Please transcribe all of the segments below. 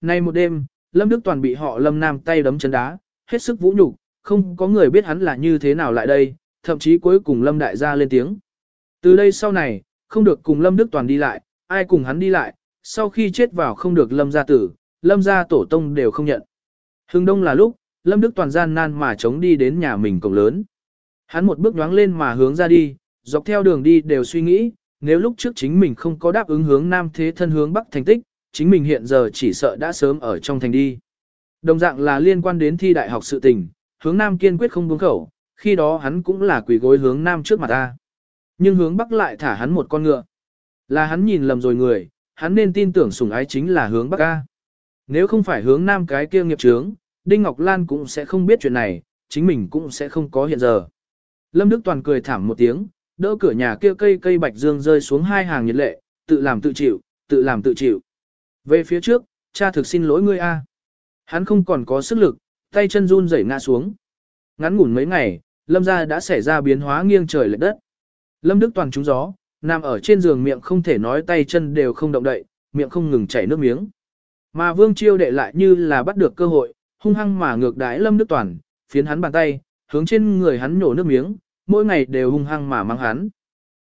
Nay một đêm, Lâm Đức Toàn bị họ Lâm Nam tay đấm chân đá, hết sức vũ nhục, không có người biết hắn là như thế nào lại đây, thậm chí cuối cùng Lâm Đại gia lên tiếng. Từ đây sau này, không được cùng Lâm Đức Toàn đi lại, ai cùng hắn đi lại, sau khi chết vào không được Lâm gia tử, Lâm gia tổ tông đều không nhận. Hưng đông là lúc, Lâm Đức Toàn gian nan mà chống đi đến nhà mình cổng lớn. Hắn một bước nhoáng lên mà hướng ra đi, dọc theo đường đi đều suy nghĩ, nếu lúc trước chính mình không có đáp ứng hướng Nam thế thân hướng Bắc thành tích, chính mình hiện giờ chỉ sợ đã sớm ở trong thành đi. Đồng dạng là liên quan đến thi đại học sự tình, hướng Nam kiên quyết không buông khẩu, khi đó hắn cũng là quỷ gối hướng Nam trước mặt ta. Nhưng hướng Bắc lại thả hắn một con ngựa. Là hắn nhìn lầm rồi người, hắn nên tin tưởng sủng ái chính là hướng Bắc A. Nếu không phải hướng Nam cái kia nghiệp trướng, Đinh Ngọc Lan cũng sẽ không biết chuyện này, chính mình cũng sẽ không có hiện giờ. Lâm Đức Toàn cười thảm một tiếng, đỡ cửa nhà kia cây cây bạch dương rơi xuống hai hàng nhiệt lệ, tự làm tự chịu, tự làm tự chịu. Về phía trước, cha thực xin lỗi ngươi a. Hắn không còn có sức lực, tay chân run rẩy ngã xuống. Ngắn ngủn mấy ngày, Lâm gia đã xảy ra biến hóa nghiêng trời lệch đất. Lâm Đức Toàn trúng gió, nằm ở trên giường miệng không thể nói tay chân đều không động đậy, miệng không ngừng chảy nước miếng. Mà Vương Chiêu đệ lại như là bắt được cơ hội, hung hăng mà ngược đái Lâm Đức Toàn, phiến hắn bàn tay, hướng trên người hắn nhổ nước miếng, mỗi ngày đều hung hăng mà mang hắn.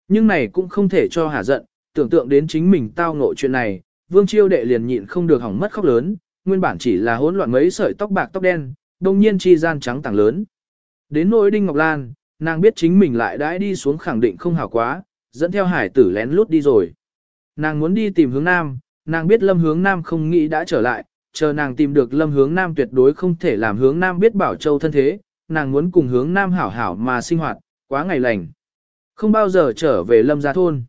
Nhưng này cũng không thể cho hả giận, tưởng tượng đến chính mình tao ngộ chuyện này, Vương Chiêu đệ liền nhịn không được hỏng mất khóc lớn, nguyên bản chỉ là hỗn loạn mấy sợi tóc bạc tóc đen, đông nhiên chi gian trắng tảng lớn. Đến nỗi Đinh Ngọc Lan, nàng biết chính mình lại đãi đi xuống khẳng định không hảo quá, dẫn theo hải tử lén lút đi rồi. Nàng muốn đi tìm hướng nam, nàng biết lâm hướng nam không nghĩ đã trở lại, chờ nàng tìm được lâm hướng nam tuyệt đối không thể làm hướng nam biết bảo châu thân thế, nàng muốn cùng hướng nam hảo hảo mà sinh hoạt, quá ngày lành. Không bao giờ trở về lâm gia thôn.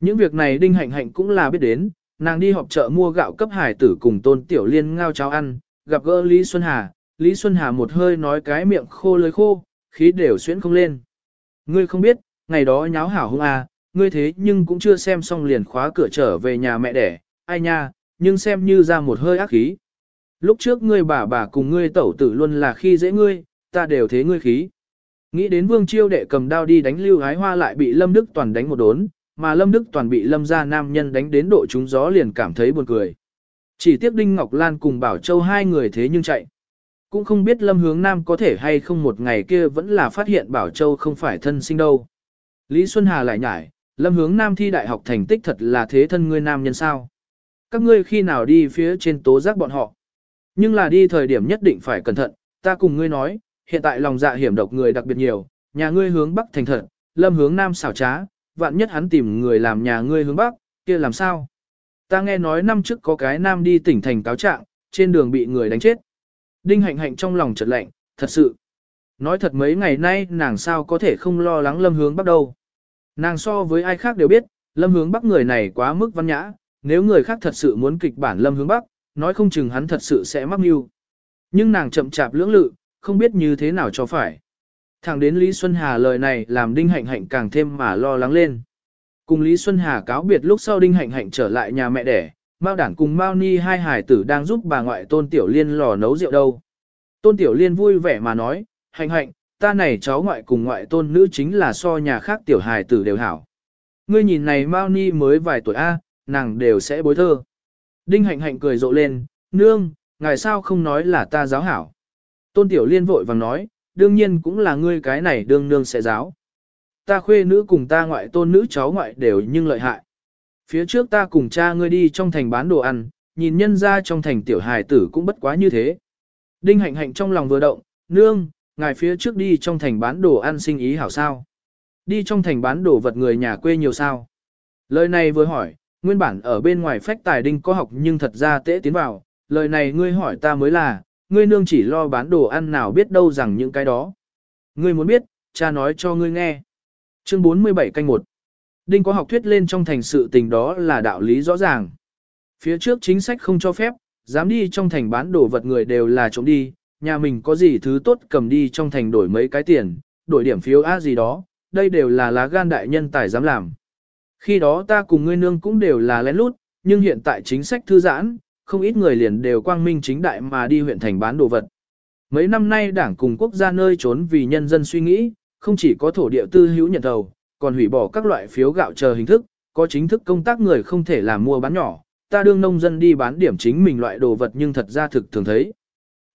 Những việc này đinh hạnh hạnh cũng là biết đến, nàng đi họp chợ mua gạo cấp hải tử cùng tôn tiểu liên ngao cháo ăn, gặp gỡ Lý Xuân Hà, Lý Xuân Hà một hơi nói cái miệng khô lưỡi khô, khí đều xuyễn không lên. Ngươi không biết, ngày đó nháo hảo hung à, ngươi thế nhưng cũng chưa xem xong liền khóa cửa trở về nhà mẹ đẻ, ai nha, nhưng xem như ra một hơi ác khí. Lúc trước ngươi bà bà cùng ngươi tẩu tử luôn là khi dễ ngươi, ta đều thế ngươi khí. Nghĩ đến vương chiêu đệ cầm đao đi đánh lưu hái hoa lại bị Lâm Đức Toàn đánh một đốn, mà Lâm Đức Toàn bị Lâm gia nam nhân đánh đến độ trúng gió liền cảm thấy buồn cười. Chỉ tiếc Đinh Ngọc Lan cùng Bảo Châu hai người thế nhưng chạy. Cũng không biết Lâm Hướng Nam có thể hay không một ngày kia vẫn là phát hiện Bảo Châu không phải thân sinh đâu. Lý Xuân Hà lại nhải, Lâm Hướng Nam thi đại học thành tích thật là thế thân ngươi nam nhân sao. Các ngươi khi nào đi phía trên tố giác bọn họ. Nhưng là đi thời điểm nhất định phải cẩn thận, ta cùng ngươi nói, hiện tại lòng dạ hiểm độc người đặc biệt nhiều, nhà ngươi hướng bắc thành thật, Lâm Hướng Nam xảo trá, vạn nhất hắn tìm người làm nhà ngươi hướng bắc, kia làm sao? Ta nghe nói năm trước có cái nam đi tỉnh thành cáo trạng, trên đường bị người đánh chết. Đinh hạnh hạnh trong lòng chợt lạnh, thật sự. Nói thật mấy ngày nay nàng sao có thể không lo lắng lâm hướng bắc đâu. Nàng so với ai khác đều biết, lâm hướng bắc người này quá mức văn nhã, nếu người khác thật sự muốn kịch bản lâm hướng bắc, nói không chừng hắn thật sự sẽ mắc mưu. Nhưng nàng chậm chạp lưỡng lự, không biết như thế nào cho phải. Thẳng đến Lý Xuân Hà lời này làm Đinh Hạnh Hạnh càng thêm mà lo lắng lên. Cùng Lý Xuân Hà cáo biệt lúc sau Đinh Hạnh Hạnh trở lại nhà mẹ đẻ, Mao Đản cùng Mao Ni hai hải tử đang giúp bà ngoại Tôn Tiểu Liên lò nấu rượu đâu. Tôn Tiểu Liên vui vẻ mà nói, Hạnh Hạnh, ta này cháu ngoại cùng ngoại tôn nữ chính là so nhà khác tiểu hài tử đều hảo. Ngươi nhìn này Mao Ni mới vài tuổi A, nàng đều sẽ bối thơ. Đinh Hạnh Hạnh cười rộ lên, nương, ngài sao không nói là ta giáo hảo. Tôn Tiểu Liên vội vàng nói, đương nhiên cũng là ngươi cái này đương nương sẽ giáo. Ta khuê nữ cùng ta ngoại tôn nữ cháu ngoại đều nhưng lợi hại. Phía trước ta cùng cha ngươi đi trong thành bán đồ ăn, nhìn nhân ra trong thành tiểu hài tử cũng bất quá như thế. Đinh hạnh hạnh trong lòng vừa động, nương, ngài phía trước đi trong thành bán đồ ăn sinh ý hảo sao. Đi trong thành bán đồ vật người nhà quê nhiều sao. Lời này vừa hỏi, nguyên bản ở bên ngoài phách tài đinh có học nhưng thật ra tễ tiến vào, lời này ngươi hỏi ta mới là, ngươi nương chỉ lo bán đồ ăn nào biết đâu rằng những cái đó. Ngươi muốn biết, cha nói cho ngươi nghe. Chương 47 canh 1 Đinh có học thuyết lên trong thành sự tình đó là đạo lý rõ ràng. Phía trước chính sách không cho phép, dám đi trong thành bán đồ vật người đều là trộm đi, nhà mình có gì thứ tốt cầm đi trong thành đổi mấy cái tiền, đổi điểm phiếu á gì đó, đây đều là lá gan đại nhân tài dám làm. Khi đó ta cùng ngươi nương cũng đều là lén lút, nhưng hiện tại chính sách thư giãn, không ít người liền đều quang minh chính đại mà đi huyện thành bán đồ vật. Mấy năm nay đảng cùng quốc gia nơi trốn vì nhân dân suy nghĩ, không chỉ có thổ địa tư hữu nhận thầu, còn hủy bỏ các loại phiếu gạo chờ hình thức, có chính thức công tác người không thể làm mua bán nhỏ, ta đương nông dân đi bán điểm chính mình loại đồ vật nhưng thật ra thực thường thấy.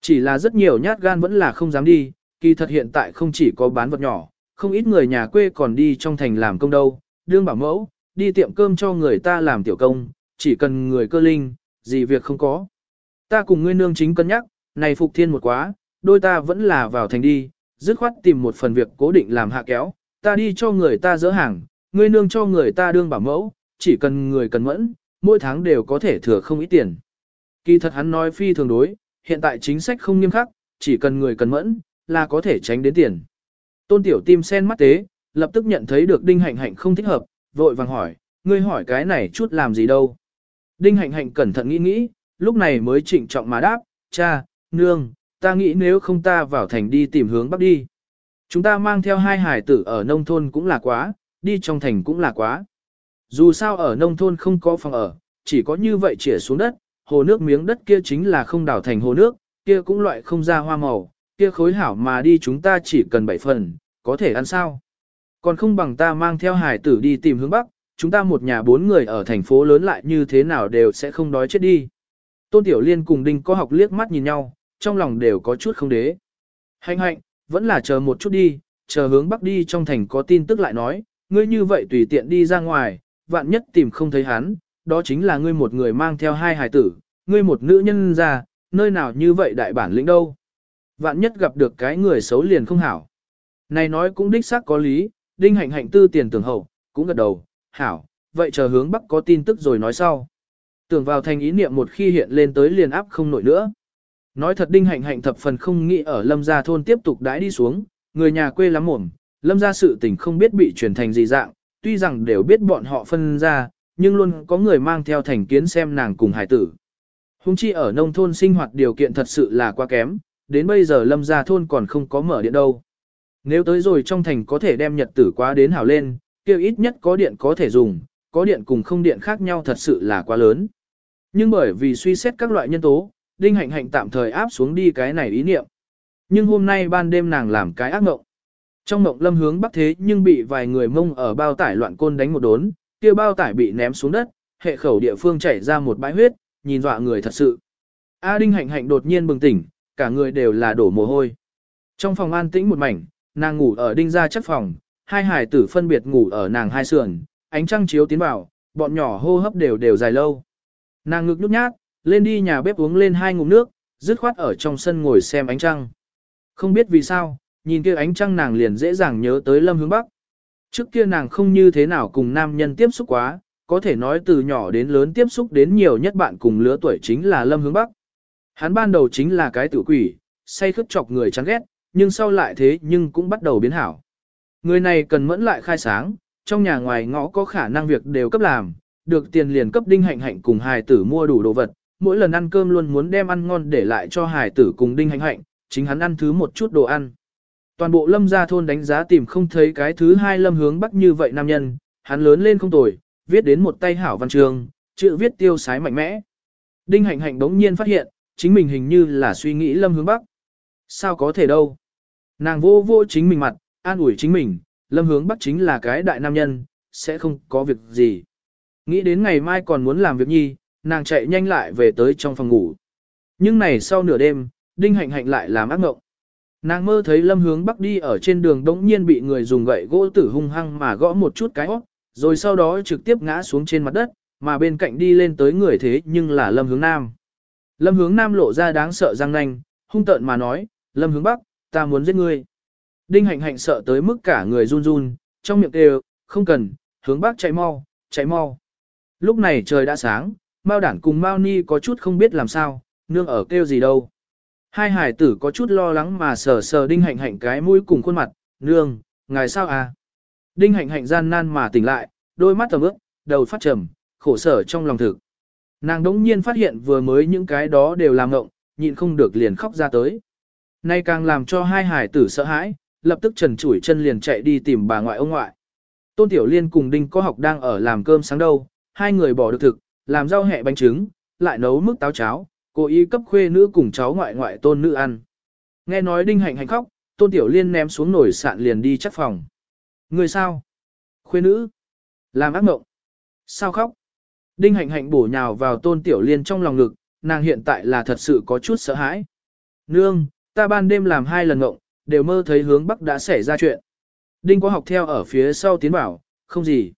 Chỉ là rất nhiều nhát gan vẫn là không dám đi, kỳ thật hiện tại không chỉ có bán vật nhỏ, không ít người nhà quê còn đi trong thành làm công đâu, đương bảo mẫu, đi tiệm cơm cho người ta làm tiểu công, chỉ cần người cơ linh, gì việc không có. Ta cùng ngươi nương chính cân nhắc, này phục thiên một quá, đôi ta vẫn là vào thành đi, dứt khoát tìm một phần việc cố định làm hạ kéo, ta đi cho người ta dỡ hàng, ngươi nương cho người ta đương bảo mẫu, chỉ cần người cần mẫn, mỗi tháng đều có thể thừa không ít tiền. Kỳ thật hắn nói phi thường đối, hiện tại chính sách không nghiêm khắc, chỉ cần người cần mẫn, là có thể tránh đến tiền. Tôn tiểu tim sen mắt tế, lập tức nhận thấy được đinh hạnh hạnh không thích hợp, vội vàng hỏi, ngươi hỏi cái này chút làm gì đâu. Đinh hạnh hạnh cẩn thận nghĩ nghĩ, lúc này mới trịnh trọng mà đáp, cha, nương, ta nghĩ nếu không ta vào thành đi tìm hướng bắc đi. Chúng ta mang theo hai hải tử ở nông thôn cũng là quá, đi trong thành cũng là quá. Dù sao ở nông thôn không có phòng ở, chỉ có như vậy chĩa xuống đất, hồ nước miếng đất kia chính là không đảo thành hồ nước, kia cũng loại không ra hoa màu, kia khối hảo mà đi chúng ta chỉ cần bảy phần, có thể ăn sao. Còn không bằng ta mang theo hải tử đi tìm hướng Bắc, chúng ta một nhà bốn người ở thành phố lớn lại như thế nào đều sẽ không đói chết đi. Tôn Tiểu Liên cùng Đinh có học liếc mắt nhìn nhau, trong lòng đều có chút không đế. Hạnh hạnh, vẫn là chờ một chút đi, chờ hướng Bắc đi trong thành có tin tức lại nói, ngươi như vậy tùy tiện đi ra ngoài, vạn nhất tìm không thấy hắn, đó chính là ngươi một người mang theo hai hài tử, ngươi một nữ nhân ra, nơi nào như vậy đại bản lĩnh đâu. Vạn nhất gặp được cái người xấu liền không hảo. Này nói cũng đích xác có lý, đinh hạnh hạnh tư tiền tưởng hậu, cũng gật đầu, hảo, vậy chờ hướng bắc có tin tức rồi nói sau. Tưởng vào thành ý niệm một khi hiện lên tới liền áp không nổi nữa. Nói thật đinh hạnh hạnh thập phần không nghĩ ở lâm gia thôn tiếp tục đãi đi xuống, người nhà quê lắm mồm, lâm gia sự tình không biết bị truyền thành gì dạng, tuy rằng đều biết bọn họ phân ra, nhưng luôn có người mang theo thành kiến xem nàng cùng hải tử. Hùng chi ở nông thôn sinh hoạt điều kiện thật sự là quá kém, đến bây giờ lâm gia thôn còn không có mở điện đâu. Nếu tới rồi trong thành có thể đem nhật tử quá đến hảo lên, kêu ít nhất có điện có thể dùng, có điện cùng không điện khác nhau thật sự là quá lớn. Nhưng bởi vì suy xét các loại nhân tố, Đinh Hạnh Hạnh tạm thời áp xuống đi cái này ý niệm. Nhưng hôm nay ban đêm nàng làm cái ác mộng. Trong mộng lâm hướng bắc thế nhưng bị vài người mông ở bao tải loạn côn đánh một đốn, kia bao tải bị ném xuống đất, hệ khẩu địa phương chảy ra một bãi huyết, nhìn dọa người thật sự. A à, Đinh Hạnh Hạnh đột nhiên bừng tỉnh, cả người đều là đổ mồ hôi. Trong phòng an tĩnh một mảnh, nàng ngủ ở đinh gia chất phòng, hai hải tử phân biệt ngủ ở nàng hai sườn, ánh trăng chiếu tiến vào, bọn nhỏ hô hấp đều đều dài lâu. Nàng ngực nhút nhát, lên đi nhà bếp uống lên hai ngụm nước, dứt khoát ở trong sân ngồi xem ánh trăng. Không biết vì sao, nhìn kia ánh trăng nàng liền dễ dàng nhớ tới lâm hướng bắc. Trước kia nàng không như thế nào cùng nam nhân tiếp xúc quá, có thể nói từ nhỏ đến lớn tiếp xúc đến nhiều nhất bạn cùng lứa tuổi chính là lâm hướng bắc. Hắn ban đầu chính là cái tự quỷ, say khướt chọc người chán ghét, nhưng sau lại thế nhưng cũng bắt đầu biến hảo. Người này cần mẫn lại khai sáng, trong nhà ngoài ngõ có khả năng việc đều cấp làm, được tiền liền cấp đinh hạnh hạnh cùng hài tử mua đủ đồ vật, mỗi lần ăn cơm luôn muốn đem ăn ngon để lại cho hài tử cùng đinh hạnh hạnh, chính hắn ăn thứ một chút đồ ăn. Toàn bộ lâm gia thôn đánh giá tìm không thấy cái thứ hai lâm hướng bắc như vậy nam nhân, hắn lớn lên không tồi, viết đến một tay hảo văn trường, chữ viết tiêu sái mạnh mẽ. Đinh hạnh hạnh đống nhiên phát hiện, chính mình hình như là suy nghĩ lâm hướng bắc. Sao có thể đâu? Nàng vô vô chính mình mặt, an ủi chính mình, lâm hướng bắc chính là cái đại nam nhân, sẽ không có việc gì. Nghĩ đến ngày mai còn muốn làm việc nhi, nàng chạy nhanh lại về tới trong phòng ngủ. Nhưng này sau nửa đêm, đinh hạnh hạnh lại làm ác mộng. Nàng mơ thấy lâm hướng bắc đi ở trên đường đống nhiên bị người dùng gậy gỗ tử hung hăng mà gõ một chút cái óc, rồi sau đó trực tiếp ngã xuống trên mặt đất, mà bên cạnh đi lên tới người thế nhưng là lâm hướng nam. Lâm hướng nam lộ ra đáng sợ răng nanh, hung tợn mà nói, lâm hướng bắc, ta muốn giết ngươi. Đinh hạnh hạnh sợ tới mức cả người run run, trong miệng kêu, không cần, hướng bắc chạy mau, chạy mau. Lúc này trời đã sáng, Mao đản cùng Mao ni có chút không biết làm sao, nương ở kêu gì đâu. Hai hải tử có chút lo lắng mà sờ sờ đinh hạnh hạnh cái mũi cùng khuôn mặt, nương, ngài sao à? Đinh hạnh hạnh gian nan mà tỉnh lại, đôi mắt tầm ướp, đầu phát trầm, khổ sở trong lòng thực. Nàng đống nhiên phát hiện vừa mới những cái đó đều làm ngộng, nhịn không được liền khóc ra tới. Nay càng làm cho hai hải tử sợ hãi, lập tức trần chủi chân liền chạy đi tìm bà ngoại ông ngoại. Tôn Tiểu Liên cùng Đinh có học đang ở làm cơm sáng đâu, hai người bỏ được thực, làm rau hẹ bánh trứng, lại nấu mức táo cháo, cố ý cấp khuê nữ cùng cháu ngoại ngoại tôn nữ ăn. Nghe nói Đinh hạnh hạnh khóc, Tôn Tiểu Liên ném xuống nổi sạn liền đi chắc phòng. Người sao? Khuê nữ? Làm ác mộng? Sao khóc? Đinh hạnh hạnh bổ nhào vào tôn tiểu liên trong lòng ngực, nàng hiện tại là thật sự có chút sợ hãi. Nương, ta ban đêm làm hai lần ngộng, đều mơ thấy hướng bắc đã xảy ra chuyện. Đinh có học theo ở phía sau tiến bảo, không gì.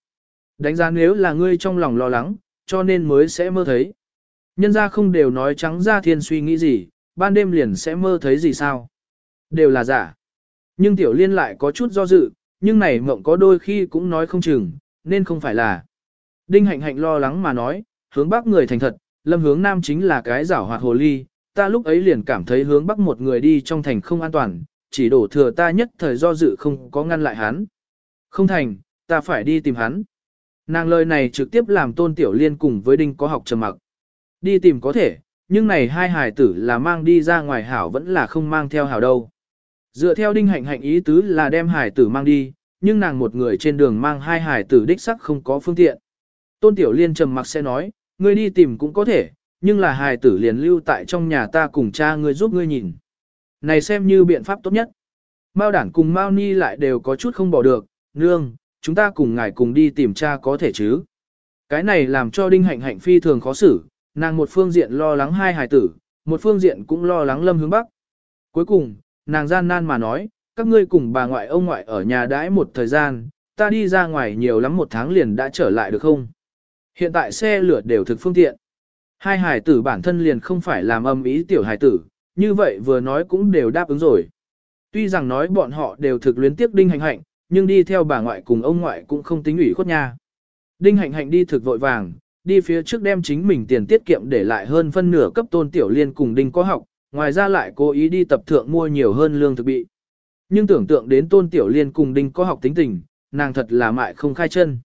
Đánh giá nếu là ngươi trong lòng lo lắng, cho nên mới sẽ mơ thấy. Nhân ra không đều nói trắng ra thiên suy nghĩ gì, ban đêm liền sẽ mơ thấy gì sao. Đều là giả. Nhưng tiểu liên lại có chút do dự, nhưng này mộng có đôi khi cũng nói không chừng, nên không phải là. Đinh hạnh hạnh lo lắng mà nói, hướng bắc người thành thật, lâm hướng nam chính là cái giảo hoạt hồ ly, ta lúc ấy liền cảm thấy hướng bắc một người đi trong thành không an toàn, chỉ đổ thừa ta nhất thời do dự không có ngăn lại hắn. Không thành, ta phải đi tìm hắn. Nàng lời này trực tiếp làm tôn tiểu liên cùng với đinh có học trầm mặc. Đi tìm có thể, nhưng này hai hài tử là mang đi ra ngoài hảo vẫn là không mang theo hảo đâu. Dựa theo đinh hạnh hạnh ý tứ là đem hài tử mang đi, nhưng nàng một người trên đường mang hai hài tử đích sắc không có phương tiện. Tôn tiểu liên trầm mặc sẽ nói, ngươi đi tìm cũng có thể, nhưng là hài tử liền lưu tại trong nhà ta cùng cha ngươi giúp ngươi nhìn. Này xem như biện pháp tốt nhất. Mao đản cùng Mao Ni lại đều có chút không bỏ được, nương, chúng ta cùng ngài cùng đi tìm cha có thể chứ. Cái này làm cho Đinh Hạnh Hạnh phi thường khó xử, nàng một phương diện lo lắng hai hài tử, một phương diện cũng lo lắng lâm hướng bắc. Cuối cùng, nàng gian nan mà nói, các ngươi cùng bà ngoại ông ngoại ở nhà đãi một thời gian, ta đi ra ngoài nhiều lắm một tháng liền đã trở lại được không? Hiện tại xe lửa đều thực phương tiện. Hai hài tử bản thân liền không phải làm âm ý tiểu hài tử, như vậy vừa nói cũng đều đáp ứng rồi. Tuy rằng nói bọn họ đều thực luyến tiếc đinh hành hạnh, nhưng đi theo bà ngoại cùng ông ngoại cũng không tính ủy khuất nha. Đinh hạnh hạnh đi thực vội vàng, đi phía trước đem chính mình tiền tiết kiệm để lại hơn phân nửa cấp tôn tiểu liên cùng đinh có học, ngoài ra lại cố ý đi tập thượng mua nhiều hơn lương thực bị. Nhưng tưởng tượng đến tôn tiểu liên cùng đinh có học tính tình, nàng thật là mại không khai chân.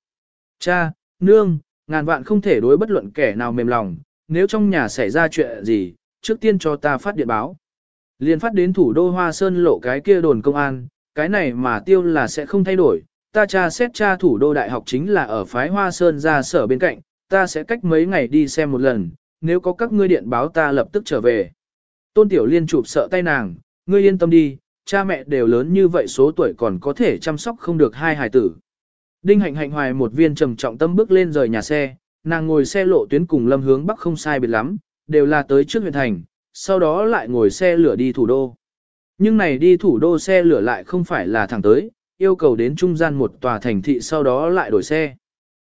Cha, nương, ngàn vạn không thể đối bất luận kẻ nào mềm lòng, nếu trong nhà xảy ra chuyện gì, trước tiên cho ta phát điện báo. Liên phát đến thủ đô Hoa Sơn lộ cái kia đồn công an, cái này mà tiêu là sẽ không thay đổi. Ta tra xét tra thủ đô đại học chính là ở phái Hoa Sơn ra sở bên cạnh, ta sẽ cách mấy ngày đi xem một lần, nếu có các ngươi điện báo ta lập tức trở về. Tôn Tiểu Liên chụp sợ tay nàng, ngươi yên tâm đi, cha mẹ đều lớn như vậy số tuổi còn có thể chăm sóc không được hai hài tử. Đinh hạnh hạnh hoài một viên trầm trọng tâm bước lên rời nhà xe, nàng ngồi xe lộ tuyến cùng lâm hướng bắc không sai biệt lắm, đều là tới trước huyện thành, sau đó lại ngồi xe lửa đi thủ đô. Nhưng này đi thủ đô xe lửa lại không phải là thẳng tới, yêu cầu đến trung gian một tòa thành thị sau đó lại đổi xe.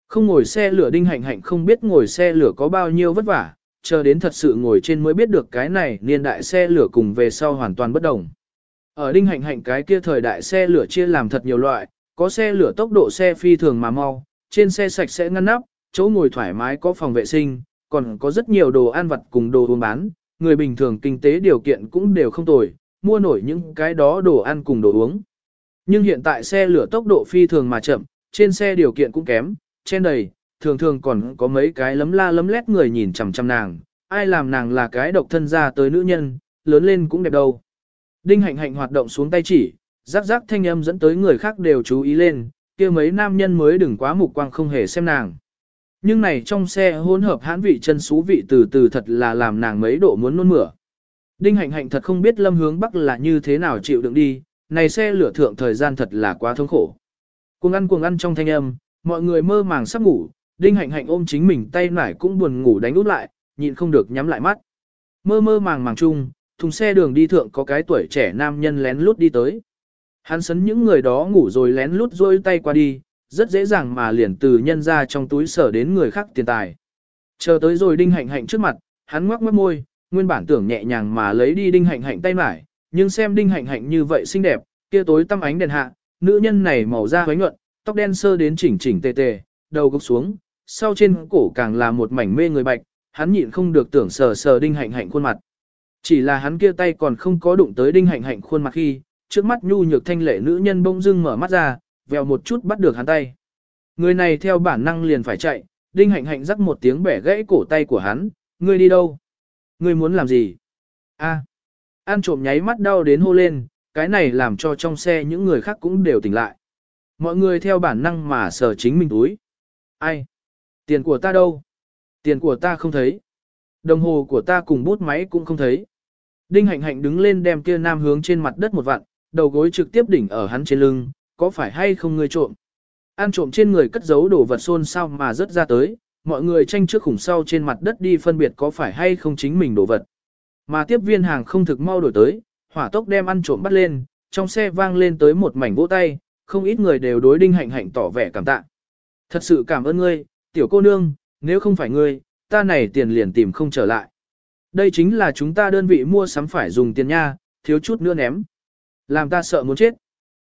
Không ngồi xe lửa đinh hạnh hạnh không biết ngồi xe lửa có bao nhiêu vất vả, chờ đến thật sự ngồi trên mới biết được cái này niên đại xe lửa cùng về sau hoàn toàn bất đồng. Ở đinh hạnh hạnh cái kia thời đại xe lửa chia làm thật nhiều loại, có xe lửa tốc độ xe phi thường mà mau, trên xe sạch sẽ ngăn nắp, chỗ ngồi thoải mái có phòng vệ sinh, còn có rất nhiều đồ ăn vặt cùng đồ uống bán, người bình thường kinh tế điều kiện cũng đều không tồi, mua nổi những cái đó đồ ăn cùng đồ uống. Nhưng hiện tại xe lửa tốc độ phi thường mà chậm, trên xe điều kiện cũng kém, trên đầy, thường thường còn có mấy cái lấm la lấm lét người nhìn chằm chằm nàng, ai làm nàng là cái độc thân ra tới nữ nhân, lớn lên cũng đẹp đâu. Đinh hạnh hạnh hoạt động xuống tay chỉ, rắc rắc thanh âm dẫn tới người khác đều chú ý lên, kia mấy nam nhân mới đừng quá mục quang không hề xem nàng. Nhưng này trong xe hỗn hợp hãn vị chân xú vị từ từ thật là làm nàng mấy độ muốn nôn mửa. Đinh hạnh hạnh thật không biết lâm hướng bắc là như thế nào chịu đựng đi, này xe lửa thượng thời gian thật là quá thống khổ. Cuồng ăn cuồng ăn trong thanh âm, mọi người mơ màng sắp ngủ, đinh hạnh hạnh ôm chính mình tay nải cũng buồn ngủ đánh út lại, nhịn không được nhắm lại mắt. Mơ mơ màng màng chung, thùng xe đường đi thượng có cái tuổi trẻ nam nhân lén lút đi tới. Hắn sấn những người đó ngủ rồi lén lút rôi tay qua đi, rất dễ dàng mà liền từ nhân ra trong túi sở đến người khác tiền tài. Chờ tới rồi đinh hạnh hạnh trước mặt, hắn ngoắc mất môi, nguyên bản tưởng nhẹ nhàng mà lấy đi đinh hạnh hạnh tay mải, nhưng xem đinh hạnh hạnh như vậy xinh đẹp, kia tối tăm ánh đèn hạ, nữ nhân này màu da hoánh nhuận, tóc đen sơ đến chỉnh chỉnh tề tề, đầu gục xuống, sau trên cổ càng là một mảnh mê người bạch, hắn nhịn không được tưởng sờ sờ đinh hạnh hạnh khuôn mặt. Chỉ là hắn kia tay còn không có đụng tới đinh hạnh hạnh khuôn mặt khi, trước mắt nhu nhược thanh lệ nữ nhân bỗng dưng mở mắt ra, vèo một chút bắt được hắn tay. Người này theo bản năng liền phải chạy, đinh hạnh hạnh rắc một tiếng bẻ gãy cổ tay của hắn, ngươi đi đâu? Ngươi muốn làm gì? A. À. An trộm nháy mắt đau đến hô lên, cái này làm cho trong xe những người khác cũng đều tỉnh lại. Mọi người theo bản năng mà sờ chính mình túi. Ai? Tiền của ta đâu? Tiền của ta không thấy. Đồng hồ của ta cùng bút máy cũng không thấy. Đinh hạnh hạnh đứng lên đem kia nam hướng trên mặt đất một vặn, đầu gối trực tiếp đỉnh ở hắn trên lưng, có phải hay không ngươi trộm? Ăn trộm trên người cất giấu đồ vật xôn sao mà rớt ra tới, mọi người tranh trước khủng sau trên mặt đất đi phân biệt có phải hay không chính mình đổ vật. Mà tiếp viên hàng không thực mau đổi tới, hỏa tốc đem ăn trộm bắt lên, trong xe vang lên tới một mảnh vỗ tay, không ít người đều đối đinh hạnh hạnh tỏ vẻ cảm tạ. Thật sự cảm ơn ngươi, tiểu cô nương, nếu không phải ngươi, ta này tiền liền tìm không trở lại. Đây chính là chúng ta đơn vị mua sắm phải dùng tiền nha, thiếu chút nữa ném. Làm ta sợ muốn chết.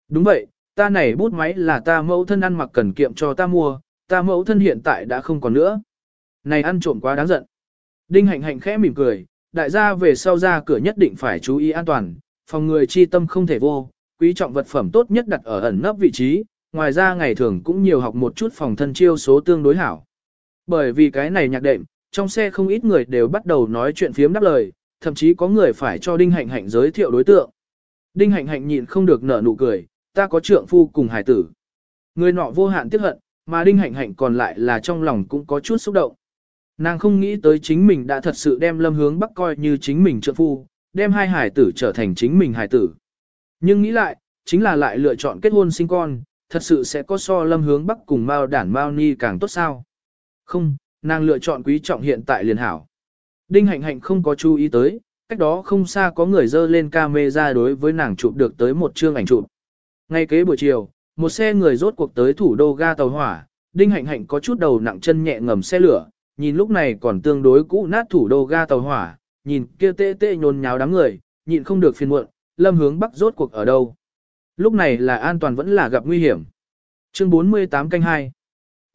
Đúng vậy, ta này bút máy là ta mẫu thân ăn mặc cần kiệm cho ta mua, ta mẫu thân hiện tại đã không còn nữa. Này ăn trộm quá đáng giận. Đinh hạnh hạnh khẽ mỉm cười, đại gia về sau ra cửa nhất định phải chú ý an toàn, phòng người chi tâm không thể vô, quý trọng vật phẩm tốt nhất đặt ở ẩn nấp vị trí, ngoài ra ngày thường cũng nhiều học một chút phòng thân chiêu số tương đối hảo. Bởi vì cái này nhạc đệm, trong xe không ít người đều bắt đầu nói chuyện phiếm đáp lời, thậm chí có người phải cho Đinh Hạnh Hạnh giới thiệu đối tượng. Đinh Hạnh Hạnh nhịn không được nở nụ cười, ta có trượng phu cùng hải tử. Người nọ vô hạn tiếc hận, mà Đinh Hạnh Hạnh còn lại là trong lòng cũng có chút xúc động. Nàng không nghĩ tới chính mình đã thật sự đem lâm hướng bắc coi như chính mình trượng phu, đem hai hải tử trở thành chính mình hải tử. Nhưng nghĩ lại, chính là lại lựa chọn kết hôn sinh con, thật sự sẽ có so lâm hướng bắc cùng Mao đản Mao Ni càng tốt sao. Không, nàng lựa chọn quý trọng hiện tại liền hảo. Đinh hạnh hạnh không có chú ý tới, cách đó không xa có người dơ lên camera đối với nàng chụp được tới một chương ảnh chụp. Ngay kế buổi chiều, một xe người rốt cuộc tới thủ đô ga tàu hỏa, Đinh hạnh hạnh có chút đầu nặng chân nhẹ ngầm xe lửa, nhìn lúc này còn tương đối cũ nát thủ đô ga tàu hỏa, nhìn kia tê tê nhôn nháo đám người, nhịn không được phiền muộn, lâm hướng bắc rốt cuộc ở đâu. Lúc này là an toàn vẫn là gặp nguy hiểm. Chương 48 canh 2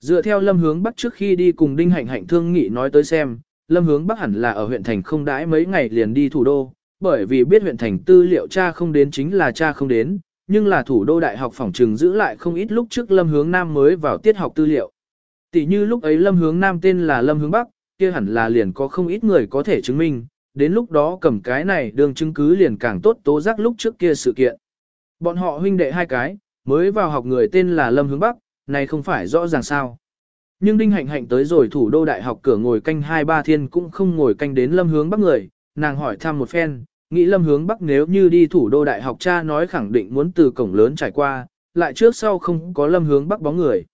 Dựa theo lâm hướng bắc trước khi đi cùng đinh hạnh hạnh thương nghị nói tới xem, lâm hướng bắc hẳn là ở huyện thành không đãi mấy ngày liền đi thủ đô, bởi vì biết huyện thành tư liệu cha không đến chính là cha không đến, nhưng là thủ đô đại học phòng trừng giữ lại không ít lúc trước lâm hướng nam mới vào tiết học tư liệu. Tỷ như lúc ấy lâm hướng nam tên là lâm hướng bắc, kia hẳn là liền có không ít người có thể chứng minh, đến lúc đó cầm cái này đường chứng cứ liền càng tốt tố giác lúc trước kia sự kiện. Bọn họ huynh đệ hai cái, mới vào học người tên là Lâm Hướng Bắc, này không phải rõ ràng sao. Nhưng Đinh Hạnh Hạnh tới rồi thủ đô đại học cửa ngồi canh hai ba thiên cũng không ngồi canh đến Lâm Hướng Bắc người, nàng hỏi thăm một phen, nghĩ Lâm Hướng Bắc nếu như đi thủ đô đại học cha nói khẳng định muốn từ cổng lớn trải qua, lại trước sau không có Lâm Hướng Bắc bóng người.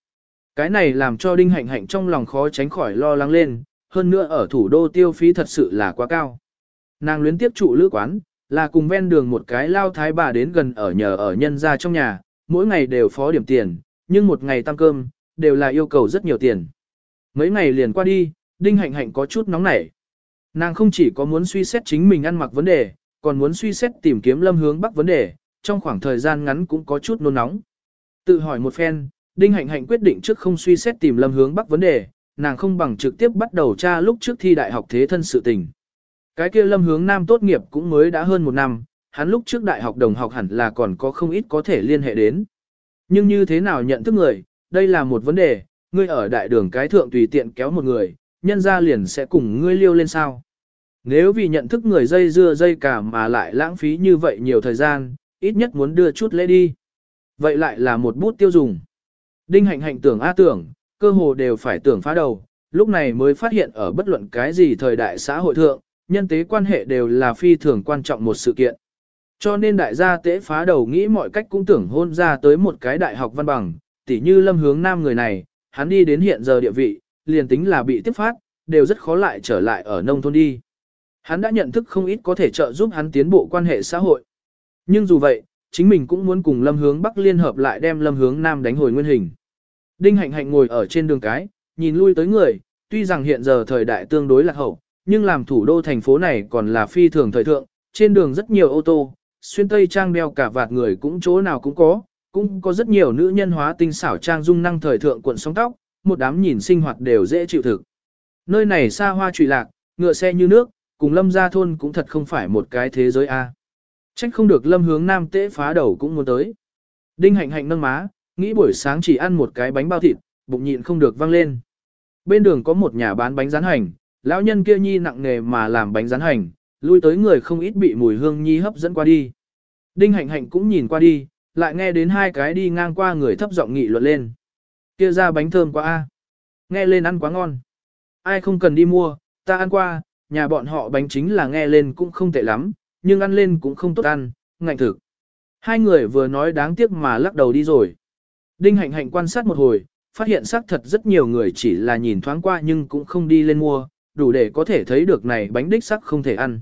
Cái này làm cho Đinh Hạnh Hạnh trong lòng khó tránh khỏi lo lắng lên, hơn nữa ở thủ đô tiêu phí thật sự là quá cao. Nàng luyến tiếp trụ lữ quán, là cùng ven đường một cái lao thái bà đến gần ở nhờ ở nhân ra trong nhà, mỗi ngày đều phó điểm tiền, nhưng một ngày tăng cơm, đều là yêu cầu rất nhiều tiền. Mấy ngày liền qua đi, Đinh Hạnh Hạnh có chút nóng nảy. Nàng không chỉ có muốn suy xét chính mình ăn mặc vấn đề, còn muốn suy xét tìm kiếm lâm hướng bắc vấn đề, trong khoảng thời gian ngắn cũng có chút nôn nóng. Tự hỏi một phen, Đinh Hạnh Hạnh quyết định trước không suy xét tìm lâm hướng bắc vấn đề, nàng không bằng trực tiếp bắt đầu tra lúc trước thi đại học thế thân sự tình. Cái kia lâm hướng nam tốt nghiệp cũng mới đã hơn một năm, hắn lúc trước đại học đồng học hẳn là còn có không ít có thể liên hệ đến. Nhưng như thế nào nhận thức người, đây là một vấn đề, ngươi ở đại đường cái thượng tùy tiện kéo một người, nhân ra liền sẽ cùng ngươi liêu lên sao. Nếu vì nhận thức người dây dưa dây cả mà lại lãng phí như vậy nhiều thời gian, ít nhất muốn đưa chút lễ đi. Vậy lại là một bút tiêu dùng. Đinh hạnh hạnh tưởng a tưởng, cơ hồ đều phải tưởng phá đầu, lúc này mới phát hiện ở bất luận cái gì thời đại xã hội thượng, nhân tế quan hệ đều là phi thường quan trọng một sự kiện. Cho nên đại gia tế phá đầu nghĩ mọi cách cũng tưởng hôn ra tới một cái đại học văn bằng, tỉ như lâm hướng nam người này, hắn đi đến hiện giờ địa vị, liền tính là bị tiếp phát, đều rất khó lại trở lại ở nông thôn đi. Hắn đã nhận thức không ít có thể trợ giúp hắn tiến bộ quan hệ xã hội. Nhưng dù vậy, chính mình cũng muốn cùng lâm hướng bắc liên hợp lại đem lâm hướng nam đánh hồi nguyên hình. Đinh hạnh hạnh ngồi ở trên đường cái, nhìn lui tới người, tuy rằng hiện giờ thời đại tương đối lạc hậu, nhưng làm thủ đô thành phố này còn là phi thường thời thượng, trên đường rất nhiều ô tô, xuyên tây trang đeo cả vạt người cũng chỗ nào cũng có, cũng có rất nhiều nữ nhân hóa tinh xảo trang dung năng thời thượng cuộn sóng tóc, một đám nhìn sinh hoạt đều dễ chịu thực. Nơi này xa hoa trụy lạc, ngựa xe như nước, cùng lâm gia thôn cũng thật không phải một cái thế giới a. Trách không được lâm hướng nam tễ phá đầu cũng muốn tới. Đinh hạnh hạnh nâng má, nghĩ buổi sáng chỉ ăn một cái bánh bao thịt, bụng nhịn không được văng lên. Bên đường có một nhà bán bánh rán hành, lão nhân kia nhi nặng nghề mà làm bánh rán hành, lui tới người không ít bị mùi hương nhi hấp dẫn qua đi. Đinh hạnh hạnh cũng nhìn qua đi, lại nghe đến hai cái đi ngang qua người thấp giọng nghị luận lên. Kia ra bánh thơm quá a, Nghe lên ăn quá ngon. Ai không cần đi mua, ta ăn qua, nhà bọn họ bánh chính là nghe lên cũng không tệ lắm, nhưng ăn lên cũng không tốt ăn, ngạnh thực. Hai người vừa nói đáng tiếc mà lắc đầu đi rồi. Đinh hạnh hạnh quan sát một hồi, phát hiện xác thật rất nhiều người chỉ là nhìn thoáng qua nhưng cũng không đi lên mua, đủ để có thể thấy được này bánh đích sắc không thể ăn.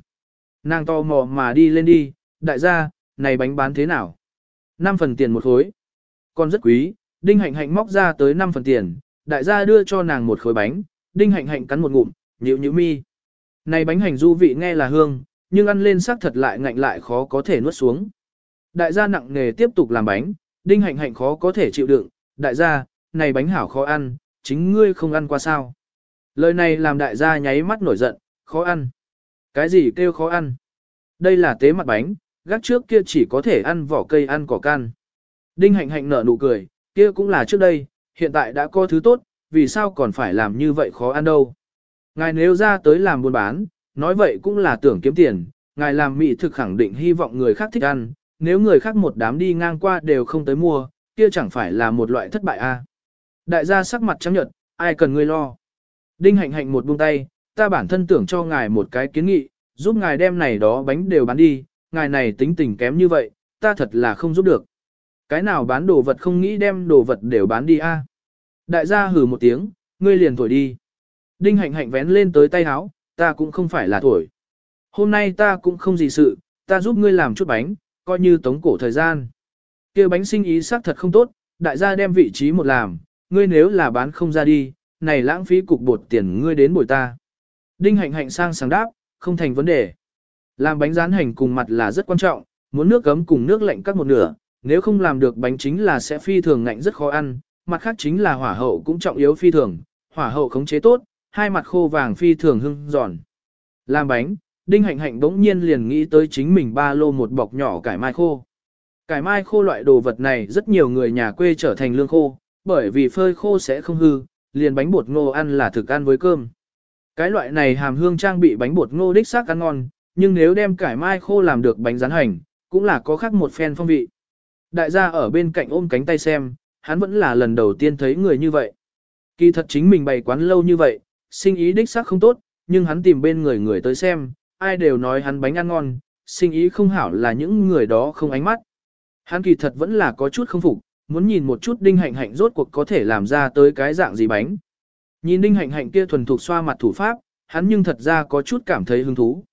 Nàng to mò mà đi lên đi, đại gia, này bánh bán thế nào? 5 phần tiền một khối. con rất quý, đinh hạnh hạnh móc ra tới 5 phần tiền, đại gia đưa cho nàng một khối bánh, đinh hạnh hạnh cắn một ngụm, nhíu nhíu mi. Này bánh hành du vị nghe là hương, nhưng ăn lên sắc thật lại ngạnh lại khó có thể nuốt xuống. Đại gia nặng nghề tiếp tục làm bánh, đinh hạnh hạnh khó có thể chịu đựng, đại gia, này bánh hảo khó ăn, chính ngươi không ăn qua sao. Lời này làm đại gia nháy mắt nổi giận, khó ăn. Cái gì kêu khó ăn? Đây là tế mặt bánh, gác trước kia chỉ có thể ăn vỏ cây ăn cỏ can. Đinh hạnh hạnh nở nụ cười, kia cũng là trước đây, hiện tại đã có thứ tốt, vì sao còn phải làm như vậy khó ăn đâu. Ngài nếu ra tới làm buôn bán, nói vậy cũng là tưởng kiếm tiền, ngài làm mỹ thực khẳng định hy vọng người khác thích ăn, nếu người khác một đám đi ngang qua đều không tới mua, kia chẳng phải là một loại thất bại a. À? Đại gia sắc mặt trắng nhợt, ai cần ngươi lo. Đinh hạnh hạnh một buông tay, ta bản thân tưởng cho ngài một cái kiến nghị, giúp ngài đem này đó bánh đều bán đi, ngài này tính tình kém như vậy, ta thật là không giúp được. Cái nào bán đồ vật không nghĩ đem đồ vật đều bán đi a? Đại gia hừ một tiếng, ngươi liền thổi đi. Đinh hạnh hạnh vén lên tới tay áo, ta cũng không phải là tuổi. Hôm nay ta cũng không gì sự, ta giúp ngươi làm chút bánh, coi như tống cổ thời gian. kia bánh sinh ý xác thật không tốt, đại gia đem vị trí một làm, ngươi nếu là bán không ra đi, này lãng phí cục bột tiền ngươi đến bồi ta. Đinh hạnh hạnh sang sáng đáp, không thành vấn đề. Làm bánh rán hành cùng mặt là rất quan trọng, muốn nước gấm cùng nước lạnh cắt một nửa, nếu không làm được bánh chính là sẽ phi thường ngạnh rất khó ăn, mặt khác chính là hỏa hậu cũng trọng yếu phi thường, hỏa hậu khống chế tốt, hai mặt khô vàng phi thường hưng giòn. Làm bánh, Đinh Hạnh Hạnh bỗng nhiên liền nghĩ tới chính mình ba lô một bọc nhỏ cải mai khô. Cải mai khô loại đồ vật này rất nhiều người nhà quê trở thành lương khô, bởi vì phơi khô sẽ không hư, liền bánh bột ngô ăn là thực ăn với cơm. Cái loại này hàm hương trang bị bánh bột ngô đích xác ăn ngon, nhưng nếu đem cải mai khô làm được bánh rán hành, cũng là có khác một phen phong vị. Đại gia ở bên cạnh ôm cánh tay xem, hắn vẫn là lần đầu tiên thấy người như vậy. Kỳ thật chính mình bày quán lâu như vậy, sinh ý đích xác không tốt, nhưng hắn tìm bên người người tới xem, ai đều nói hắn bánh ăn ngon, sinh ý không hảo là những người đó không ánh mắt. Hắn kỳ thật vẫn là có chút không phục, muốn nhìn một chút đinh hạnh hạnh rốt cuộc có thể làm ra tới cái dạng gì bánh. Nhìn đinh hạnh hạnh kia thuần thục xoa mặt thủ pháp, hắn nhưng thật ra có chút cảm thấy hứng thú.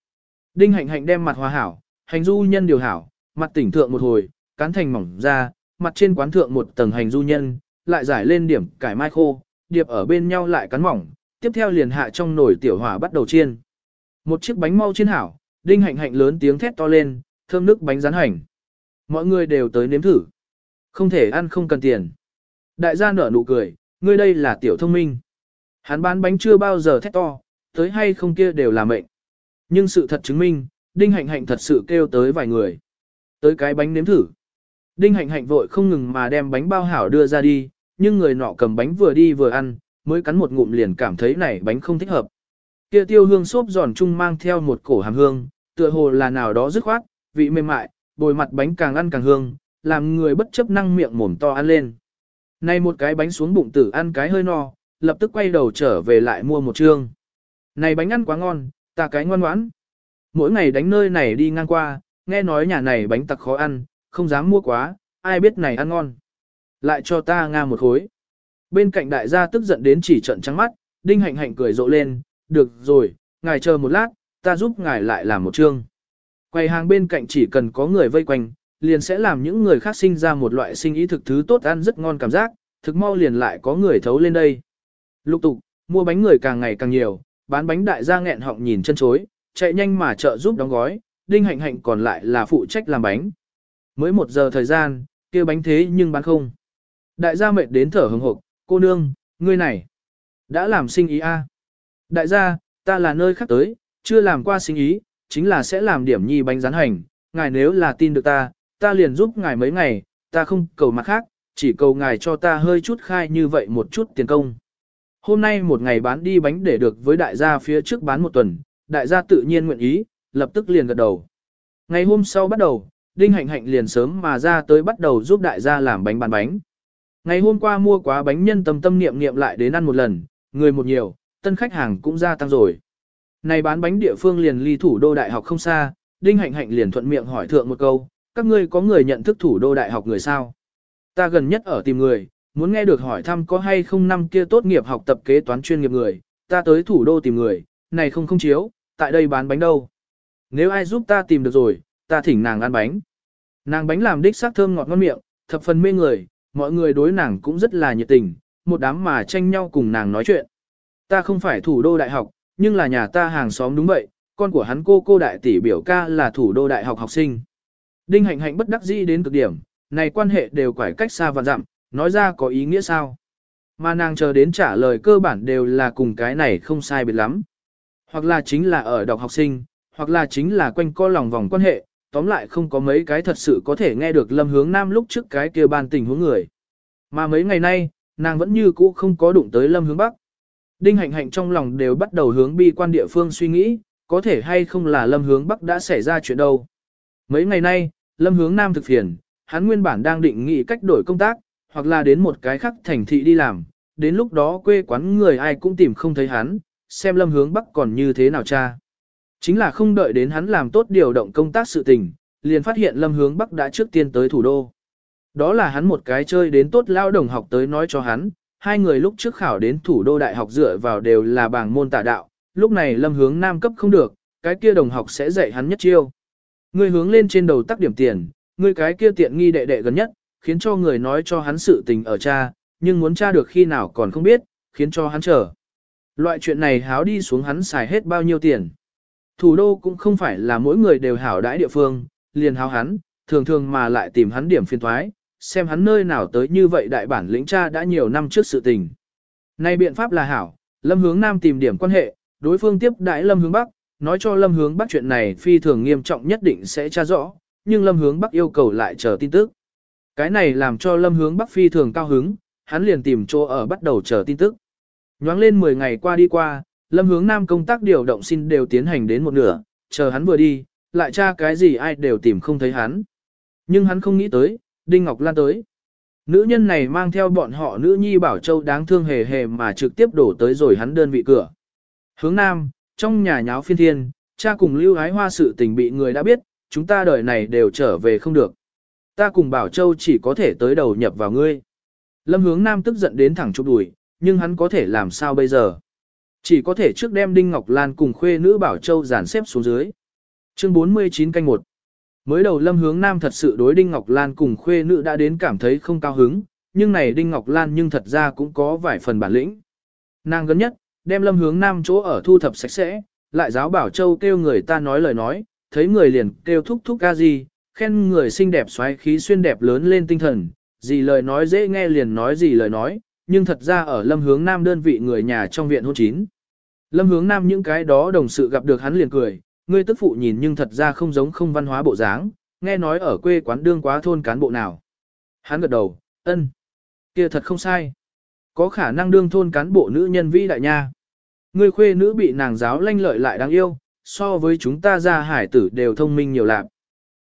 Đinh hạnh hạnh đem mặt hòa hảo, hành du nhân điều hảo, mặt tỉnh thượng một hồi, cán thành mỏng ra, mặt trên quán thượng một tầng hành du nhân, lại giải lên điểm cải mai khô, điệp ở bên nhau lại cắn mỏng, tiếp theo liền hạ trong nồi tiểu hỏa bắt đầu chiên. Một chiếc bánh mau chiên hảo, đinh hạnh hạnh lớn tiếng thét to lên, thơm nước bánh rán hành. Mọi người đều tới nếm thử. Không thể ăn không cần tiền. Đại gia nở nụ cười, ngươi đây là tiểu thông minh. Hắn bán bánh chưa bao giờ thét to, tới hay không kia đều là mệnh. Nhưng sự thật chứng minh, đinh hạnh hạnh thật sự kêu tới vài người. Tới cái bánh nếm thử. Đinh hạnh hạnh vội không ngừng mà đem bánh bao hảo đưa ra đi, nhưng người nọ cầm bánh vừa đi vừa ăn, mới cắn một ngụm liền cảm thấy này bánh không thích hợp. Kia tiêu hương xốp giòn chung mang theo một cổ hàm hương, tựa hồ là nào đó dứt khoát, vị mềm mại, bồi mặt bánh càng ăn càng hương, làm người bất chấp năng miệng mồm to ăn lên. Này một cái bánh xuống bụng tử ăn cái hơi no, lập tức quay đầu trở về lại mua một trương. Này bánh ăn quá ngon, ta cái ngoan ngoãn. Mỗi ngày đánh nơi này đi ngang qua, nghe nói nhà này bánh tặc khó ăn, không dám mua quá, ai biết này ăn ngon. Lại cho ta nga một khối. Bên cạnh đại gia tức giận đến chỉ trận trắng mắt, đinh hạnh hạnh cười rộ lên, được rồi, ngài chờ một lát, ta giúp ngài lại làm một chương. Quầy hàng bên cạnh chỉ cần có người vây quanh, liền sẽ làm những người khác sinh ra một loại sinh ý thực thứ tốt ăn rất ngon cảm giác, thực mau liền lại có người thấu lên đây. Lục tục, mua bánh người càng ngày càng nhiều, bán bánh đại gia nghẹn họng nhìn chân chối, chạy nhanh mà trợ giúp đóng gói, đinh hạnh hạnh còn lại là phụ trách làm bánh. Mới một giờ thời gian, kia bánh thế nhưng bán không. Đại gia mệt đến thở hừng hộp, cô nương, ngươi này, đã làm sinh ý a? Đại gia, ta là nơi khác tới, chưa làm qua sinh ý, chính là sẽ làm điểm nhi bánh rán hành, ngài nếu là tin được ta, ta liền giúp ngài mấy ngày, ta không cầu mặt khác, chỉ cầu ngài cho ta hơi chút khai như vậy một chút tiền công. Hôm nay một ngày bán đi bánh để được với đại gia phía trước bán một tuần, đại gia tự nhiên nguyện ý, lập tức liền gật đầu. Ngày hôm sau bắt đầu, Đinh Hạnh Hạnh liền sớm mà ra tới bắt đầu giúp đại gia làm bánh bán bánh. Ngày hôm qua mua quá bánh nhân tâm tâm niệm niệm lại đến ăn một lần, người một nhiều, tân khách hàng cũng gia tăng rồi. Này bán bánh địa phương liền ly thủ đô đại học không xa, Đinh Hạnh Hạnh liền thuận miệng hỏi thượng một câu, các ngươi có người nhận thức thủ đô đại học người sao? Ta gần nhất ở tìm người, muốn nghe được hỏi thăm có hay không năm kia tốt nghiệp học tập kế toán chuyên nghiệp người, ta tới thủ đô tìm người, này không không chiếu, tại đây bán bánh đâu. Nếu ai giúp ta tìm được rồi, ta thỉnh nàng ăn bánh. Nàng bánh làm đích xác thơm ngọt ngon miệng, thập phần mê người, mọi người đối nàng cũng rất là nhiệt tình, một đám mà tranh nhau cùng nàng nói chuyện. Ta không phải thủ đô đại học, nhưng là nhà ta hàng xóm đúng vậy, con của hắn cô cô đại tỷ biểu ca là thủ đô đại học học sinh. Đinh hạnh hạnh bất đắc dĩ đến cực điểm, này quan hệ đều quải cách xa và dặm, nói ra có ý nghĩa sao. Mà nàng chờ đến trả lời cơ bản đều là cùng cái này không sai biệt lắm. Hoặc là chính là ở đọc học sinh, hoặc là chính là quanh co lòng vòng quan hệ, tóm lại không có mấy cái thật sự có thể nghe được lâm hướng nam lúc trước cái kia ban tình huống người. Mà mấy ngày nay, nàng vẫn như cũ không có đụng tới lâm hướng bắc. Đinh hạnh hạnh trong lòng đều bắt đầu hướng bi quan địa phương suy nghĩ, có thể hay không là lâm hướng bắc đã xảy ra chuyện đâu. Mấy ngày nay, lâm hướng nam thực phiền, hắn nguyên bản đang định nghĩ cách đổi công tác, hoặc là đến một cái khác thành thị đi làm, đến lúc đó quê quán người ai cũng tìm không thấy hắn, xem lâm hướng bắc còn như thế nào cha. Chính là không đợi đến hắn làm tốt điều động công tác sự tình, liền phát hiện lâm hướng bắc đã trước tiên tới thủ đô. Đó là hắn một cái chơi đến tốt lao đồng học tới nói cho hắn, hai người lúc trước khảo đến thủ đô đại học dựa vào đều là bảng môn tả đạo, lúc này lâm hướng nam cấp không được, cái kia đồng học sẽ dạy hắn nhất chiêu. Người hướng lên trên đầu tắc điểm tiền, người cái kia tiện nghi đệ đệ gần nhất, khiến cho người nói cho hắn sự tình ở cha, nhưng muốn cha được khi nào còn không biết, khiến cho hắn chờ. Loại chuyện này háo đi xuống hắn xài hết bao nhiêu tiền. Thủ đô cũng không phải là mỗi người đều hảo đãi địa phương, liền háo hắn, thường thường mà lại tìm hắn điểm phiên thoái, xem hắn nơi nào tới như vậy đại bản lĩnh cha đã nhiều năm trước sự tình. Nay biện pháp là hảo, Lâm Hướng Nam tìm điểm quan hệ, đối phương tiếp đãi Lâm Hướng Bắc, nói cho Lâm Hướng Bắc chuyện này phi thường nghiêm trọng nhất định sẽ tra rõ, nhưng Lâm Hướng Bắc yêu cầu lại chờ tin tức. Cái này làm cho Lâm Hướng Bắc phi thường cao hứng, hắn liền tìm chỗ ở bắt đầu chờ tin tức. Nhoáng lên 10 ngày qua đi qua, Lâm Hướng Nam công tác điều động xin đều tiến hành đến một nửa, chờ hắn vừa đi, lại tra cái gì ai đều tìm không thấy hắn. Nhưng hắn không nghĩ tới, Đinh Ngọc Lan tới. Nữ nhân này mang theo bọn họ nữ nhi Bảo Châu đáng thương hề hề mà trực tiếp đổ tới rồi hắn đơn vị cửa. Hướng Nam, trong nhà nháo phiên thiên, cha cùng lưu ái hoa sự tình bị người đã biết, chúng ta đời này đều trở về không được. Ta cùng Bảo Châu chỉ có thể tới đầu nhập vào ngươi. Lâm hướng Nam tức giận đến thẳng chụp đùi, nhưng hắn có thể làm sao bây giờ? Chỉ có thể trước đem Đinh Ngọc Lan cùng khuê nữ Bảo Châu dàn xếp xuống dưới. Chương 49 canh 1 Mới đầu Lâm Hướng Nam thật sự đối Đinh Ngọc Lan cùng khuê nữ đã đến cảm thấy không cao hứng, nhưng này Đinh Ngọc Lan nhưng thật ra cũng có vài phần bản lĩnh. Nàng gần nhất, đem Lâm Hướng Nam chỗ ở thu thập sạch sẽ, lại giáo Bảo Châu kêu người ta nói lời nói, thấy người liền kêu thúc thúc ca gì, khen người xinh đẹp xoáy khí xuyên đẹp lớn lên tinh thần, gì lời nói dễ nghe liền nói gì lời nói, nhưng thật ra ở Lâm Hướng Nam đơn vị người nhà trong viện hôn chín. Lâm Hướng Nam những cái đó đồng sự gặp được hắn liền cười, ngươi tức phụ nhìn nhưng thật ra không giống không văn hóa bộ dáng, nghe nói ở quê quán đương quá thôn cán bộ nào. Hắn gật đầu, ân, kia thật không sai. Có khả năng đương thôn cán bộ nữ nhân vĩ đại nha. Ngươi khuê nữ bị nàng giáo lanh lợi lại đáng yêu, so với chúng ta ra hải tử đều thông minh nhiều lạc.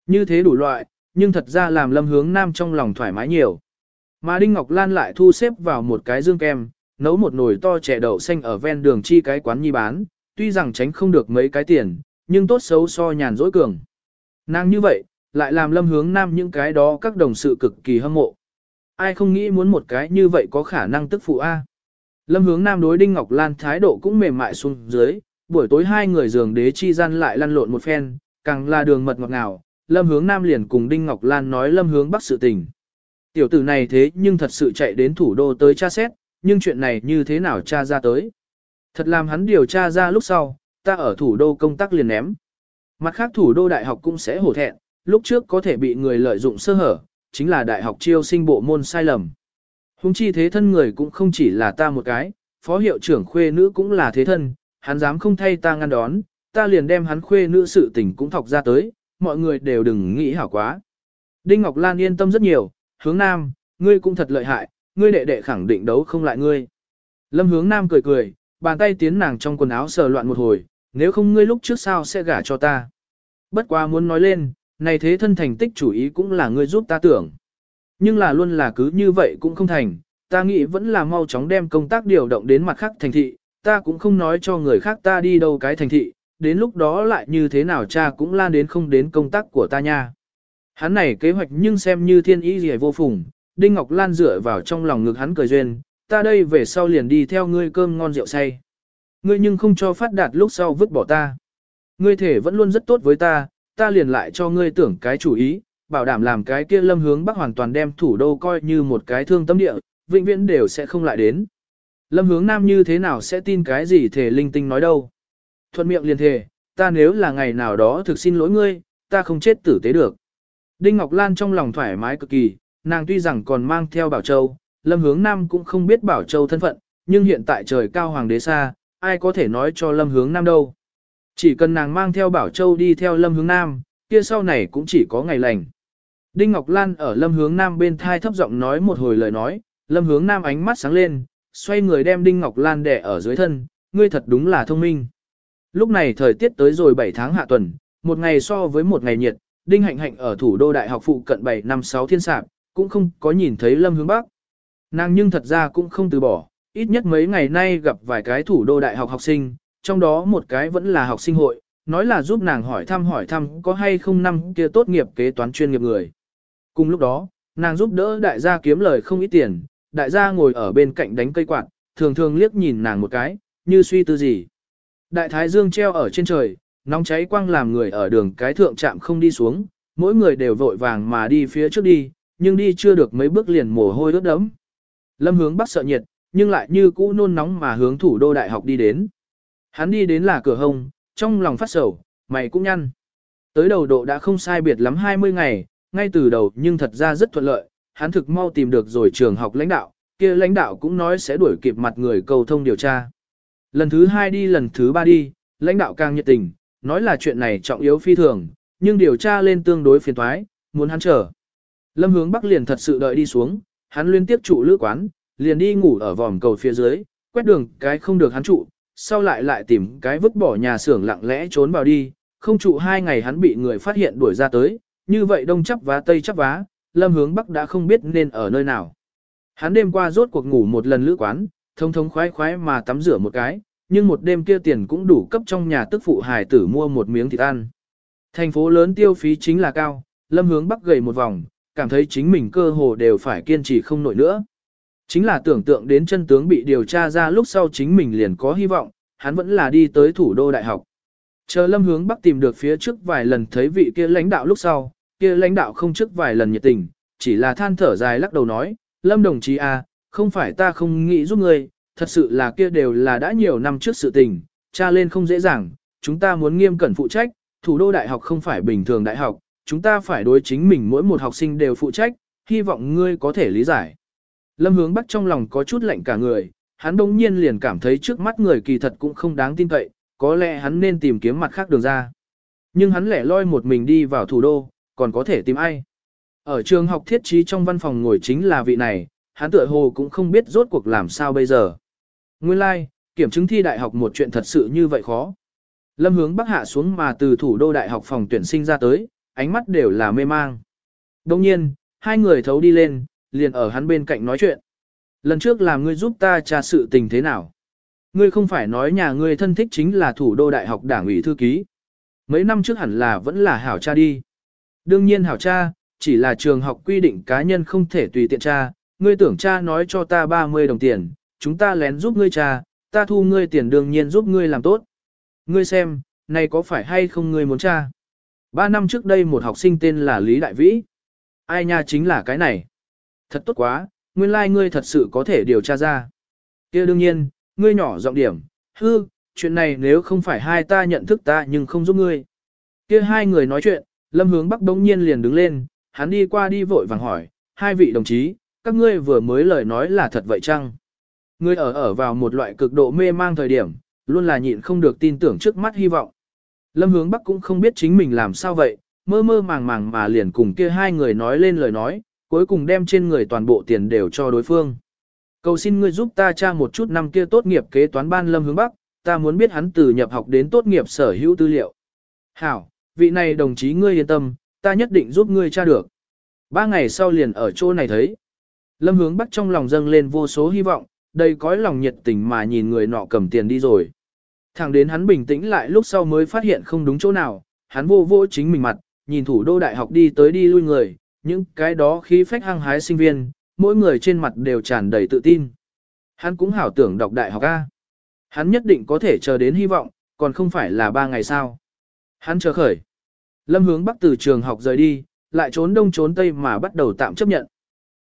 Như thế đủ loại, nhưng thật ra làm lâm hướng nam trong lòng thoải mái nhiều. Mà Đinh Ngọc Lan lại thu xếp vào một cái dương kem, nấu một nồi to chè đậu xanh ở ven đường chi cái quán nhi bán, tuy rằng tránh không được mấy cái tiền, nhưng tốt xấu so nhàn dỗi cường. Nàng như vậy, lại làm lâm hướng nam những cái đó các đồng sự cực kỳ hâm mộ. Ai không nghĩ muốn một cái như vậy có khả năng tức phụ A. Lâm hướng nam đối Đinh Ngọc Lan thái độ cũng mềm mại xuống dưới, buổi tối hai người giường đế chi gian lại lăn lộn một phen, càng là đường mật ngọt ngào, Lâm hướng nam liền cùng Đinh Ngọc Lan nói Lâm hướng bắc sự tình. Tiểu tử này thế nhưng thật sự chạy đến thủ đô tới tra xét, nhưng chuyện này như thế nào tra ra tới. Thật làm hắn điều tra ra lúc sau, ta ở thủ đô công tác liền ném. Mặt khác thủ đô đại học cũng sẽ hổ thẹn, lúc trước có thể bị người lợi dụng sơ hở, chính là đại học chiêu sinh bộ môn sai lầm. Hùng chi thế thân người cũng không chỉ là ta một cái, phó hiệu trưởng khuê nữ cũng là thế thân, hắn dám không thay ta ngăn đón, ta liền đem hắn khuê nữ sự tình cũng thọc ra tới, mọi người đều đừng nghĩ hảo quá. Đinh Ngọc Lan yên tâm rất nhiều, hướng nam, ngươi cũng thật lợi hại, ngươi đệ đệ khẳng định đấu không lại ngươi. Lâm hướng nam cười cười, bàn tay tiến nàng trong quần áo sờ loạn một hồi, nếu không ngươi lúc trước sao sẽ gả cho ta. Bất quá muốn nói lên, này thế thân thành tích chủ ý cũng là ngươi giúp ta tưởng. Nhưng là luôn là cứ như vậy cũng không thành, ta nghĩ vẫn là mau chóng đem công tác điều động đến mặt khác thành thị, ta cũng không nói cho người khác ta đi đâu cái thành thị, đến lúc đó lại như thế nào cha cũng lan đến không đến công tác của ta nha. Hắn này kế hoạch nhưng xem như thiên ý gì vô phùng, Đinh Ngọc Lan dựa vào trong lòng ngực hắn cười duyên, ta đây về sau liền đi theo ngươi cơm ngon rượu say. Ngươi nhưng không cho phát đạt lúc sau vứt bỏ ta. Ngươi thể vẫn luôn rất tốt với ta, ta liền lại cho ngươi tưởng cái chủ ý, bảo đảm làm cái kia lâm hướng bắc hoàn toàn đem thủ đô coi như một cái thương tâm địa, vĩnh viễn đều sẽ không lại đến. Lâm hướng nam như thế nào sẽ tin cái gì thể linh tinh nói đâu. Thuận miệng liền thề, ta nếu là ngày nào đó thực xin lỗi ngươi, ta không chết tử tế được. Đinh Ngọc Lan trong lòng thoải mái cực kỳ, nàng tuy rằng còn mang theo Bảo Châu, Lâm Hướng Nam cũng không biết Bảo Châu thân phận, nhưng hiện tại trời cao hoàng đế xa, ai có thể nói cho Lâm Hướng Nam đâu. Chỉ cần nàng mang theo Bảo Châu đi theo Lâm Hướng Nam, kia sau này cũng chỉ có ngày lành. Đinh Ngọc Lan ở Lâm Hướng Nam bên thai thấp giọng nói một hồi lời nói, Lâm Hướng Nam ánh mắt sáng lên, xoay người đem Đinh Ngọc Lan đè ở dưới thân, ngươi thật đúng là thông minh. Lúc này thời tiết tới rồi 7 tháng hạ tuần, một ngày so với một ngày nhiệt, Đinh Hạnh Hạnh ở thủ đô đại học phụ cận 7 năm 6 thiên sạp, cũng không có nhìn thấy Lâm Hướng Bắc. Nàng nhưng thật ra cũng không từ bỏ, ít nhất mấy ngày nay gặp vài cái thủ đô đại học học sinh, trong đó một cái vẫn là học sinh hội, nói là giúp nàng hỏi thăm hỏi thăm có hay không năm kia tốt nghiệp kế toán chuyên nghiệp người. Cùng lúc đó, nàng giúp đỡ đại gia kiếm lời không ít tiền, đại gia ngồi ở bên cạnh đánh cây quạt, thường thường liếc nhìn nàng một cái, như suy tư gì. Đại thái dương treo ở trên trời, nóng cháy quang làm người ở đường cái thượng chạm không đi xuống, mỗi người đều vội vàng mà đi phía trước đi, nhưng đi chưa được mấy bước liền mồ hôi ướt đẫm. Lâm hướng bắc sợ nhiệt, nhưng lại như cũ nôn nóng mà hướng thủ đô đại học đi đến. Hắn đi đến là cửa hông, trong lòng phát sầu, mày cũng nhăn. Tới đầu độ đã không sai biệt lắm 20 ngày, ngay từ đầu nhưng thật ra rất thuận lợi, hắn thực mau tìm được rồi trường học lãnh đạo, kia lãnh đạo cũng nói sẽ đuổi kịp mặt người cầu thông điều tra. Lần thứ hai đi lần thứ ba đi, lãnh đạo càng nhiệt tình, nói là chuyện này trọng yếu phi thường, nhưng điều tra lên tương đối phiền thoái, muốn hắn chờ. Lâm hướng bắc liền thật sự đợi đi xuống, hắn liên tiếp trụ lữ quán, liền đi ngủ ở vòm cầu phía dưới, quét đường cái không được hắn trụ, sau lại lại tìm cái vứt bỏ nhà xưởng lặng lẽ trốn vào đi, không trụ hai ngày hắn bị người phát hiện đuổi ra tới, như vậy đông chắp vá tây chắp vá, lâm hướng bắc đã không biết nên ở nơi nào. Hắn đêm qua rốt cuộc ngủ một lần lữ quán, thông thống khoái khoái mà tắm rửa một cái, nhưng một đêm kia tiền cũng đủ cấp trong nhà tức phụ hài tử mua một miếng thịt ăn. Thành phố lớn tiêu phí chính là cao, lâm hướng bắc gầy một vòng, cảm thấy chính mình cơ hồ đều phải kiên trì không nổi nữa. Chính là tưởng tượng đến chân tướng bị điều tra ra lúc sau chính mình liền có hy vọng, hắn vẫn là đi tới thủ đô đại học. Chờ lâm hướng bắc tìm được phía trước vài lần thấy vị kia lãnh đạo lúc sau, kia lãnh đạo không trước vài lần nhiệt tình, chỉ là than thở dài lắc đầu nói, lâm đồng chí à, không phải ta không nghĩ giúp ngươi, thật sự là kia đều là đã nhiều năm trước sự tình, cha lên không dễ dàng, chúng ta muốn nghiêm cẩn phụ trách, thủ đô đại học không phải bình thường đại học, chúng ta phải đối chính mình mỗi một học sinh đều phụ trách, hy vọng ngươi có thể lý giải. Lâm hướng bắc trong lòng có chút lạnh cả người, hắn đông nhiên liền cảm thấy trước mắt người kỳ thật cũng không đáng tin cậy, có lẽ hắn nên tìm kiếm mặt khác đường ra. Nhưng hắn lẻ loi một mình đi vào thủ đô, còn có thể tìm ai. Ở trường học thiết trí trong văn phòng ngồi chính là vị này, hắn tựa hồ cũng không biết rốt cuộc làm sao bây giờ. Nguyên lai, like, kiểm chứng thi đại học một chuyện thật sự như vậy khó. Lâm hướng bắc hạ xuống mà từ thủ đô đại học phòng tuyển sinh ra tới, ánh mắt đều là mê mang. Đồng nhiên, hai người thấu đi lên, liền ở hắn bên cạnh nói chuyện. Lần trước làm ngươi giúp ta tra sự tình thế nào? Ngươi không phải nói nhà ngươi thân thích chính là thủ đô đại học đảng ủy thư ký. Mấy năm trước hẳn là vẫn là hảo cha đi. Đương nhiên hảo cha, chỉ là trường học quy định cá nhân không thể tùy tiện cha. Ngươi tưởng cha nói cho ta 30 đồng tiền, chúng ta lén giúp ngươi trà, ta thu ngươi tiền đương nhiên giúp ngươi làm tốt. Ngươi xem, này có phải hay không ngươi muốn tra? Ba năm trước đây một học sinh tên là Lý Đại Vĩ. Ai nha chính là cái này. Thật tốt quá, nguyên lai like ngươi thật sự có thể điều tra ra. kia đương nhiên, ngươi nhỏ giọng điểm, hư, chuyện này nếu không phải hai ta nhận thức ta nhưng không giúp ngươi. kia hai người nói chuyện, lâm hướng bắc đống nhiên liền đứng lên, hắn đi qua đi vội vàng hỏi, hai vị đồng chí, các ngươi vừa mới lời nói là thật vậy chăng? Ngươi ở ở vào một loại cực độ mê mang thời điểm, luôn là nhịn không được tin tưởng trước mắt hy vọng. Lâm hướng bắc cũng không biết chính mình làm sao vậy, mơ mơ màng màng mà liền cùng kia hai người nói lên lời nói, cuối cùng đem trên người toàn bộ tiền đều cho đối phương. Cầu xin ngươi giúp ta tra một chút năm kia tốt nghiệp kế toán ban Lâm hướng bắc, ta muốn biết hắn từ nhập học đến tốt nghiệp sở hữu tư liệu. Hảo, vị này đồng chí ngươi yên tâm, ta nhất định giúp ngươi tra được. Ba ngày sau liền ở chỗ này thấy. Lâm hướng bắc trong lòng dâng lên vô số hy vọng, đầy cõi lòng nhiệt tình mà nhìn người nọ cầm tiền đi rồi. Thẳng đến hắn bình tĩnh lại lúc sau mới phát hiện không đúng chỗ nào, hắn vô vô chính mình mặt, nhìn thủ đô đại học đi tới đi lui người, những cái đó khí phách hăng hái sinh viên, mỗi người trên mặt đều tràn đầy tự tin. Hắn cũng hảo tưởng đọc đại học A. Hắn nhất định có thể chờ đến hy vọng, còn không phải là ba ngày sau. Hắn chờ khởi. Lâm hướng bắc từ trường học rời đi, lại trốn đông trốn tây mà bắt đầu tạm chấp nhận.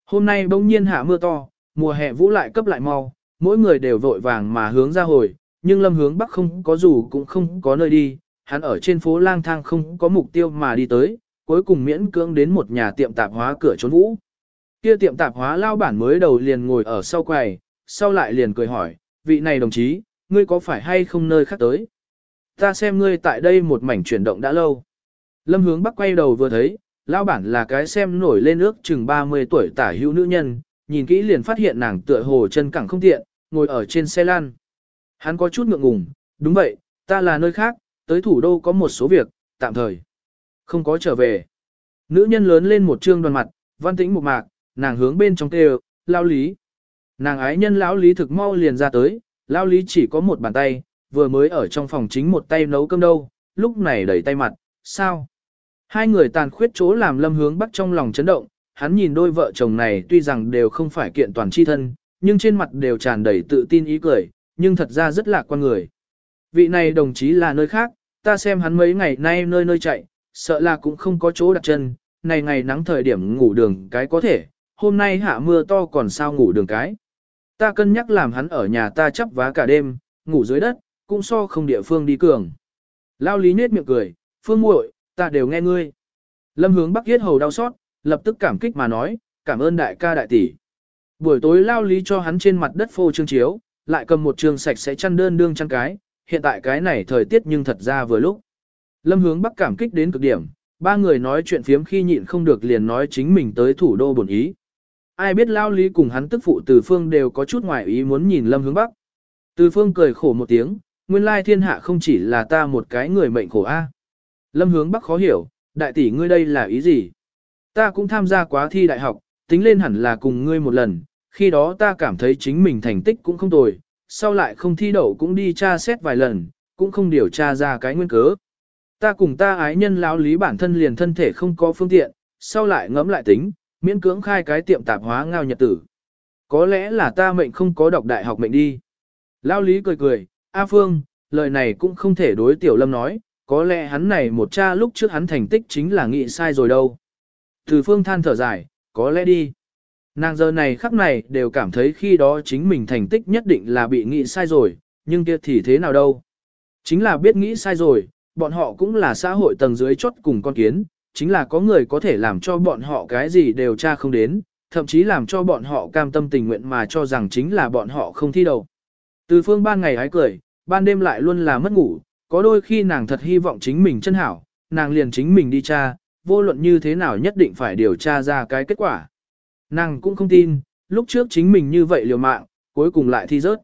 Hôm nay bỗng nhiên hạ mưa to, mùa hè vũ lại cấp lại mau, mỗi người đều vội vàng mà hướng ra hồi, nhưng lâm hướng bắc không có dù cũng không có nơi đi, hắn ở trên phố lang thang không có mục tiêu mà đi tới, cuối cùng miễn cưỡng đến một nhà tiệm tạp hóa cửa trốn vũ. Kia tiệm tạp hóa lao bản mới đầu liền ngồi ở sau quầy, sau lại liền cười hỏi, vị này đồng chí, ngươi có phải hay không nơi khác tới? Ta xem ngươi tại đây một mảnh chuyển động đã lâu. Lâm hướng bắc quay đầu vừa thấy, lao bản là cái xem nổi lên ước chừng 30 tuổi tả hữu nữ nhân, nhìn kỹ liền phát hiện nàng tựa hồ chân cẳng không tiện, ngồi ở trên xe lan. Hắn có chút ngượng ngùng, đúng vậy, ta là nơi khác, tới thủ đô có một số việc, tạm thời. Không có trở về. Nữ nhân lớn lên một trương đoàn mặt, văn tĩnh một mạc, nàng hướng bên trong kêu, lao lý. Nàng ái nhân lão lý thực mau liền ra tới, lao lý chỉ có một bàn tay, vừa mới ở trong phòng chính một tay nấu cơm đâu, lúc này đẩy tay mặt, sao? Hai người tàn khuyết chỗ làm lâm hướng bắt trong lòng chấn động, hắn nhìn đôi vợ chồng này tuy rằng đều không phải kiện toàn chi thân, nhưng trên mặt đều tràn đầy tự tin ý cười, nhưng thật ra rất lạc quan người. Vị này đồng chí là nơi khác, ta xem hắn mấy ngày nay nơi nơi chạy, sợ là cũng không có chỗ đặt chân, này ngày nắng thời điểm ngủ đường cái có thể, hôm nay hạ mưa to còn sao ngủ đường cái. Ta cân nhắc làm hắn ở nhà ta chắp vá cả đêm, ngủ dưới đất, cũng so không địa phương đi cường. Lao lý nết miệng cười, phương muội, ta đều nghe ngươi. Lâm hướng bắc yết hầu đau xót, lập tức cảm kích mà nói, cảm ơn đại ca đại tỷ. Buổi tối lao lý cho hắn trên mặt đất phô trương chiếu, lại cầm một trường sạch sẽ chăn đơn đương chăn cái, hiện tại cái này thời tiết nhưng thật ra vừa lúc. Lâm hướng bắc cảm kích đến cực điểm, ba người nói chuyện phiếm khi nhịn không được liền nói chính mình tới thủ đô bổn ý. Ai biết lao lý cùng hắn tức phụ từ phương đều có chút ngoài ý muốn nhìn lâm hướng bắc. Từ phương cười khổ một tiếng, nguyên lai thiên hạ không chỉ là ta một cái người mệnh khổ a. Lâm hướng bắc khó hiểu, đại tỷ ngươi đây là ý gì? Ta cũng tham gia quá thi đại học, tính lên hẳn là cùng ngươi một lần, khi đó ta cảm thấy chính mình thành tích cũng không tồi, sau lại không thi đậu cũng đi tra xét vài lần, cũng không điều tra ra cái nguyên cớ. Ta cùng ta ái nhân lão lý bản thân liền thân thể không có phương tiện, sau lại ngẫm lại tính, miễn cưỡng khai cái tiệm tạp hóa ngao nhật tử. Có lẽ là ta mệnh không có đọc đại học mệnh đi. Lão lý cười cười, A Phương, lời này cũng không thể đối tiểu lâm nói, có lẽ hắn này một cha lúc trước hắn thành tích chính là nghĩ sai rồi đâu. Từ phương than thở dài, có lẽ đi. Nàng giờ này khắc này đều cảm thấy khi đó chính mình thành tích nhất định là bị nghĩ sai rồi, nhưng kia thì thế nào đâu. Chính là biết nghĩ sai rồi, bọn họ cũng là xã hội tầng dưới chốt cùng con kiến, chính là có người có thể làm cho bọn họ cái gì đều tra không đến, thậm chí làm cho bọn họ cam tâm tình nguyện mà cho rằng chính là bọn họ không thi đầu. Từ phương ban ngày hái cười, ban đêm lại luôn là mất ngủ, có đôi khi nàng thật hy vọng chính mình chân hảo, nàng liền chính mình đi tra, vô luận như thế nào nhất định phải điều tra ra cái kết quả. Nàng cũng không tin, lúc trước chính mình như vậy liều mạng, cuối cùng lại thi rớt.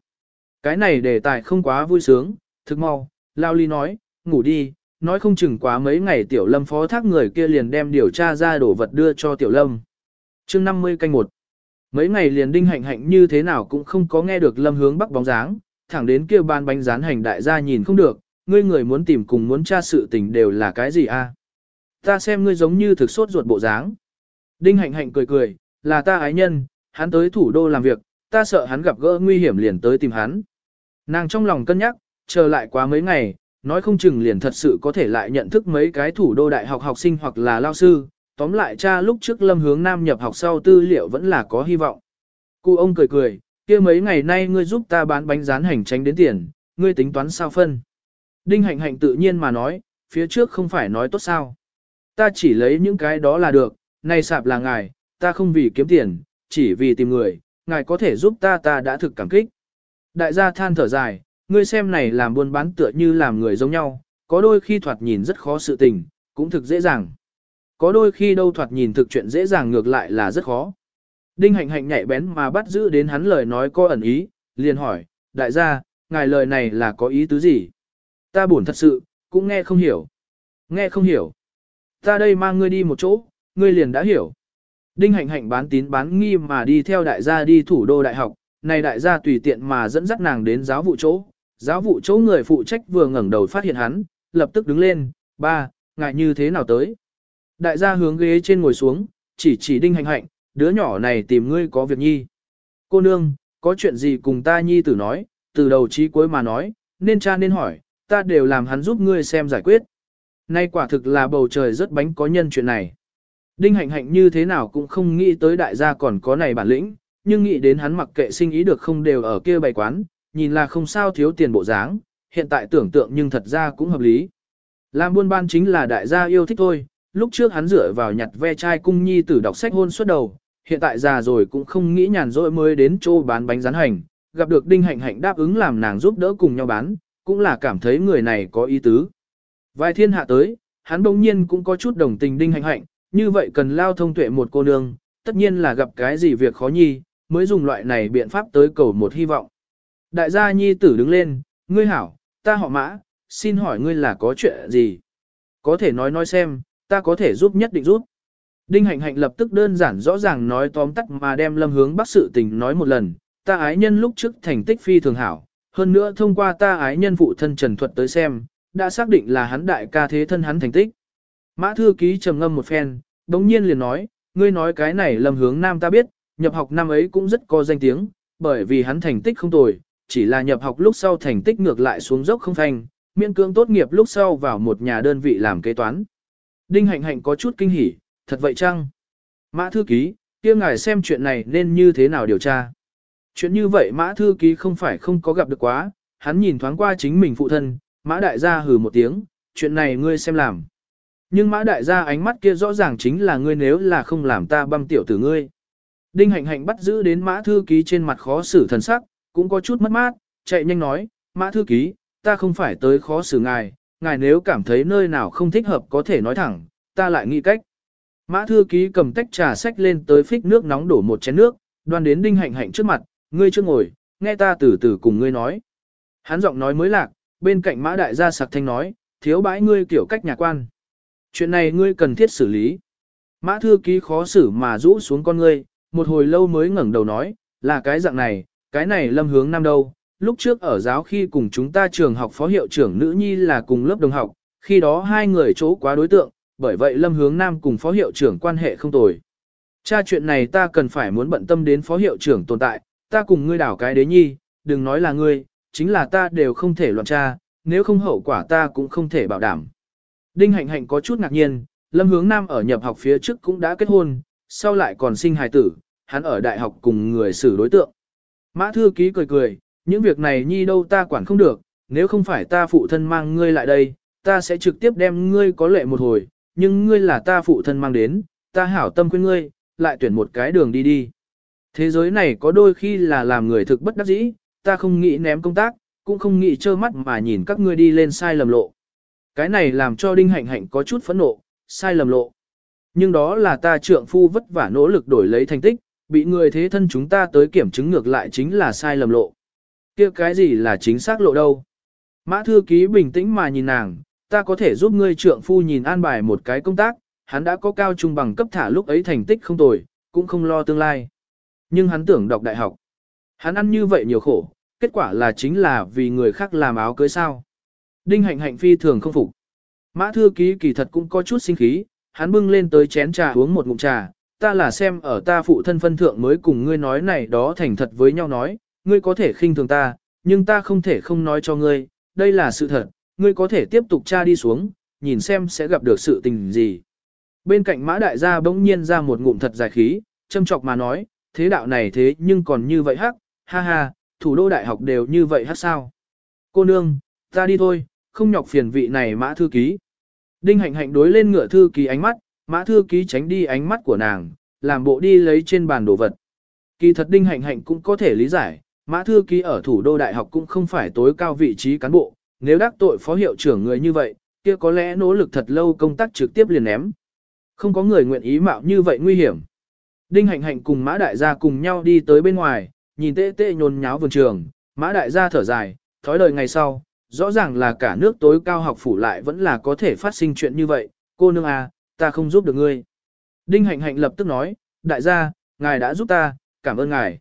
Cái này đề tài không quá vui sướng, thực mau, Lao Ly nói, ngủ đi, nói không chừng quá mấy ngày Tiểu Lâm phó thác người kia liền đem điều tra ra đổ vật đưa cho Tiểu Lâm. chương 50 canh một Mấy ngày liền đinh hạnh hạnh như thế nào cũng không có nghe được Lâm hướng bắc bóng dáng, thẳng đến kia ban bánh rán hành đại gia nhìn không được, ngươi người muốn tìm cùng muốn tra sự tình đều là cái gì a? Ta xem ngươi giống như thực sốt ruột bộ dáng. Đinh hạnh hạnh cười cười, là ta ái nhân, hắn tới thủ đô làm việc, ta sợ hắn gặp gỡ nguy hiểm liền tới tìm hắn. Nàng trong lòng cân nhắc, chờ lại quá mấy ngày, nói không chừng liền thật sự có thể lại nhận thức mấy cái thủ đô đại học học sinh hoặc là lao sư, tóm lại cha lúc trước lâm hướng nam nhập học sau tư liệu vẫn là có hy vọng. Cụ ông cười cười, kia mấy ngày nay ngươi giúp ta bán bánh rán hành tránh đến tiền, ngươi tính toán sao phân. Đinh hạnh hạnh tự nhiên mà nói, phía trước không phải nói tốt sao. Ta chỉ lấy những cái đó là được, này sạp là ngài, ta không vì kiếm tiền, chỉ vì tìm người, ngài có thể giúp ta ta đã thực cảm kích. Đại gia than thở dài, ngươi xem này làm buôn bán tựa như làm người giống nhau, có đôi khi thoạt nhìn rất khó sự tình, cũng thực dễ dàng. Có đôi khi đâu thoạt nhìn thực chuyện dễ dàng ngược lại là rất khó. Đinh hạnh hạnh nhạy bén mà bắt giữ đến hắn lời nói có ẩn ý, liền hỏi, đại gia, ngài lời này là có ý tứ gì? Ta buồn thật sự, cũng nghe không hiểu. Nghe không hiểu. Ta đây mang ngươi đi một chỗ, ngươi liền đã hiểu. Đinh hạnh hạnh bán tín bán nghi mà đi theo đại gia đi thủ đô đại học, này đại gia tùy tiện mà dẫn dắt nàng đến giáo vụ chỗ. Giáo vụ chỗ người phụ trách vừa ngẩng đầu phát hiện hắn, lập tức đứng lên, ba, ngại như thế nào tới. Đại gia hướng ghế trên ngồi xuống, chỉ chỉ đinh hạnh hạnh, đứa nhỏ này tìm ngươi có việc nhi. Cô nương, có chuyện gì cùng ta nhi tử nói, từ đầu chí cuối mà nói, nên cha nên hỏi, ta đều làm hắn giúp ngươi xem giải quyết. Nay quả thực là bầu trời rất bánh có nhân chuyện này. Đinh hạnh hạnh như thế nào cũng không nghĩ tới đại gia còn có này bản lĩnh, nhưng nghĩ đến hắn mặc kệ sinh ý được không đều ở kia bày quán, nhìn là không sao thiếu tiền bộ dáng, hiện tại tưởng tượng nhưng thật ra cũng hợp lý. Làm buôn ban chính là đại gia yêu thích thôi, lúc trước hắn dựa vào nhặt ve chai cung nhi tử đọc sách hôn suốt đầu, hiện tại già rồi cũng không nghĩ nhàn rỗi mới đến chỗ bán bánh rán hành, gặp được đinh hạnh hạnh đáp ứng làm nàng giúp đỡ cùng nhau bán, cũng là cảm thấy người này có ý tứ. Vài thiên hạ tới, hắn bỗng nhiên cũng có chút đồng tình đinh hạnh hạnh, như vậy cần lao thông tuệ một cô nương, tất nhiên là gặp cái gì việc khó nhi, mới dùng loại này biện pháp tới cầu một hy vọng. Đại gia nhi tử đứng lên, ngươi hảo, ta họ mã, xin hỏi ngươi là có chuyện gì? Có thể nói nói xem, ta có thể giúp nhất định giúp. Đinh hạnh hạnh lập tức đơn giản rõ ràng nói tóm tắt mà đem lâm hướng bắc sự tình nói một lần, ta ái nhân lúc trước thành tích phi thường hảo, hơn nữa thông qua ta ái nhân phụ thân Trần Thuật tới xem, đã xác định là hắn đại ca thế thân hắn thành tích. Mã thư ký trầm ngâm một phen, đống nhiên liền nói, ngươi nói cái này lầm hướng nam ta biết, nhập học năm ấy cũng rất có danh tiếng, bởi vì hắn thành tích không tồi, chỉ là nhập học lúc sau thành tích ngược lại xuống dốc không thành, miễn cưỡng tốt nghiệp lúc sau vào một nhà đơn vị làm kế toán. Đinh hạnh hạnh có chút kinh hỉ, thật vậy chăng? Mã thư ký, kia ngài xem chuyện này nên như thế nào điều tra? Chuyện như vậy mã thư ký không phải không có gặp được quá, hắn nhìn thoáng qua chính mình phụ thân, mã đại gia hừ một tiếng, chuyện này ngươi xem làm. Nhưng mã đại gia ánh mắt kia rõ ràng chính là ngươi nếu là không làm ta băm tiểu tử ngươi. Đinh hạnh hạnh bắt giữ đến mã thư ký trên mặt khó xử thần sắc, cũng có chút mất mát, chạy nhanh nói, mã thư ký, ta không phải tới khó xử ngài, ngài nếu cảm thấy nơi nào không thích hợp có thể nói thẳng, ta lại nghĩ cách. Mã thư ký cầm tách trà sách lên tới phích nước nóng đổ một chén nước, đoan đến đinh hạnh hạnh trước mặt, ngươi chưa ngồi, nghe ta từ từ cùng ngươi nói. Hắn giọng nói mới lạc, bên cạnh mã đại gia sặc thanh nói, thiếu bãi ngươi kiểu cách nhà quan. Chuyện này ngươi cần thiết xử lý. Mã thư ký khó xử mà rũ xuống con ngươi, một hồi lâu mới ngẩng đầu nói, là cái dạng này, cái này lâm hướng năm đâu. Lúc trước ở giáo khi cùng chúng ta trường học phó hiệu trưởng nữ nhi là cùng lớp đồng học, khi đó hai người chỗ quá đối tượng, bởi vậy lâm hướng nam cùng phó hiệu trưởng quan hệ không tồi. Cha chuyện này ta cần phải muốn bận tâm đến phó hiệu trưởng tồn tại, ta cùng ngươi đảo cái đế nhi, đừng nói là ngươi, chính là ta đều không thể loạn tra, nếu không hậu quả ta cũng không thể bảo đảm. Đinh hạnh hạnh có chút ngạc nhiên, lâm hướng nam ở nhập học phía trước cũng đã kết hôn, sau lại còn sinh hài tử, hắn ở đại học cùng người xử đối tượng. Mã thư ký cười cười, những việc này nhi đâu ta quản không được, nếu không phải ta phụ thân mang ngươi lại đây, ta sẽ trực tiếp đem ngươi có lệ một hồi, nhưng ngươi là ta phụ thân mang đến, ta hảo tâm khuyên ngươi, lại tuyển một cái đường đi đi. Thế giới này có đôi khi là làm người thực bất đắc dĩ, ta không nghĩ ném công tác, cũng không nghĩ trơ mắt mà nhìn các ngươi đi lên sai lầm lộ. Cái này làm cho Đinh Hạnh Hạnh có chút phẫn nộ, sai lầm lộ. Nhưng đó là ta trượng phu vất vả nỗ lực đổi lấy thành tích, bị người thế thân chúng ta tới kiểm chứng ngược lại chính là sai lầm lộ. kia cái gì là chính xác lộ đâu? Mã thư ký bình tĩnh mà nhìn nàng, ta có thể giúp ngươi trượng phu nhìn an bài một cái công tác, hắn đã có cao trung bằng cấp thả lúc ấy thành tích không tồi, cũng không lo tương lai. Nhưng hắn tưởng đọc đại học. Hắn ăn như vậy nhiều khổ, kết quả là chính là vì người khác làm áo cưới sao. Đinh hạnh hạnh phi thường không phục. Mã thư ký kỳ thật cũng có chút sinh khí, hắn bưng lên tới chén trà uống một ngụm trà, ta là xem ở ta phụ thân phân thượng mới cùng ngươi nói này đó thành thật với nhau nói, ngươi có thể khinh thường ta, nhưng ta không thể không nói cho ngươi, đây là sự thật, ngươi có thể tiếp tục tra đi xuống, nhìn xem sẽ gặp được sự tình gì. Bên cạnh mã đại gia bỗng nhiên ra một ngụm thật dài khí, châm chọc mà nói, thế đạo này thế nhưng còn như vậy hắc, ha ha, thủ đô đại học đều như vậy hát sao. Cô nương, ta đi thôi, không nhọc phiền vị này mã thư ký. Đinh hạnh hạnh đối lên ngựa thư ký ánh mắt, mã thư ký tránh đi ánh mắt của nàng, làm bộ đi lấy trên bàn đồ vật. Kỳ thật đinh hạnh hạnh cũng có thể lý giải, mã thư ký ở thủ đô đại học cũng không phải tối cao vị trí cán bộ, nếu đắc tội phó hiệu trưởng người như vậy, kia có lẽ nỗ lực thật lâu công tác trực tiếp liền ném. Không có người nguyện ý mạo như vậy nguy hiểm. Đinh hạnh hạnh cùng mã đại gia cùng nhau đi tới bên ngoài, nhìn tê tê nhôn nháo vườn trường, mã đại gia thở dài, thói lời ngày sau, rõ ràng là cả nước tối cao học phủ lại vẫn là có thể phát sinh chuyện như vậy, cô nương à, ta không giúp được ngươi. Đinh hạnh hạnh lập tức nói, đại gia, ngài đã giúp ta, cảm ơn ngài.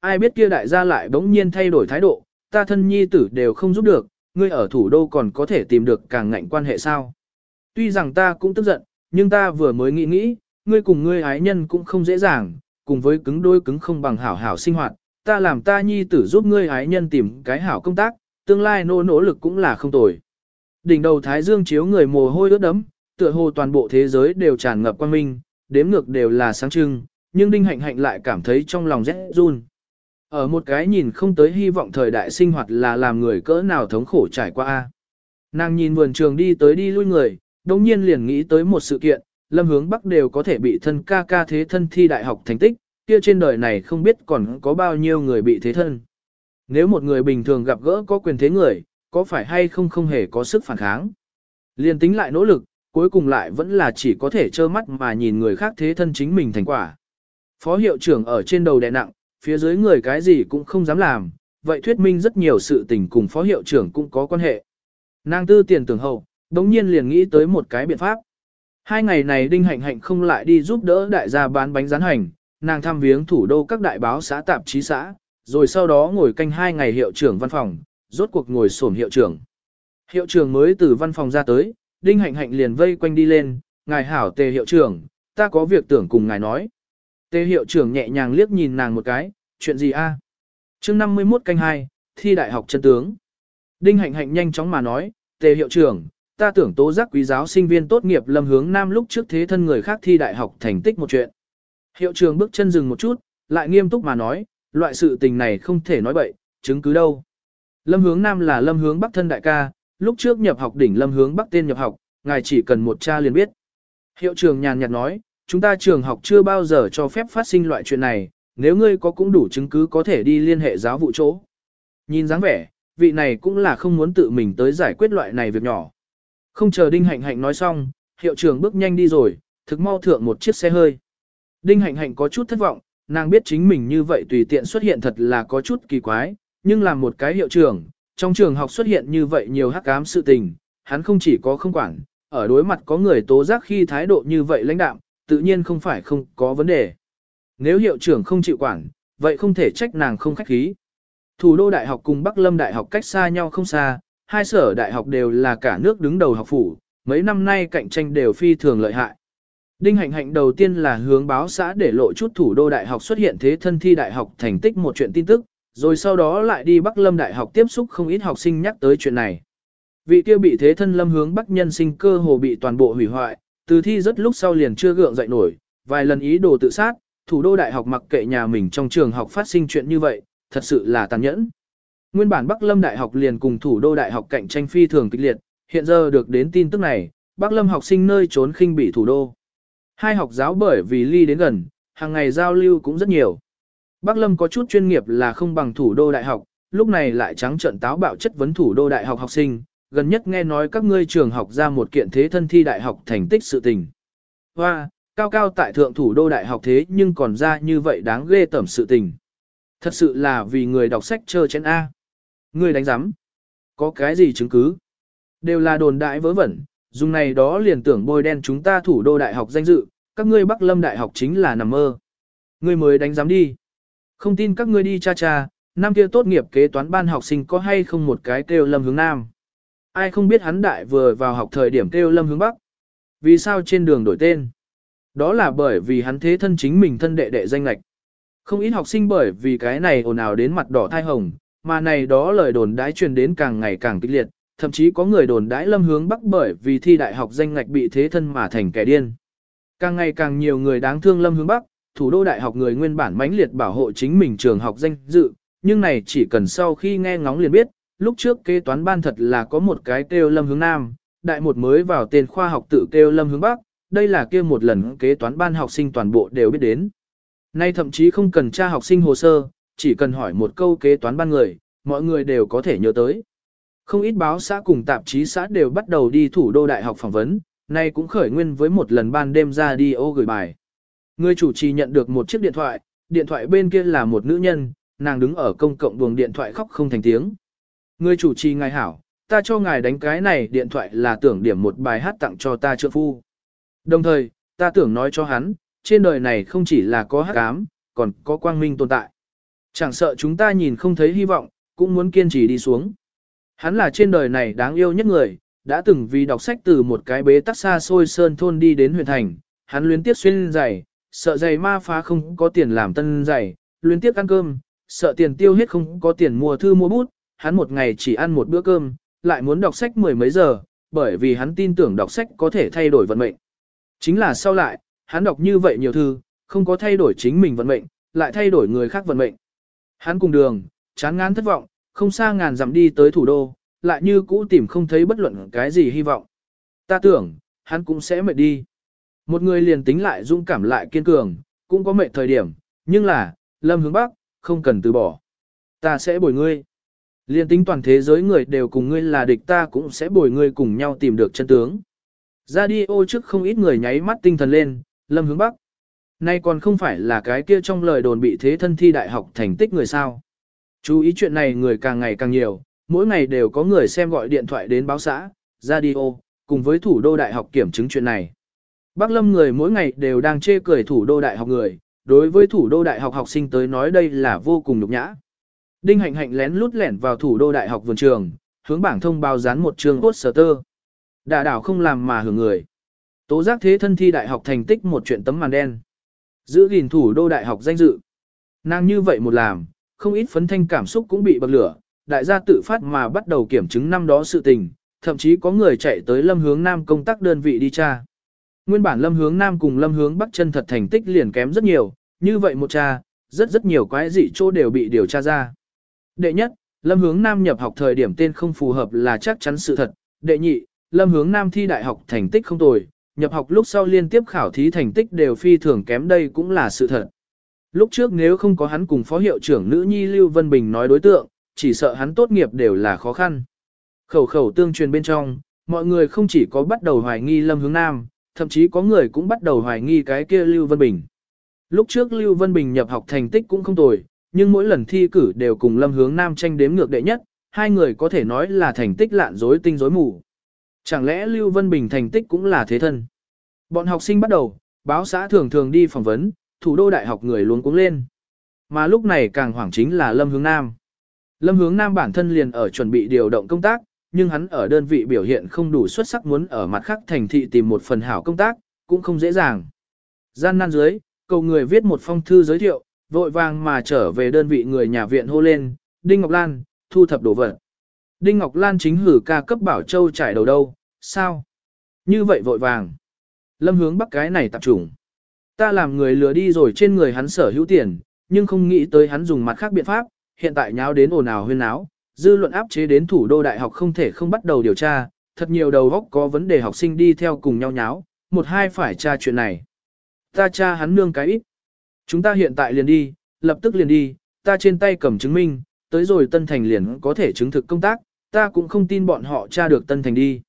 Ai biết kia đại gia lại bỗng nhiên thay đổi thái độ, ta thân nhi tử đều không giúp được, ngươi ở thủ đô còn có thể tìm được càng ngạnh quan hệ sao. Tuy rằng ta cũng tức giận, nhưng ta vừa mới nghĩ nghĩ, ngươi cùng ngươi ái nhân cũng không dễ dàng, cùng với cứng đôi cứng không bằng hảo hảo sinh hoạt, ta làm ta nhi tử giúp ngươi ái nhân tìm cái hảo công tác, tương lai nỗ nỗ lực cũng là không tồi. Đỉnh đầu thái dương chiếu người mồ hôi ướt đẫm, tựa hồ toàn bộ thế giới đều tràn ngập quang minh, đếm ngược đều là sáng trưng, nhưng đinh hạnh hạnh lại cảm thấy trong lòng rét run. Ở một cái nhìn không tới hy vọng thời đại sinh hoạt là làm người cỡ nào thống khổ trải qua. a Nàng nhìn vườn trường đi tới đi lui người, đồng nhiên liền nghĩ tới một sự kiện, lâm hướng bắc đều có thể bị thân ca ca thế thân thi đại học thành tích, kia trên đời này không biết còn có bao nhiêu người bị thế thân. Nếu một người bình thường gặp gỡ có quyền thế người, có phải hay không không hề có sức phản kháng. Liên tính lại nỗ lực, cuối cùng lại vẫn là chỉ có thể trơ mắt mà nhìn người khác thế thân chính mình thành quả. Phó hiệu trưởng ở trên đầu đè nặng, phía dưới người cái gì cũng không dám làm, vậy thuyết minh rất nhiều sự tình cùng phó hiệu trưởng cũng có quan hệ. Nàng tư tiền tưởng hậu, đống nhiên liền nghĩ tới một cái biện pháp. Hai ngày này Đinh Hạnh Hạnh không lại đi giúp đỡ đại gia bán bánh rán hành, nàng thăm viếng thủ đô các đại báo xã tạp chí xã, rồi sau đó ngồi canh hai ngày hiệu trưởng văn phòng, rốt cuộc ngồi sổm hiệu trưởng. Hiệu trưởng mới từ văn phòng ra tới, Đinh Hạnh Hạnh liền vây quanh đi lên, ngài hảo tề hiệu trưởng, ta có việc tưởng cùng ngài nói. Tề hiệu trưởng nhẹ nhàng liếc nhìn nàng một cái, chuyện gì a? À? Chương 51 canh 2, thi đại học chân tướng. Đinh Hạnh Hạnh nhanh chóng mà nói, tề hiệu trưởng, ta tưởng tố giác quý giáo sinh viên tốt nghiệp lâm hướng nam lúc trước thế thân người khác thi đại học thành tích một chuyện. Hiệu trưởng bước chân dừng một chút, lại nghiêm túc mà nói, loại sự tình này không thể nói bậy, chứng cứ đâu. Lâm hướng nam là lâm hướng bắc thân đại ca, lúc trước nhập học đỉnh lâm hướng bắc tên nhập học, ngài chỉ cần một cha liền biết. Hiệu trưởng nhàn nhạt nói, chúng ta trường học chưa bao giờ cho phép phát sinh loại chuyện này, nếu ngươi có cũng đủ chứng cứ có thể đi liên hệ giáo vụ chỗ. Nhìn dáng vẻ, vị này cũng là không muốn tự mình tới giải quyết loại này việc nhỏ. Không chờ Đinh Hạnh Hạnh nói xong, hiệu trưởng bước nhanh đi rồi, thực mau thượng một chiếc xe hơi. Đinh Hạnh Hạnh có chút thất vọng, nàng biết chính mình như vậy tùy tiện xuất hiện thật là có chút kỳ quái, nhưng làm một cái hiệu trưởng, trong trường học xuất hiện như vậy nhiều hắc ám sự tình, hắn không chỉ có không quản, ở đối mặt có người tố giác khi thái độ như vậy lãnh đạm, tự nhiên không phải không có vấn đề. Nếu hiệu trưởng không chịu quản, vậy không thể trách nàng không khách khí. Thủ đô đại học cùng Bắc Lâm đại học cách xa nhau không xa, hai sở đại học đều là cả nước đứng đầu học phủ, mấy năm nay cạnh tranh đều phi thường lợi hại. Đinh hạnh hạnh đầu tiên là hướng báo xã để lộ chút thủ đô đại học xuất hiện thế thân thi đại học thành tích một chuyện tin tức, rồi sau đó lại đi Bắc Lâm đại học tiếp xúc không ít học sinh nhắc tới chuyện này. Vị kia bị thế thân lâm hướng Bắc nhân sinh cơ hồ bị toàn bộ hủy hoại, từ thi rất lúc sau liền chưa gượng dậy nổi, vài lần ý đồ tự sát, thủ đô đại học mặc kệ nhà mình trong trường học phát sinh chuyện như vậy, thật sự là tàn nhẫn. Nguyên bản Bắc Lâm Đại học liền cùng thủ đô đại học cạnh tranh phi thường kịch liệt, hiện giờ được đến tin tức này, Bắc Lâm học sinh nơi trốn khinh bị thủ đô. Hai học giáo bởi vì ly đến gần, hàng ngày giao lưu cũng rất nhiều. Bắc Lâm có chút chuyên nghiệp là không bằng thủ đô đại học, lúc này lại trắng trận táo bạo chất vấn thủ đô đại học học sinh, gần nhất nghe nói các ngươi trường học ra một kiện thế thân thi đại học thành tích sự tình. Hoa, cao cao tại thượng thủ đô đại học thế nhưng còn ra như vậy đáng ghê tẩm sự tình. Thật sự là vì người đọc sách chơ chén A. người đánh giám. Có cái gì chứng cứ? Đều là đồn đại vớ vẩn, dùng này đó liền tưởng bôi đen chúng ta thủ đô đại học danh dự, các ngươi Bắc Lâm đại học chính là nằm mơ. Ngươi mới đánh giám đi. Không tin các ngươi đi cha cha, năm kia tốt nghiệp kế toán ban học sinh có hay không một cái kêu Lâm hướng Nam. Ai không biết hắn đại vừa vào học thời điểm kêu Lâm hướng Bắc. Vì sao trên đường đổi tên? Đó là bởi vì hắn thế thân chính mình thân đệ đệ danh lạch. Không ít học sinh bởi vì cái này ồn ào đến mặt đỏ thai hồng, mà này đó lời đồn đãi truyền đến càng ngày càng kịch liệt, thậm chí có người đồn đãi lâm hướng bắc bởi vì thi đại học danh ngạch bị thế thân mà thành kẻ điên. Càng ngày càng nhiều người đáng thương lâm hướng bắc, thủ đô đại học người nguyên bản mãnh liệt bảo hộ chính mình trường học danh dự, nhưng này chỉ cần sau khi nghe ngóng liền biết, lúc trước kế toán ban thật là có một cái kêu lâm hướng nam, đại một mới vào tên khoa học tự kêu lâm hướng bắc, đây là kia một lần kế toán ban học sinh toàn bộ đều biết đến. Nay thậm chí không cần tra học sinh hồ sơ, chỉ cần hỏi một câu kế toán ban người, mọi người đều có thể nhớ tới. Không ít báo xã cùng tạp chí xã đều bắt đầu đi thủ đô đại học phỏng vấn, nay cũng khởi nguyên với một lần ban đêm ra đi ô gửi bài. Người chủ trì nhận được một chiếc điện thoại, điện thoại bên kia là một nữ nhân, nàng đứng ở công cộng buồng điện thoại khóc không thành tiếng. Người chủ trì ngài hảo, ta cho ngài đánh cái này điện thoại là tưởng điểm một bài hát tặng cho ta trượng phu. Đồng thời, ta tưởng nói cho hắn, trên đời này không chỉ là có hát ám, còn có quang minh tồn tại. Chẳng sợ chúng ta nhìn không thấy hy vọng, cũng muốn kiên trì đi xuống. Hắn là trên đời này đáng yêu nhất người, đã từng vì đọc sách từ một cái bế tắc xa xôi sơn thôn đi đến huyện thành, hắn luyến tiếp xuyên giày, sợ giày ma phá không có tiền làm tân giày, luyến tiếc ăn cơm, sợ tiền tiêu hết không có tiền mua thư mua bút, hắn một ngày chỉ ăn một bữa cơm, lại muốn đọc sách mười mấy giờ, bởi vì hắn tin tưởng đọc sách có thể thay đổi vận mệnh. Chính là sau lại, hắn đọc như vậy nhiều thư, không có thay đổi chính mình vận mệnh, lại thay đổi người khác vận mệnh. Hắn cùng đường, chán ngán thất vọng, không xa ngàn dặm đi tới thủ đô, lại như cũ tìm không thấy bất luận cái gì hy vọng. Ta tưởng, hắn cũng sẽ mệt đi. Một người liền tính lại dũng cảm lại kiên cường, cũng có mệt thời điểm, nhưng là, lâm hướng bắc, không cần từ bỏ. Ta sẽ bồi ngươi. Liên tính toàn thế giới người đều cùng ngươi là địch ta cũng sẽ bồi ngươi cùng nhau tìm được chân tướng. Ra đi ô trước không ít người nháy mắt tinh thần lên, lâm hướng bắc. Nay còn không phải là cái kia trong lời đồn bị thế thân thi đại học thành tích người sao. Chú ý chuyện này người càng ngày càng nhiều, mỗi ngày đều có người xem gọi điện thoại đến báo xã, radio, cùng với thủ đô đại học kiểm chứng chuyện này. Bác Lâm người mỗi ngày đều đang chê cười thủ đô đại học người, đối với thủ đô đại học học sinh tới nói đây là vô cùng nhục nhã. Đinh hạnh hạnh lén lút lẻn vào thủ đô đại học vườn trường, hướng bảng thông báo dán một trường poster. Đả đảo không làm mà hưởng người. Tố giác thế thân thi đại học thành tích một chuyện tấm màn đen. Giữ gìn thủ đô đại học danh dự. Nàng như vậy một làm, không ít phấn thanh cảm xúc cũng bị bậc lửa, đại gia tự phát mà bắt đầu kiểm chứng năm đó sự tình, thậm chí có người chạy tới lâm hướng nam công tác đơn vị đi tra. Nguyên bản lâm hướng nam cùng lâm hướng bắc chân thật thành tích liền kém rất nhiều, như vậy một cha, rất rất nhiều quái dị chỗ đều bị điều tra ra. Đệ nhất, lâm hướng nam nhập học thời điểm tên không phù hợp là chắc chắn sự thật. Đệ nhị, lâm hướng nam thi đại học thành tích không tồi, nhập học lúc sau liên tiếp khảo thí thành tích đều phi thường kém đây cũng là sự thật. Lúc trước nếu không có hắn cùng phó hiệu trưởng nữ nhi Lưu Vân Bình nói đối tượng, chỉ sợ hắn tốt nghiệp đều là khó khăn. Khẩu khẩu tương truyền bên trong, mọi người không chỉ có bắt đầu hoài nghi Lâm Hướng Nam, thậm chí có người cũng bắt đầu hoài nghi cái kia Lưu Vân Bình. Lúc trước Lưu Vân Bình nhập học thành tích cũng không tồi, nhưng mỗi lần thi cử đều cùng Lâm Hướng Nam tranh đếm ngược đệ nhất, hai người có thể nói là thành tích lạn rối tinh rối mù. Chẳng lẽ Lưu Vân Bình thành tích cũng là thế thân? Bọn học sinh bắt đầu, báo xã thường thường đi phỏng vấn, thủ đô đại học người luôn cuống lên. Mà lúc này càng hoảng chính là Lâm Hướng Nam. Lâm Hướng Nam bản thân liền ở chuẩn bị điều động công tác, nhưng hắn ở đơn vị biểu hiện không đủ xuất sắc muốn ở mặt khác thành thị tìm một phần hảo công tác, cũng không dễ dàng. Gian nan dưới, cầu người viết một phong thư giới thiệu, vội vàng mà trở về đơn vị người nhà viện hô lên, Đinh Ngọc Lan, thu thập đồ vật. Đinh Ngọc Lan chính hử ca cấp bảo châu trải đầu đâu, sao? Như vậy vội vàng. Lâm hướng bắc cái này tập trung. Ta làm người lừa đi rồi trên người hắn sở hữu tiền, nhưng không nghĩ tới hắn dùng mặt khác biện pháp, hiện tại nháo đến ồn ào huyên náo, dư luận áp chế đến thủ đô đại học không thể không bắt đầu điều tra, thật nhiều đầu góc có vấn đề học sinh đi theo cùng nhau nháo, một hai phải tra chuyện này. Ta tra hắn nương cái ít. Chúng ta hiện tại liền đi, lập tức liền đi, ta trên tay cầm chứng minh, tới rồi Tân Thành liền có thể chứng thực công tác, ta cũng không tin bọn họ tra được Tân Thành đi.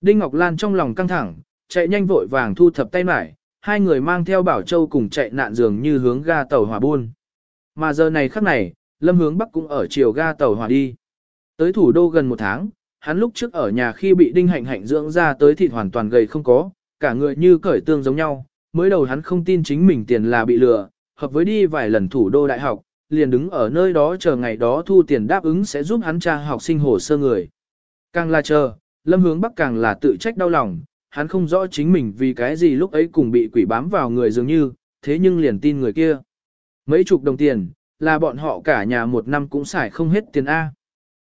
Đinh Ngọc Lan trong lòng căng thẳng, chạy nhanh vội vàng thu thập tay mải, hai người mang theo Bảo Châu cùng chạy nạn dường như hướng ga tàu hỏa buôn. Mà giờ này khắc này, Lâm hướng Bắc cũng ở chiều ga tàu hỏa đi. Tới thủ đô gần một tháng, hắn lúc trước ở nhà khi bị đinh hạnh hạnh dưỡng ra tới thịt hoàn toàn gầy không có, cả người như cởi tương giống nhau, mới đầu hắn không tin chính mình tiền là bị lừa, hợp với đi vài lần thủ đô đại học, liền đứng ở nơi đó chờ ngày đó thu tiền đáp ứng sẽ giúp hắn tra học sinh hồ sơ người. Càng là chờ, lâm hướng bắc càng là tự trách đau lòng, hắn không rõ chính mình vì cái gì lúc ấy cùng bị quỷ bám vào người dường như, thế nhưng liền tin người kia. Mấy chục đồng tiền, là bọn họ cả nhà một năm cũng xài không hết tiền A.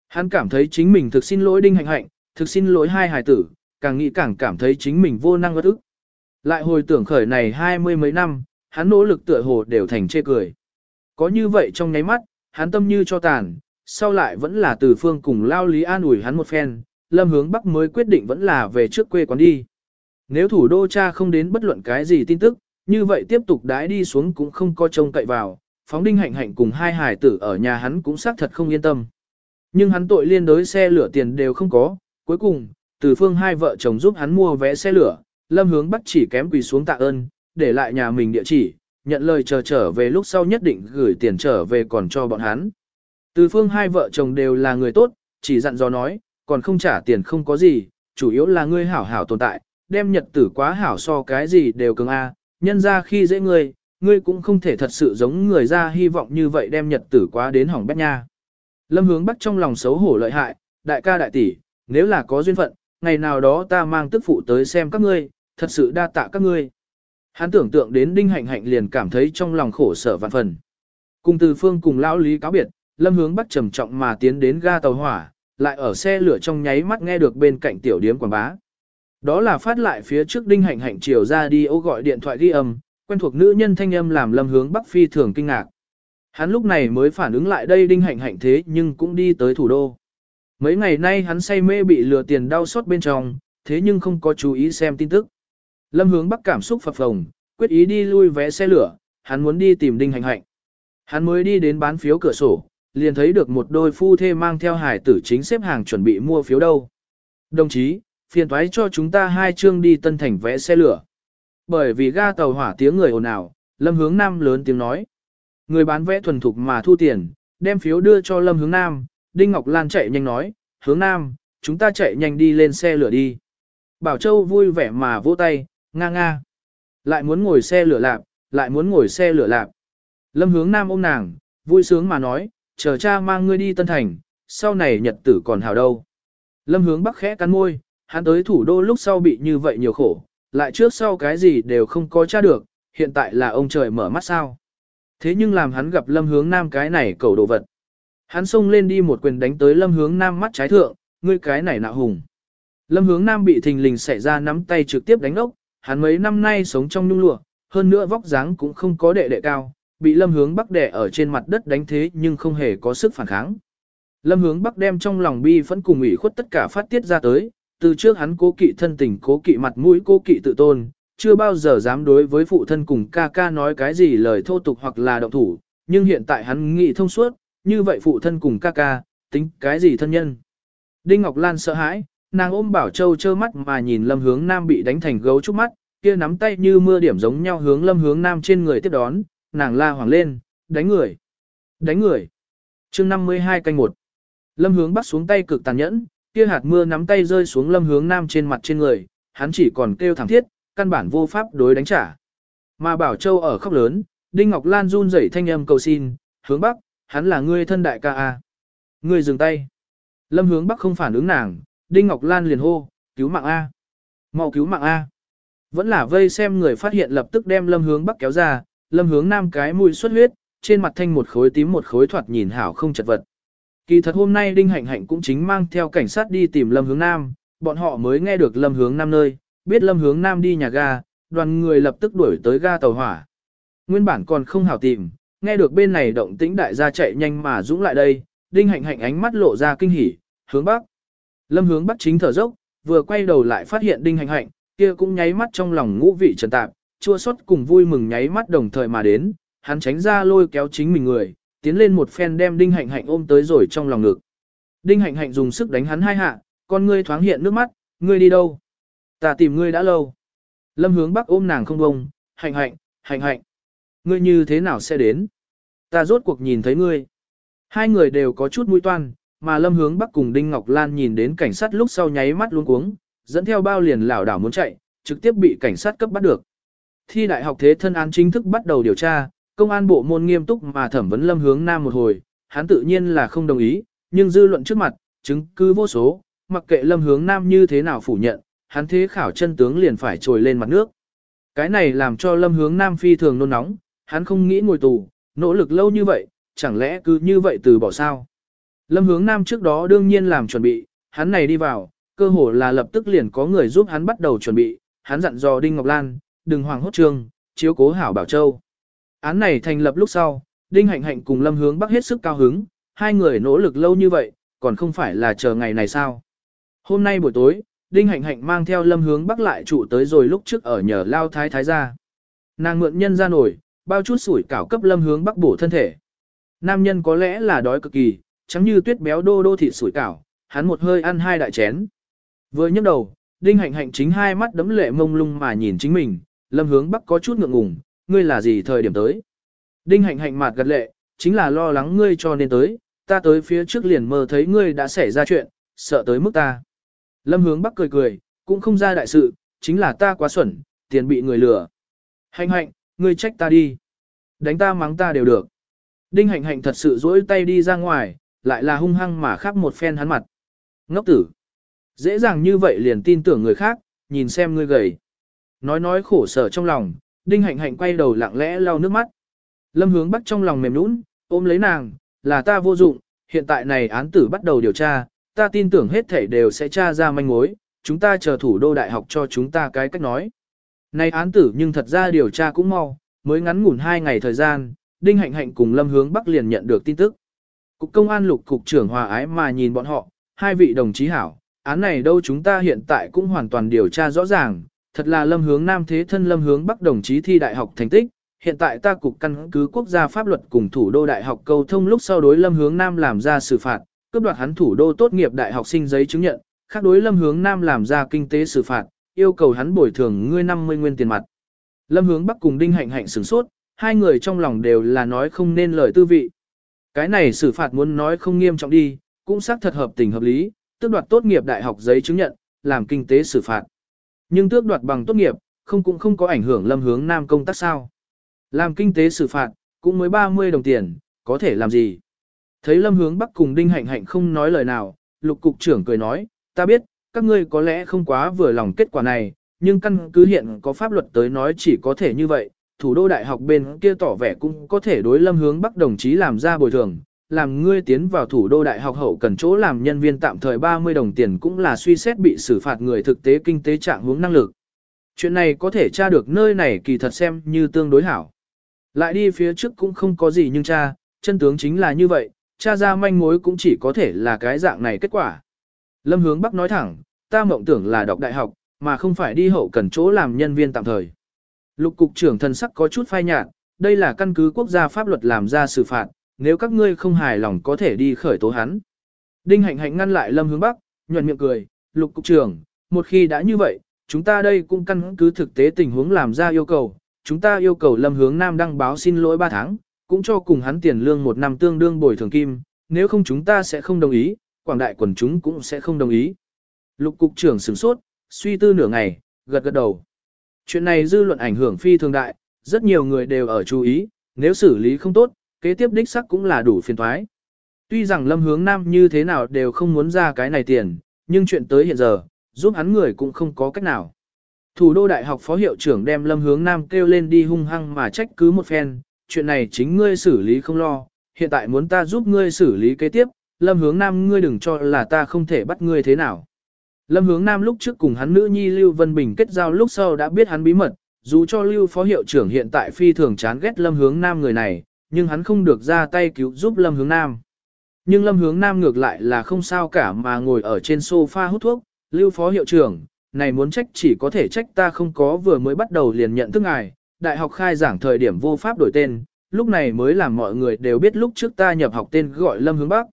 Hắn cảm thấy chính mình thực xin lỗi đinh hạnh hạnh, thực xin lỗi hai hài tử, càng nghĩ càng cảm thấy chính mình vô năng bất ức. Lại hồi tưởng khởi này hai mươi mấy năm, hắn nỗ lực tựa hồ đều thành chê cười. Có như vậy trong nháy mắt, hắn tâm như cho tàn, sau lại vẫn là từ phương cùng lao lý an ủi hắn một phen, lâm hướng bắc mới quyết định vẫn là về trước quê quán đi. Nếu thủ đô cha không đến bất luận cái gì tin tức, như vậy tiếp tục đái đi xuống cũng không có trông cậy vào, phóng đinh hạnh hạnh cùng hai hải tử ở nhà hắn cũng xác thật không yên tâm. Nhưng hắn tội liên đối xe lửa tiền đều không có, cuối cùng, từ phương hai vợ chồng giúp hắn mua vé xe lửa, lâm hướng bắt chỉ kém quỳ xuống tạ ơn, để lại nhà mình địa chỉ, nhận lời chờ trở về lúc sau nhất định gửi tiền trở về còn cho bọn hắn. Từ phương hai vợ chồng đều là người tốt, chỉ dặn dò nói, còn không trả tiền không có gì, chủ yếu là ngươi hảo hảo tồn tại, đem nhật tử quá hảo so cái gì đều cường A, nhân ra khi dễ ngươi, ngươi cũng không thể thật sự giống người ra hy vọng như vậy đem nhật tử quá đến hỏng bét nha. Lâm hướng Bắc trong lòng xấu hổ lợi hại, đại ca đại tỷ, nếu là có duyên phận, ngày nào đó ta mang tức phụ tới xem các ngươi, thật sự đa tạ các ngươi. Hắn tưởng tượng đến đinh hạnh hạnh liền cảm thấy trong lòng khổ sở vạn phần. Cùng từ phương cùng lão lý cáo biệt, lâm hướng Bắc trầm trọng mà tiến đến ga tàu hỏa, lại ở xe lửa trong nháy mắt nghe được bên cạnh tiểu điếm quảng bá. Đó là phát lại phía trước đinh hạnh hạnh chiều ra đi ô gọi điện thoại ghi âm, quen thuộc nữ nhân thanh âm làm lâm hướng bắc phi thường kinh ngạc. Hắn lúc này mới phản ứng lại đây đinh hạnh hạnh thế nhưng cũng đi tới thủ đô. Mấy ngày nay hắn say mê bị lừa tiền đau xót bên trong, thế nhưng không có chú ý xem tin tức. Lâm hướng bắc cảm xúc phập phồng, quyết ý đi lui vé xe lửa, hắn muốn đi tìm đinh hạnh hạnh. Hắn mới đi đến bán phiếu cửa sổ, liền thấy được một đôi phu thê mang theo hải tử chính xếp hàng chuẩn bị mua phiếu đâu. Đồng chí, phiền thoái cho chúng ta hai chương đi tân thành vẽ xe lửa. Bởi vì ga tàu hỏa tiếng người ồn ào, Lâm Hướng Nam lớn tiếng nói. Người bán vẽ thuần thục mà thu tiền, đem phiếu đưa cho Lâm Hướng Nam, Đinh Ngọc Lan chạy nhanh nói, Hướng Nam, chúng ta chạy nhanh đi lên xe lửa đi. Bảo Châu vui vẻ mà vỗ tay, nga nga. Lại muốn ngồi xe lửa lạp, lại muốn ngồi xe lửa lạp. Lâm Hướng Nam ôm nàng, vui sướng mà nói, chờ cha mang ngươi đi Tân Thành, sau này nhật tử còn hào đâu. Lâm Hướng Bắc khẽ cắn môi, hắn tới thủ đô lúc sau bị như vậy nhiều khổ, lại trước sau cái gì đều không có tra được, hiện tại là ông trời mở mắt sao. Thế nhưng làm hắn gặp lâm hướng nam cái này cầu đồ vật. Hắn xông lên đi một quyền đánh tới lâm hướng nam mắt trái thượng, ngươi cái này nạo hùng. Lâm hướng nam bị thình lình xảy ra nắm tay trực tiếp đánh ốc, hắn mấy năm nay sống trong nhung lụa, hơn nữa vóc dáng cũng không có đệ đệ cao, bị lâm hướng bắc đẻ ở trên mặt đất đánh thế nhưng không hề có sức phản kháng. Lâm hướng bắc đem trong lòng bi phẫn cùng ủy khuất tất cả phát tiết ra tới, từ trước hắn cố kỵ thân tình cố kỵ mặt mũi cố kỵ tự tôn, chưa bao giờ dám đối với phụ thân cùng ca ca nói cái gì lời thô tục hoặc là động thủ, nhưng hiện tại hắn nghĩ thông suốt, như vậy phụ thân cùng ca ca, tính cái gì thân nhân. Đinh Ngọc Lan sợ hãi, nàng ôm Bảo Châu trơ mắt mà nhìn Lâm Hướng Nam bị đánh thành gấu trúc mắt, kia nắm tay như mưa điểm giống nhau hướng Lâm Hướng Nam trên người tiếp đón, nàng la hoảng lên, đánh người, đánh người. chương 52 canh 1. Lâm Hướng bắt xuống tay cực tàn nhẫn, kia hạt mưa nắm tay rơi xuống lâm hướng nam trên mặt trên người, hắn chỉ còn kêu thẳng thiết, căn bản vô pháp đối đánh trả. Mà Bảo Châu ở khóc lớn, Đinh Ngọc Lan run rẩy thanh âm cầu xin, hướng bắc, hắn là ngươi thân đại ca a. Ngươi dừng tay. Lâm hướng bắc không phản ứng nàng, Đinh Ngọc Lan liền hô, cứu mạng a. Mau cứu mạng a. Vẫn là vây xem người phát hiện lập tức đem lâm hướng bắc kéo ra, lâm hướng nam cái mũi xuất huyết, trên mặt thanh một khối tím một khối thoạt nhìn hảo không chật vật. Kỳ thật hôm nay Đinh Hạnh Hạnh cũng chính mang theo cảnh sát đi tìm Lâm Hướng Nam, bọn họ mới nghe được Lâm Hướng Nam nơi, biết Lâm Hướng Nam đi nhà ga, đoàn người lập tức đuổi tới ga tàu hỏa. Nguyên bản còn không hảo tìm, nghe được bên này động tĩnh đại gia chạy nhanh mà dũng lại đây, Đinh Hạnh Hạnh ánh mắt lộ ra kinh hỉ, hướng bắc. Lâm Hướng bắc chính thở dốc, vừa quay đầu lại phát hiện Đinh Hạnh Hạnh, kia cũng nháy mắt trong lòng ngũ vị trần tạp, chua xót cùng vui mừng nháy mắt đồng thời mà đến, hắn tránh ra lôi kéo chính mình người, tiến lên một phen đem đinh hạnh hạnh ôm tới rồi trong lòng ngực. Đinh hạnh hạnh dùng sức đánh hắn hai hạ, con ngươi thoáng hiện nước mắt, ngươi đi đâu? Ta tìm ngươi đã lâu. Lâm hướng bắc ôm nàng không bông, hạnh hạnh, hạnh hạnh. Ngươi như thế nào sẽ đến? Ta rốt cuộc nhìn thấy ngươi. Hai người đều có chút mũi toan, mà lâm hướng bắc cùng Đinh Ngọc Lan nhìn đến cảnh sát lúc sau nháy mắt luống cuống, dẫn theo bao liền lảo đảo muốn chạy, trực tiếp bị cảnh sát cấp bắt được. Thi đại học thế thân án chính thức bắt đầu điều tra, Công an bộ môn nghiêm túc mà thẩm vấn Lâm Hướng Nam một hồi, hắn tự nhiên là không đồng ý, nhưng dư luận trước mặt, chứng cứ vô số, mặc kệ Lâm Hướng Nam như thế nào phủ nhận, hắn thế khảo chân tướng liền phải trồi lên mặt nước. Cái này làm cho Lâm Hướng Nam phi thường nôn nóng, hắn không nghĩ ngồi tù, nỗ lực lâu như vậy, chẳng lẽ cứ như vậy từ bỏ sao? Lâm Hướng Nam trước đó đương nhiên làm chuẩn bị, hắn này đi vào, cơ hồ là lập tức liền có người giúp hắn bắt đầu chuẩn bị, hắn dặn dò Đinh Ngọc Lan, đừng hoàng hốt trương, chiếu cố hảo Bảo Châu. Án này thành lập lúc sau, Đinh Hạnh Hạnh cùng Lâm Hướng Bắc hết sức cao hứng, hai người nỗ lực lâu như vậy, còn không phải là chờ ngày này sao. Hôm nay buổi tối, Đinh Hạnh Hạnh mang theo Lâm Hướng Bắc lại trụ tới rồi lúc trước ở nhờ Lao Thái Thái ra. Nàng mượn nhân ra nổi, bao chút sủi cảo cấp Lâm Hướng Bắc bổ thân thể. Nam nhân có lẽ là đói cực kỳ, chẳng như tuyết béo đô đô thịt sủi cảo, hắn một hơi ăn hai đại chén. Vừa nhấc đầu, Đinh Hạnh Hạnh chính hai mắt đấm lệ mông lung mà nhìn chính mình, Lâm Hướng Bắc có chút ngượng ngùng, ngươi là gì thời điểm tới? Đinh hạnh hạnh mặt gật lệ, chính là lo lắng ngươi cho nên tới, ta tới phía trước liền mơ thấy ngươi đã xảy ra chuyện, sợ tới mức ta. Lâm hướng bắc cười cười, cũng không ra đại sự, chính là ta quá xuẩn, tiền bị người lừa. Hạnh hạnh, ngươi trách ta đi. Đánh ta mắng ta đều được. Đinh hạnh hạnh thật sự dỗi tay đi ra ngoài, lại là hung hăng mà khắp một phen hắn mặt. Ngốc tử. Dễ dàng như vậy liền tin tưởng người khác, nhìn xem ngươi gầy. Nói nói khổ sở trong lòng, Đinh hạnh hạnh quay đầu lặng lẽ lau nước mắt. Lâm hướng bắc trong lòng mềm nũng, ôm lấy nàng, là ta vô dụng, hiện tại này án tử bắt đầu điều tra, ta tin tưởng hết thảy đều sẽ tra ra manh mối, chúng ta chờ thủ đô đại học cho chúng ta cái cách nói. Này án tử nhưng thật ra điều tra cũng mau, mới ngắn ngủn hai ngày thời gian, Đinh Hạnh Hạnh cùng Lâm Hướng Bắc liền nhận được tin tức. Cục công an lục cục trưởng hòa ái mà nhìn bọn họ, hai vị đồng chí hảo, án này đâu chúng ta hiện tại cũng hoàn toàn điều tra rõ ràng, thật là Lâm Hướng Nam thế thân Lâm Hướng Bắc đồng chí thi đại học thành tích. Hiện tại ta cục căn cứ quốc gia pháp luật cùng thủ đô đại học cầu thông lúc sau đối Lâm Hướng Nam làm ra xử phạt, cướp đoạt hắn thủ đô tốt nghiệp đại học sinh giấy chứng nhận, khác đối Lâm Hướng Nam làm ra kinh tế xử phạt, yêu cầu hắn bồi thường ngươi 50 nguyên tiền mặt. Lâm Hướng Bắc cùng Đinh Hạnh Hạnh sửng sốt, hai người trong lòng đều là nói không nên lời tư vị. Cái này xử phạt muốn nói không nghiêm trọng đi, cũng xác thật hợp tình hợp lý, tước đoạt tốt nghiệp đại học giấy chứng nhận, làm kinh tế xử phạt. Nhưng tước đoạt bằng tốt nghiệp, không cũng không có ảnh hưởng Lâm Hướng Nam công tác sao. Làm kinh tế xử phạt, cũng mới 30 đồng tiền, có thể làm gì? Thấy Lâm Hướng Bắc cùng Đinh Hạnh Hạnh không nói lời nào, lục cục trưởng cười nói, ta biết, các ngươi có lẽ không quá vừa lòng kết quả này, nhưng căn cứ hiện có pháp luật tới nói chỉ có thể như vậy, thủ đô đại học bên kia tỏ vẻ cũng có thể đối lâm hướng bắc đồng chí làm ra bồi thường, làm ngươi tiến vào thủ đô đại học hậu cần chỗ làm nhân viên tạm thời 30 đồng tiền cũng là suy xét bị xử phạt người thực tế kinh tế trạng hướng năng lực. Chuyện này có thể tra được nơi này kỳ thật xem như tương đối hảo. Lại đi phía trước cũng không có gì nhưng cha, chân tướng chính là như vậy, cha ra manh mối cũng chỉ có thể là cái dạng này kết quả. Lâm hướng Bắc nói thẳng, ta mộng tưởng là đọc đại học, mà không phải đi hậu cần chỗ làm nhân viên tạm thời. Lục cục trưởng thần sắc có chút phai nhạt, đây là căn cứ quốc gia pháp luật làm ra xử phạt, nếu các ngươi không hài lòng có thể đi khởi tố hắn. Đinh hạnh hạnh ngăn lại Lâm hướng Bắc, nhuận miệng cười, lục cục trưởng, một khi đã như vậy, chúng ta đây cũng căn cứ thực tế tình huống làm ra yêu cầu, chúng ta yêu cầu Lâm hướng Nam đăng báo xin lỗi 3 tháng, cũng cho cùng hắn tiền lương một năm tương đương bồi thường kim, nếu không chúng ta sẽ không đồng ý, quảng đại quần chúng cũng sẽ không đồng ý. Lục cục trưởng sửng sốt, suy tư nửa ngày, gật gật đầu. Chuyện này dư luận ảnh hưởng phi thường đại, rất nhiều người đều ở chú ý, nếu xử lý không tốt, kế tiếp đích sắc cũng là đủ phiền thoái. Tuy rằng lâm hướng nam như thế nào đều không muốn ra cái này tiền, nhưng chuyện tới hiện giờ, giúp hắn người cũng không có cách nào. Thủ đô đại học phó hiệu trưởng đem lâm hướng nam kêu lên đi hung hăng mà trách cứ một phen, chuyện này chính ngươi xử lý không lo, hiện tại muốn ta giúp ngươi xử lý kế tiếp, lâm hướng nam ngươi đừng cho là ta không thể bắt ngươi thế nào. Lâm hướng nam lúc trước cùng hắn nữ nhi Lưu Vân Bình kết giao lúc sau đã biết hắn bí mật, dù cho Lưu phó hiệu trưởng hiện tại phi thường chán ghét Lâm hướng nam người này, nhưng hắn không được ra tay cứu giúp Lâm hướng nam. Nhưng Lâm hướng nam ngược lại là không sao cả mà ngồi ở trên sofa hút thuốc, Lưu phó hiệu trưởng, này muốn trách chỉ có thể trách ta không có vừa mới bắt đầu liền nhận thức ngài, đại học khai giảng thời điểm vô pháp đổi tên, lúc này mới làm mọi người đều biết lúc trước ta nhập học tên gọi Lâm hướng Bắc.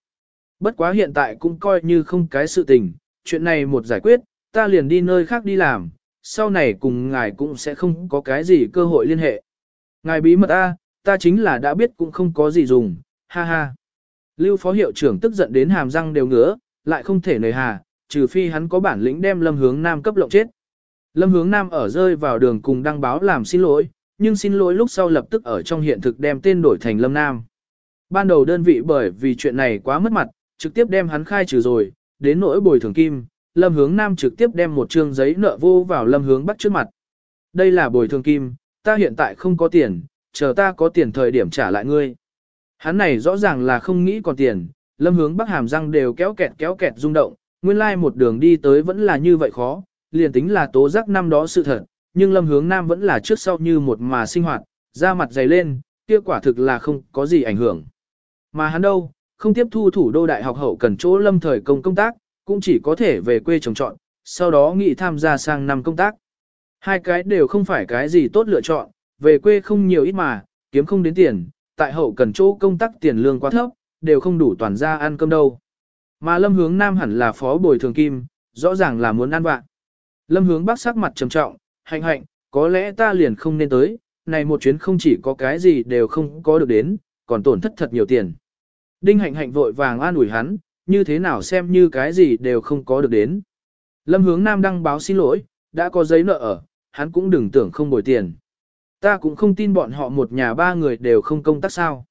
Bất quá hiện tại cũng coi như không cái sự tình, chuyện này một giải quyết, ta liền đi nơi khác đi làm, sau này cùng ngài cũng sẽ không có cái gì cơ hội liên hệ. Ngài bí mật A, ta chính là đã biết cũng không có gì dùng, ha ha. Lưu phó hiệu trưởng tức giận đến hàm răng đều ngứa, lại không thể nời hà, trừ phi hắn có bản lĩnh đem lâm hướng nam cấp lộng chết. Lâm hướng nam ở rơi vào đường cùng đăng báo làm xin lỗi, nhưng xin lỗi lúc sau lập tức ở trong hiện thực đem tên đổi thành lâm nam. Ban đầu đơn vị bởi vì chuyện này quá mất mặt, trực tiếp đem hắn khai trừ rồi, đến nỗi bồi thường kim, Lâm Hướng Nam trực tiếp đem một trương giấy nợ vô vào Lâm Hướng Bắc trước mặt. Đây là bồi thường kim, ta hiện tại không có tiền, chờ ta có tiền thời điểm trả lại ngươi. Hắn này rõ ràng là không nghĩ còn tiền, Lâm Hướng Bắc hàm răng đều kéo kẹt kéo kẹt rung động, nguyên lai một đường đi tới vẫn là như vậy khó, liền tính là tố giác năm đó sự thật, nhưng Lâm Hướng Nam vẫn là trước sau như một mà sinh hoạt, da mặt dày lên, kia quả thực là không có gì ảnh hưởng. Mà hắn đâu, không tiếp thu thủ đô đại học hậu cần chỗ lâm thời công công tác, cũng chỉ có thể về quê trồng trọn, sau đó nghị tham gia sang năm công tác. Hai cái đều không phải cái gì tốt lựa chọn, về quê không nhiều ít mà, kiếm không đến tiền, tại hậu cần chỗ công tác tiền lương quá thấp, đều không đủ toàn ra ăn cơm đâu. Mà lâm hướng nam hẳn là phó bồi thường kim, rõ ràng là muốn ăn bạn. Lâm hướng bắc sắc mặt trầm trọng, hạnh hạnh, có lẽ ta liền không nên tới, này một chuyến không chỉ có cái gì đều không có được đến, còn tổn thất thật nhiều tiền. Đinh hạnh hạnh vội vàng an ủi hắn, như thế nào xem như cái gì đều không có được đến. Lâm hướng nam đăng báo xin lỗi, đã có giấy nợ ở, hắn cũng đừng tưởng không bồi tiền. Ta cũng không tin bọn họ một nhà ba người đều không công tác sao.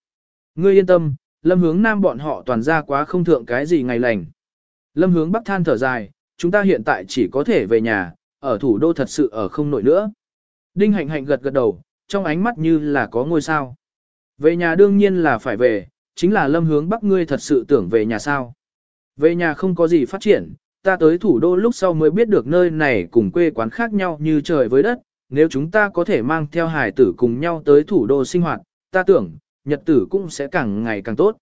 Ngươi yên tâm, lâm hướng nam bọn họ toàn ra quá không thượng cái gì ngày lành. Lâm hướng bắc than thở dài, chúng ta hiện tại chỉ có thể về nhà, ở thủ đô thật sự ở không nổi nữa. Đinh hạnh hạnh gật gật đầu, trong ánh mắt như là có ngôi sao. Về nhà đương nhiên là phải về, chính là lâm hướng bắc ngươi thật sự tưởng về nhà sao. Về nhà không có gì phát triển, ta tới thủ đô lúc sau mới biết được nơi này cùng quê quán khác nhau như trời với đất, nếu chúng ta có thể mang theo hải tử cùng nhau tới thủ đô sinh hoạt, ta tưởng, nhật tử cũng sẽ càng ngày càng tốt.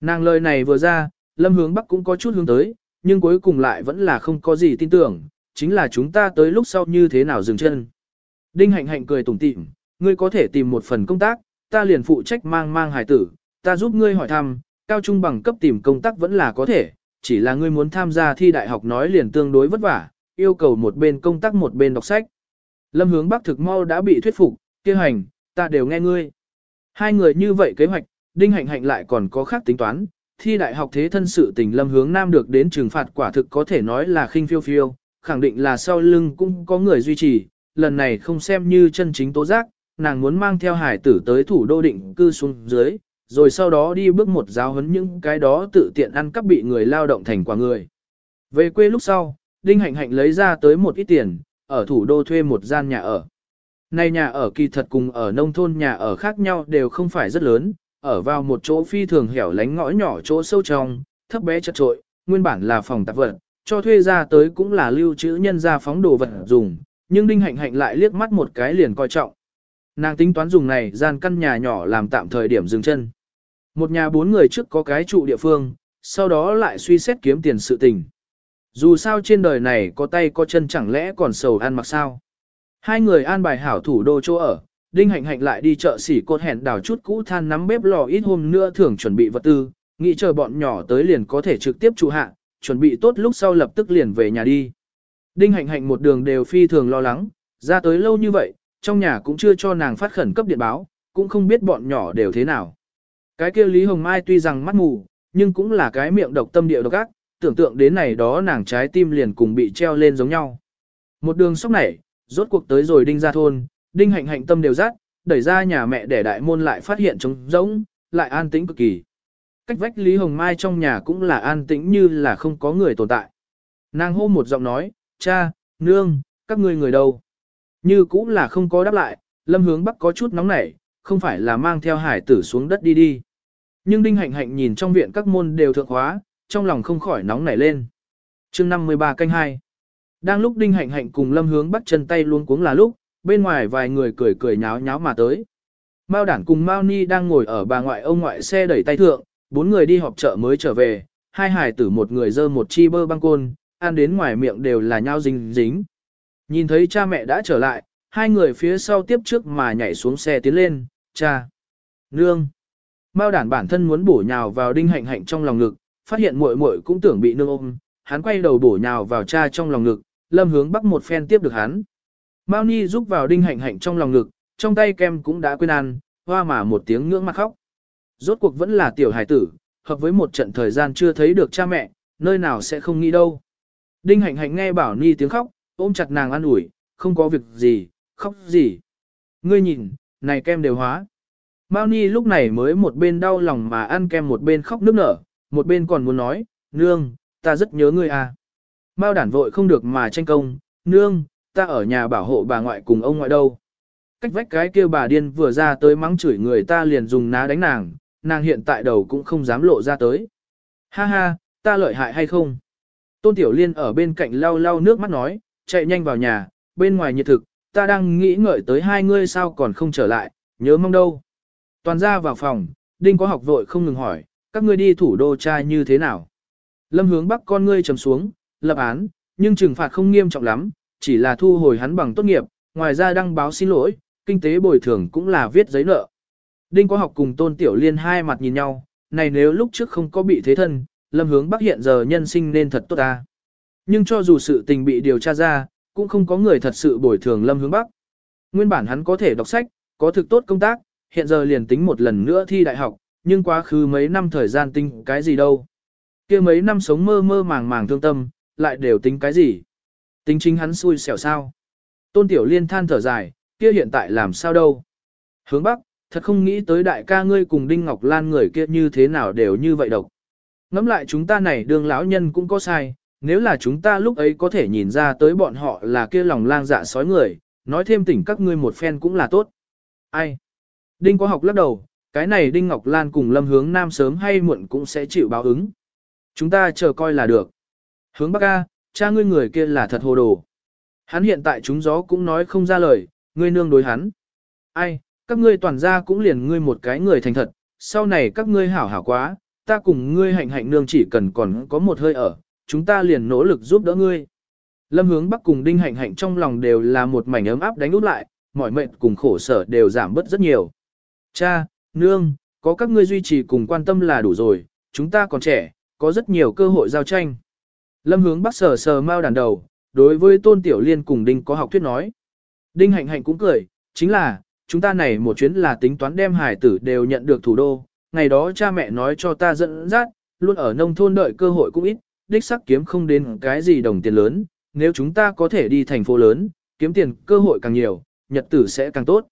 Nàng lời này vừa ra, lâm hướng bắc cũng có chút hướng tới, nhưng cuối cùng lại vẫn là không có gì tin tưởng, chính là chúng ta tới lúc sau như thế nào dừng chân. Đinh hạnh hạnh cười tủm tỉm, ngươi có thể tìm một phần công tác, ta liền phụ trách mang mang hải tử, ta giúp ngươi hỏi thăm, cao trung bằng cấp tìm công tác vẫn là có thể, chỉ là ngươi muốn tham gia thi đại học nói liền tương đối vất vả, yêu cầu một bên công tác một bên đọc sách. Lâm hướng bắc thực mau đã bị thuyết phục, kia hành, ta đều nghe ngươi. Hai người như vậy kế hoạch, đinh hạnh hạnh lại còn có khác tính toán, thi đại học thế thân sự tình lâm hướng nam được đến trừng phạt quả thực có thể nói là khinh phiêu phiêu, khẳng định là sau lưng cũng có người duy trì, lần này không xem như chân chính tố giác, nàng muốn mang theo hải tử tới thủ đô định cư xuống dưới, rồi sau đó đi bước một giáo huấn những cái đó tự tiện ăn cắp bị người lao động thành quả người. Về quê lúc sau, Đinh Hạnh Hạnh lấy ra tới một ít tiền, ở thủ đô thuê một gian nhà ở. Này nhà ở kỳ thật cùng ở nông thôn nhà ở khác nhau đều không phải rất lớn, ở vào một chỗ phi thường hẻo lánh ngõ nhỏ chỗ sâu trong, thấp bé chật trội, nguyên bản là phòng tạp vật, cho thuê ra tới cũng là lưu trữ nhân ra phóng đồ vật dùng, nhưng Đinh Hạnh Hạnh lại liếc mắt một cái liền coi trọng. Nàng tính toán dùng này gian căn nhà nhỏ làm tạm thời điểm dừng chân. Một nhà bốn người trước có cái trụ địa phương, sau đó lại suy xét kiếm tiền sự tình. Dù sao trên đời này có tay có chân chẳng lẽ còn sầu ăn mặc sao. Hai người an bài hảo thủ đô chỗ ở, Đinh Hạnh Hạnh lại đi chợ xỉ cột hẹn đào chút cũ than nắm bếp lò ít hôm nữa thường chuẩn bị vật tư, nghĩ chờ bọn nhỏ tới liền có thể trực tiếp trụ hạ, chuẩn bị tốt lúc sau lập tức liền về nhà đi. Đinh Hạnh Hạnh một đường đều phi thường lo lắng, ra tới lâu như vậy, trong nhà cũng chưa cho nàng phát khẩn cấp điện báo, cũng không biết bọn nhỏ đều thế nào. Cái kia Lý Hồng Mai tuy rằng mắt mù, nhưng cũng là cái miệng độc tâm địa độc ác, tưởng tượng đến này đó nàng trái tim liền cùng bị treo lên giống nhau. Một đường sóc nảy, rốt cuộc tới rồi đinh ra thôn, đinh hạnh hạnh tâm đều rát, đẩy ra nhà mẹ để đại môn lại phát hiện trống rỗng, lại an tĩnh cực kỳ. Cách vách Lý Hồng Mai trong nhà cũng là an tĩnh như là không có người tồn tại. Nàng hô một giọng nói, cha, nương, các ngươi người đâu? Như cũng là không có đáp lại, lâm hướng bắc có chút nóng nảy, không phải là mang theo hải tử xuống đất đi đi. Nhưng Đinh Hạnh Hạnh nhìn trong viện các môn đều thượng hóa, trong lòng không khỏi nóng nảy lên. chương 53 canh 2 Đang lúc Đinh Hạnh Hạnh cùng Lâm Hướng bắt chân tay luôn cuống là lúc, bên ngoài vài người cười cười nháo nháo mà tới. Mao Đản cùng Mao Ni đang ngồi ở bà ngoại ông ngoại xe đẩy tay thượng, bốn người đi họp chợ mới trở về, hai hải tử một người dơ một chi bơ băng côn, ăn đến ngoài miệng đều là nhau dính dính. Nhìn thấy cha mẹ đã trở lại, hai người phía sau tiếp trước mà nhảy xuống xe tiến lên, cha, nương. Mao đản bản thân muốn bổ nhào vào đinh hạnh hạnh trong lòng ngực, phát hiện muội muội cũng tưởng bị nương ôm, hắn quay đầu bổ nhào vào cha trong lòng ngực, lâm hướng bắc một phen tiếp được hắn. Mao Ni giúp vào đinh hạnh hạnh trong lòng ngực, trong tay kem cũng đã quên ăn, hoa mà một tiếng ngưỡng mặt khóc. Rốt cuộc vẫn là tiểu hài tử, hợp với một trận thời gian chưa thấy được cha mẹ, nơi nào sẽ không nghĩ đâu. Đinh hạnh hạnh nghe bảo Ni tiếng khóc, ôm chặt nàng ăn ủi, không có việc gì, khóc gì. Ngươi nhìn, này kem đều hóa. Mao Ni lúc này mới một bên đau lòng mà ăn kem một bên khóc nức nở, một bên còn muốn nói, nương, ta rất nhớ ngươi à. Mao đản vội không được mà tranh công, nương, ta ở nhà bảo hộ bà ngoại cùng ông ngoại đâu. Cách vách cái kia bà điên vừa ra tới mắng chửi người ta liền dùng ná đánh nàng, nàng hiện tại đầu cũng không dám lộ ra tới. Ha ha, ta lợi hại hay không? Tôn Tiểu Liên ở bên cạnh lau lau nước mắt nói, chạy nhanh vào nhà, bên ngoài nhiệt thực, ta đang nghĩ ngợi tới hai ngươi sao còn không trở lại, nhớ mong đâu. Toàn ra vào phòng, Đinh có học vội không ngừng hỏi, các ngươi đi thủ đô trai như thế nào? Lâm hướng bắc con ngươi trầm xuống, lập án, nhưng trừng phạt không nghiêm trọng lắm, chỉ là thu hồi hắn bằng tốt nghiệp, ngoài ra đăng báo xin lỗi, kinh tế bồi thường cũng là viết giấy nợ. Đinh có học cùng tôn tiểu liên hai mặt nhìn nhau, này nếu lúc trước không có bị thế thân, lâm hướng bắc hiện giờ nhân sinh nên thật tốt ta. Nhưng cho dù sự tình bị điều tra ra, cũng không có người thật sự bồi thường lâm hướng bắc. Nguyên bản hắn có thể đọc sách, có thực tốt công tác, hiện giờ liền tính một lần nữa thi đại học, nhưng quá khứ mấy năm thời gian tính cái gì đâu. kia mấy năm sống mơ mơ màng màng thương tâm, lại đều tính cái gì. Tính chính hắn xui xẻo sao. Tôn Tiểu Liên than thở dài, kia hiện tại làm sao đâu. Hướng Bắc, thật không nghĩ tới đại ca ngươi cùng Đinh Ngọc Lan người kia như thế nào đều như vậy độc. Ngắm lại chúng ta này đường lão nhân cũng có sai, nếu là chúng ta lúc ấy có thể nhìn ra tới bọn họ là kia lòng lang dạ sói người, nói thêm tỉnh các ngươi một phen cũng là tốt. Ai? Đinh có học lắc đầu, cái này Đinh Ngọc Lan cùng Lâm Hướng Nam sớm hay muộn cũng sẽ chịu báo ứng. Chúng ta chờ coi là được. Hướng Bắc A, cha ngươi người kia là thật hồ đồ. Hắn hiện tại chúng gió cũng nói không ra lời, ngươi nương đối hắn. Ai, các ngươi toàn ra cũng liền ngươi một cái người thành thật, sau này các ngươi hảo hảo quá, ta cùng ngươi hạnh hạnh nương chỉ cần còn có một hơi ở, chúng ta liền nỗ lực giúp đỡ ngươi. Lâm hướng bắc cùng đinh hạnh hạnh trong lòng đều là một mảnh ấm áp đánh út lại, mọi mệnh cùng khổ sở đều giảm bớt rất nhiều. Cha, nương, có các ngươi duy trì cùng quan tâm là đủ rồi, chúng ta còn trẻ, có rất nhiều cơ hội giao tranh. Lâm hướng bắc sờ sờ mau đàn đầu, đối với tôn tiểu liên cùng đinh có học thuyết nói. Đinh hạnh hạnh cũng cười, chính là, chúng ta này một chuyến là tính toán đem hải tử đều nhận được thủ đô, ngày đó cha mẹ nói cho ta dẫn dắt, luôn ở nông thôn đợi cơ hội cũng ít, đích sắc kiếm không đến cái gì đồng tiền lớn, nếu chúng ta có thể đi thành phố lớn, kiếm tiền cơ hội càng nhiều, nhật tử sẽ càng tốt.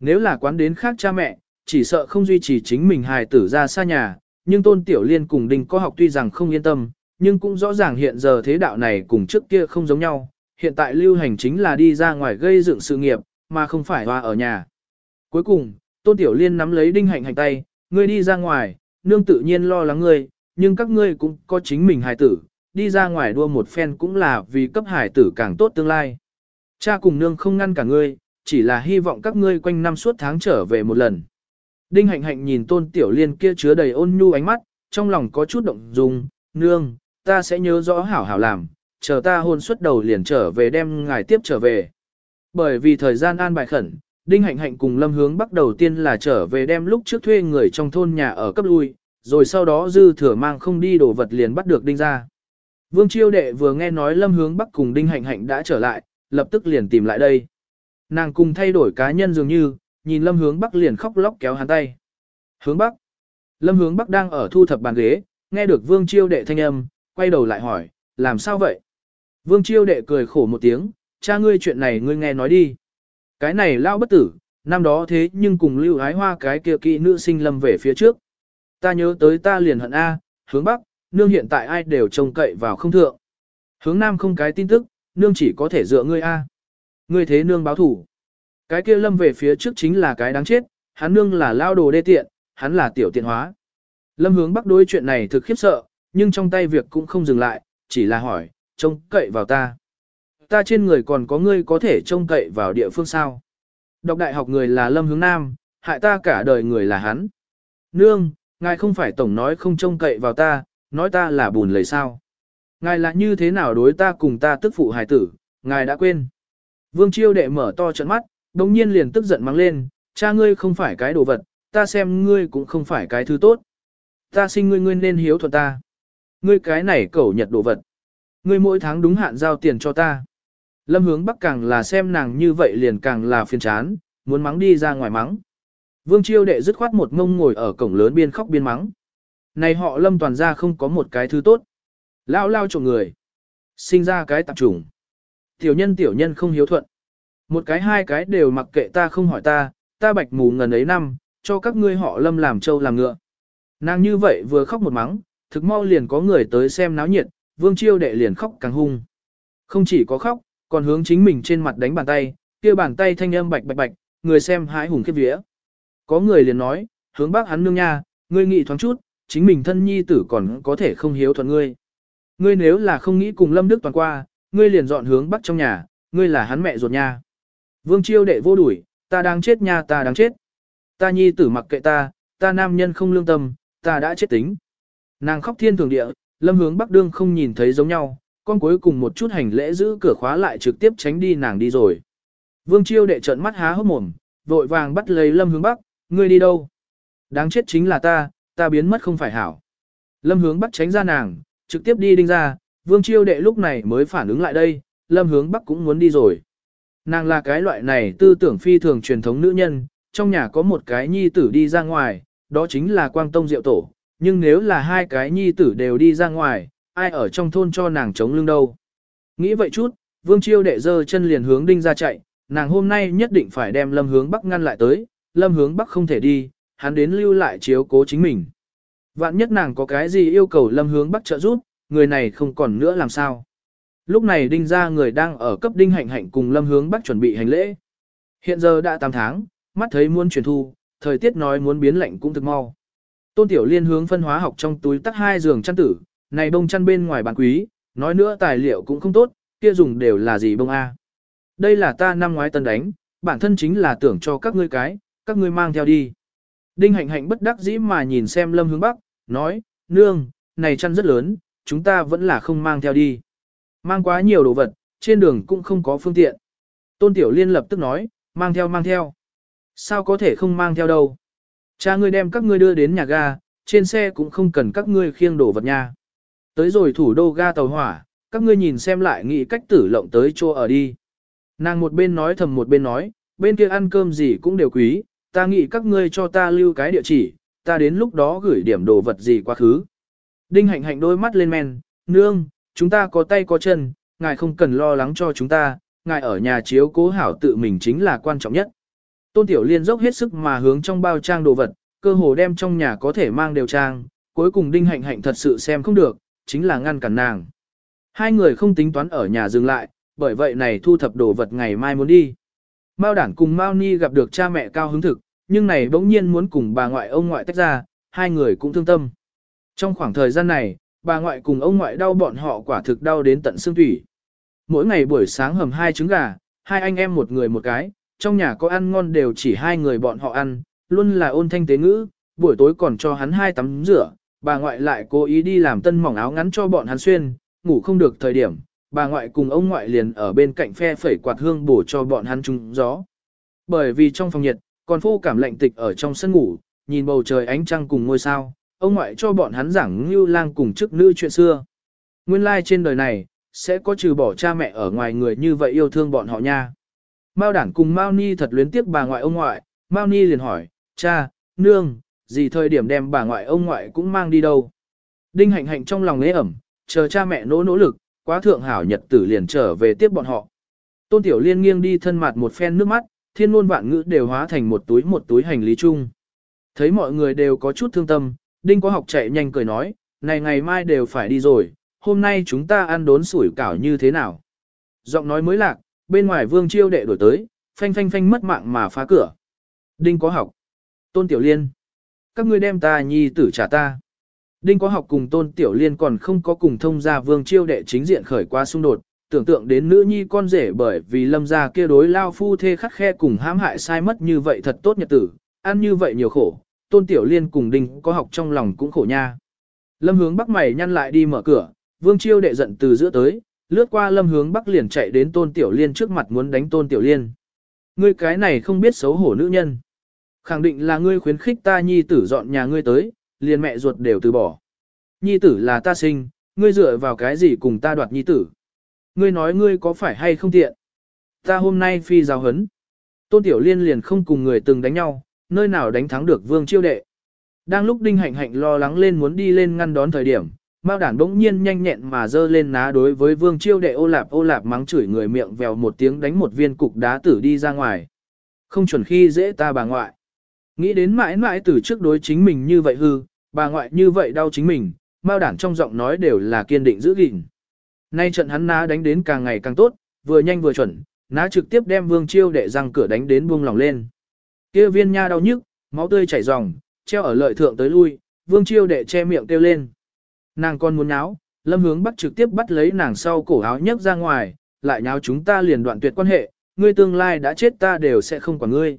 Nếu là quán đến khác cha mẹ, chỉ sợ không duy trì chính mình hài tử ra xa nhà, nhưng tôn tiểu liên cùng đình có học tuy rằng không yên tâm, nhưng cũng rõ ràng hiện giờ thế đạo này cùng trước kia không giống nhau, hiện tại lưu hành chính là đi ra ngoài gây dựng sự nghiệp, mà không phải hoa ở nhà. Cuối cùng, tôn tiểu liên nắm lấy đinh hạnh hành tay, ngươi đi ra ngoài, nương tự nhiên lo lắng ngươi, nhưng các ngươi cũng có chính mình hài tử, đi ra ngoài đua một phen cũng là vì cấp hài tử càng tốt tương lai. Cha cùng nương không ngăn cả ngươi, chỉ là hy vọng các ngươi quanh năm suốt tháng trở về một lần. Đinh hạnh hạnh nhìn tôn tiểu liên kia chứa đầy ôn nhu ánh mắt, trong lòng có chút động dung, nương, ta sẽ nhớ rõ hảo hảo làm, chờ ta hôn suốt đầu liền trở về đem ngài tiếp trở về. Bởi vì thời gian an bài khẩn, Đinh Hạnh Hạnh cùng Lâm Hướng bắt đầu tiên là trở về đem lúc trước thuê người trong thôn nhà ở cấp lui, rồi sau đó dư thừa mang không đi đồ vật liền bắt được Đinh ra. Vương Chiêu Đệ vừa nghe nói Lâm Hướng Bắc cùng Đinh Hạnh Hạnh đã trở lại, lập tức liền tìm lại đây. Nàng cùng thay đổi cá nhân dường như, nhìn Lâm Hướng Bắc liền khóc lóc kéo hắn tay. Hướng Bắc. Lâm Hướng Bắc đang ở thu thập bàn ghế, nghe được Vương Chiêu Đệ thanh âm, quay đầu lại hỏi, làm sao vậy? Vương Chiêu Đệ cười khổ một tiếng, cha ngươi chuyện này ngươi nghe nói đi. Cái này lao bất tử, năm đó thế nhưng cùng lưu ái hoa cái kia kỵ nữ sinh lâm về phía trước. Ta nhớ tới ta liền hận A, hướng Bắc, nương hiện tại ai đều trông cậy vào không thượng. Hướng nam không cái tin tức, nương chỉ có thể dựa ngươi a. Ngươi thế nương báo thủ. Cái kia lâm về phía trước chính là cái đáng chết, hắn nương là lao đồ đê tiện, hắn là tiểu tiện hóa. Lâm hướng bắc đối chuyện này thực khiếp sợ, nhưng trong tay việc cũng không dừng lại, chỉ là hỏi, trông cậy vào ta. Ta trên người còn có ngươi có thể trông cậy vào địa phương sao. Đọc đại học người là lâm hướng nam, hại ta cả đời người là hắn. Nương, ngài không phải tổng nói không trông cậy vào ta, nói ta là bùn lầy sao. Ngài là như thế nào đối ta cùng ta tức phụ hài tử, ngài đã quên. Vương chiêu đệ mở to trận mắt, đồng nhiên liền tức giận mắng lên, cha ngươi không phải cái đồ vật, ta xem ngươi cũng không phải cái thứ tốt. Ta sinh ngươi ngươi nên hiếu thuận ta. Ngươi cái này cẩu nhật đồ vật. Ngươi mỗi tháng đúng hạn giao tiền cho ta. Lâm hướng bắc càng là xem nàng như vậy liền càng là phiền chán, muốn mắng đi ra ngoài mắng. Vương chiêu đệ dứt khoát một ngông ngồi ở cổng lớn biên khóc biên mắng. Này họ lâm toàn ra không có một cái thứ tốt. Lao lao trộm người. Sinh ra cái tạp trùng. Tiểu nhân tiểu nhân không hiếu thuận. Một cái hai cái đều mặc kệ ta không hỏi ta, ta bạch mù ngần ấy năm, cho các ngươi họ lâm làm trâu làm ngựa. Nàng như vậy vừa khóc một mắng, thực mau liền có người tới xem náo nhiệt, vương chiêu đệ liền khóc càng hung. Không chỉ có khóc, còn hướng chính mình trên mặt đánh bàn tay, kia bàn tay thanh âm bạch bạch bạch, người xem hái hùng khiếp vía. Có người liền nói, hướng bác hắn nương nha, ngươi nghĩ thoáng chút, chính mình thân nhi tử còn có thể không hiếu thuận ngươi. Ngươi nếu là không nghĩ cùng Lâm Đức toàn qua, ngươi liền dọn hướng bắc trong nhà, ngươi là hắn mẹ ruột nha. Vương Chiêu đệ vô đuổi, ta đang chết nha ta đang chết. Ta nhi tử mặc kệ ta, ta nam nhân không lương tâm, ta đã chết tính. Nàng khóc thiên thường địa, Lâm hướng bắc đương không nhìn thấy giống nhau, con cuối cùng một chút hành lễ giữ cửa khóa lại trực tiếp tránh đi nàng đi rồi. Vương Chiêu đệ trợn mắt há hốc mồm, vội vàng bắt lấy Lâm hướng bắc, ngươi đi đâu? Đáng chết chính là ta, ta biến mất không phải hảo. Lâm hướng bắc tránh ra nàng, trực tiếp đi đinh ra, vương chiêu đệ lúc này mới phản ứng lại đây, lâm hướng bắc cũng muốn đi rồi. Nàng là cái loại này tư tưởng phi thường truyền thống nữ nhân, trong nhà có một cái nhi tử đi ra ngoài, đó chính là quang tông diệu tổ, nhưng nếu là hai cái nhi tử đều đi ra ngoài, ai ở trong thôn cho nàng chống lưng đâu. Nghĩ vậy chút, vương chiêu đệ dơ chân liền hướng đinh ra chạy, nàng hôm nay nhất định phải đem lâm hướng bắc ngăn lại tới, lâm hướng bắc không thể đi, hắn đến lưu lại chiếu cố chính mình. Vạn nhất nàng có cái gì yêu cầu lâm hướng bắc trợ giúp, người này không còn nữa làm sao. Lúc này đinh ra người đang ở cấp đinh hạnh hạnh cùng lâm hướng bắc chuẩn bị hành lễ. Hiện giờ đã 8 tháng, mắt thấy muốn chuyển thu, thời tiết nói muốn biến lạnh cũng thực mau. Tôn Tiểu Liên hướng phân hóa học trong túi tắt hai giường chăn tử, này bông chăn bên ngoài bán quý, nói nữa tài liệu cũng không tốt, kia dùng đều là gì bông A. Đây là ta năm ngoái tân đánh, bản thân chính là tưởng cho các ngươi cái, các ngươi mang theo đi. Đinh hạnh hạnh bất đắc dĩ mà nhìn xem lâm hướng bắc, nói, nương, này chăn rất lớn, chúng ta vẫn là không mang theo đi. Mang quá nhiều đồ vật, trên đường cũng không có phương tiện. Tôn Tiểu Liên lập tức nói, mang theo mang theo. Sao có thể không mang theo đâu? Cha ngươi đem các ngươi đưa đến nhà ga, trên xe cũng không cần các ngươi khiêng đồ vật nha. Tới rồi thủ đô ga tàu hỏa, các ngươi nhìn xem lại nghĩ cách tử lộng tới chỗ ở đi. Nàng một bên nói thầm một bên nói, bên kia ăn cơm gì cũng đều quý, ta nghĩ các ngươi cho ta lưu cái địa chỉ, ta đến lúc đó gửi điểm đồ vật gì quá khứ. Đinh hạnh hạnh đôi mắt lên men, nương, chúng ta có tay có chân, ngài không cần lo lắng cho chúng ta, ngài ở nhà chiếu cố hảo tự mình chính là quan trọng nhất. Tôn Tiểu Liên dốc hết sức mà hướng trong bao trang đồ vật, cơ hồ đem trong nhà có thể mang đều trang, cuối cùng Đinh Hạnh Hạnh thật sự xem không được, chính là ngăn cản nàng. Hai người không tính toán ở nhà dừng lại, bởi vậy này thu thập đồ vật ngày mai muốn đi. Mao đản cùng Mao Ni gặp được cha mẹ cao hứng thực, nhưng này bỗng nhiên muốn cùng bà ngoại ông ngoại tách ra, hai người cũng thương tâm. Trong khoảng thời gian này, bà ngoại cùng ông ngoại đau bọn họ quả thực đau đến tận xương thủy. Mỗi ngày buổi sáng hầm hai trứng gà, hai anh em một người một cái, trong nhà có ăn ngon đều chỉ hai người bọn họ ăn, luôn là ôn thanh tế ngữ, buổi tối còn cho hắn hai tắm rửa, bà ngoại lại cố ý đi làm tân mỏng áo ngắn cho bọn hắn xuyên, ngủ không được thời điểm, bà ngoại cùng ông ngoại liền ở bên cạnh phe phẩy quạt hương bổ cho bọn hắn trúng gió. Bởi vì trong phòng nhiệt, còn phô cảm lạnh tịch ở trong sân ngủ, nhìn bầu trời ánh trăng cùng ngôi sao, ông ngoại cho bọn hắn giảng như lang cùng chức nữ chuyện xưa. Nguyên lai like trên đời này, sẽ có trừ bỏ cha mẹ ở ngoài người như vậy yêu thương bọn họ nha. Mao đản cùng Mao Ni thật luyến tiếc bà ngoại ông ngoại, Mao Ni liền hỏi, cha, nương, gì thời điểm đem bà ngoại ông ngoại cũng mang đi đâu. Đinh hạnh hạnh trong lòng lễ ẩm, chờ cha mẹ nỗ nỗ lực, quá thượng hảo nhật tử liền trở về tiếp bọn họ. Tôn Tiểu Liên nghiêng đi thân mặt một phen nước mắt, thiên ngôn vạn ngữ đều hóa thành một túi một túi hành lý chung. Thấy mọi người đều có chút thương tâm, Đinh có học chạy nhanh cười nói, này ngày mai đều phải đi rồi, hôm nay chúng ta ăn đốn sủi cảo như thế nào. Giọng nói mới lạc, bên ngoài vương chiêu đệ đổi tới, phanh phanh phanh mất mạng mà phá cửa. Đinh có học. Tôn Tiểu Liên. Các ngươi đem ta nhi tử trả ta. Đinh có học cùng Tôn Tiểu Liên còn không có cùng thông gia vương chiêu đệ chính diện khởi qua xung đột, tưởng tượng đến nữ nhi con rể bởi vì lâm gia kia đối lao phu thê khắc khe cùng hãm hại sai mất như vậy thật tốt nhật tử, ăn như vậy nhiều khổ, Tôn Tiểu Liên cùng Đinh có học trong lòng cũng khổ nha. Lâm hướng bắc mày nhăn lại đi mở cửa, vương chiêu đệ giận từ giữa tới, lướt qua lâm hướng bắc liền chạy đến tôn tiểu liên trước mặt muốn đánh tôn tiểu liên. Ngươi cái này không biết xấu hổ nữ nhân. Khẳng định là ngươi khuyến khích ta nhi tử dọn nhà ngươi tới, liền mẹ ruột đều từ bỏ. Nhi tử là ta sinh, ngươi dựa vào cái gì cùng ta đoạt nhi tử. Ngươi nói ngươi có phải hay không tiện. Ta hôm nay phi giáo hấn. Tôn tiểu liên liền không cùng người từng đánh nhau, nơi nào đánh thắng được vương chiêu đệ. Đang lúc đinh hạnh hạnh lo lắng lên muốn đi lên ngăn đón thời điểm, Mao đản bỗng nhiên nhanh nhẹn mà dơ lên ná đối với vương chiêu đệ ô lạp ô lạp mắng chửi người miệng vèo một tiếng đánh một viên cục đá tử đi ra ngoài. Không chuẩn khi dễ ta bà ngoại. Nghĩ đến mãi mãi từ trước đối chính mình như vậy hư, bà ngoại như vậy đau chính mình, Mao đản trong giọng nói đều là kiên định giữ gìn. Nay trận hắn ná đánh đến càng ngày càng tốt, vừa nhanh vừa chuẩn, ná trực tiếp đem vương chiêu đệ răng cửa đánh đến buông lòng lên kia viên nha đau nhức, máu tươi chảy ròng, treo ở lợi thượng tới lui, vương chiêu đệ che miệng kêu lên. Nàng còn muốn nháo, lâm hướng bắt trực tiếp bắt lấy nàng sau cổ áo nhấc ra ngoài, lại nháo chúng ta liền đoạn tuyệt quan hệ, ngươi tương lai đã chết ta đều sẽ không quản ngươi.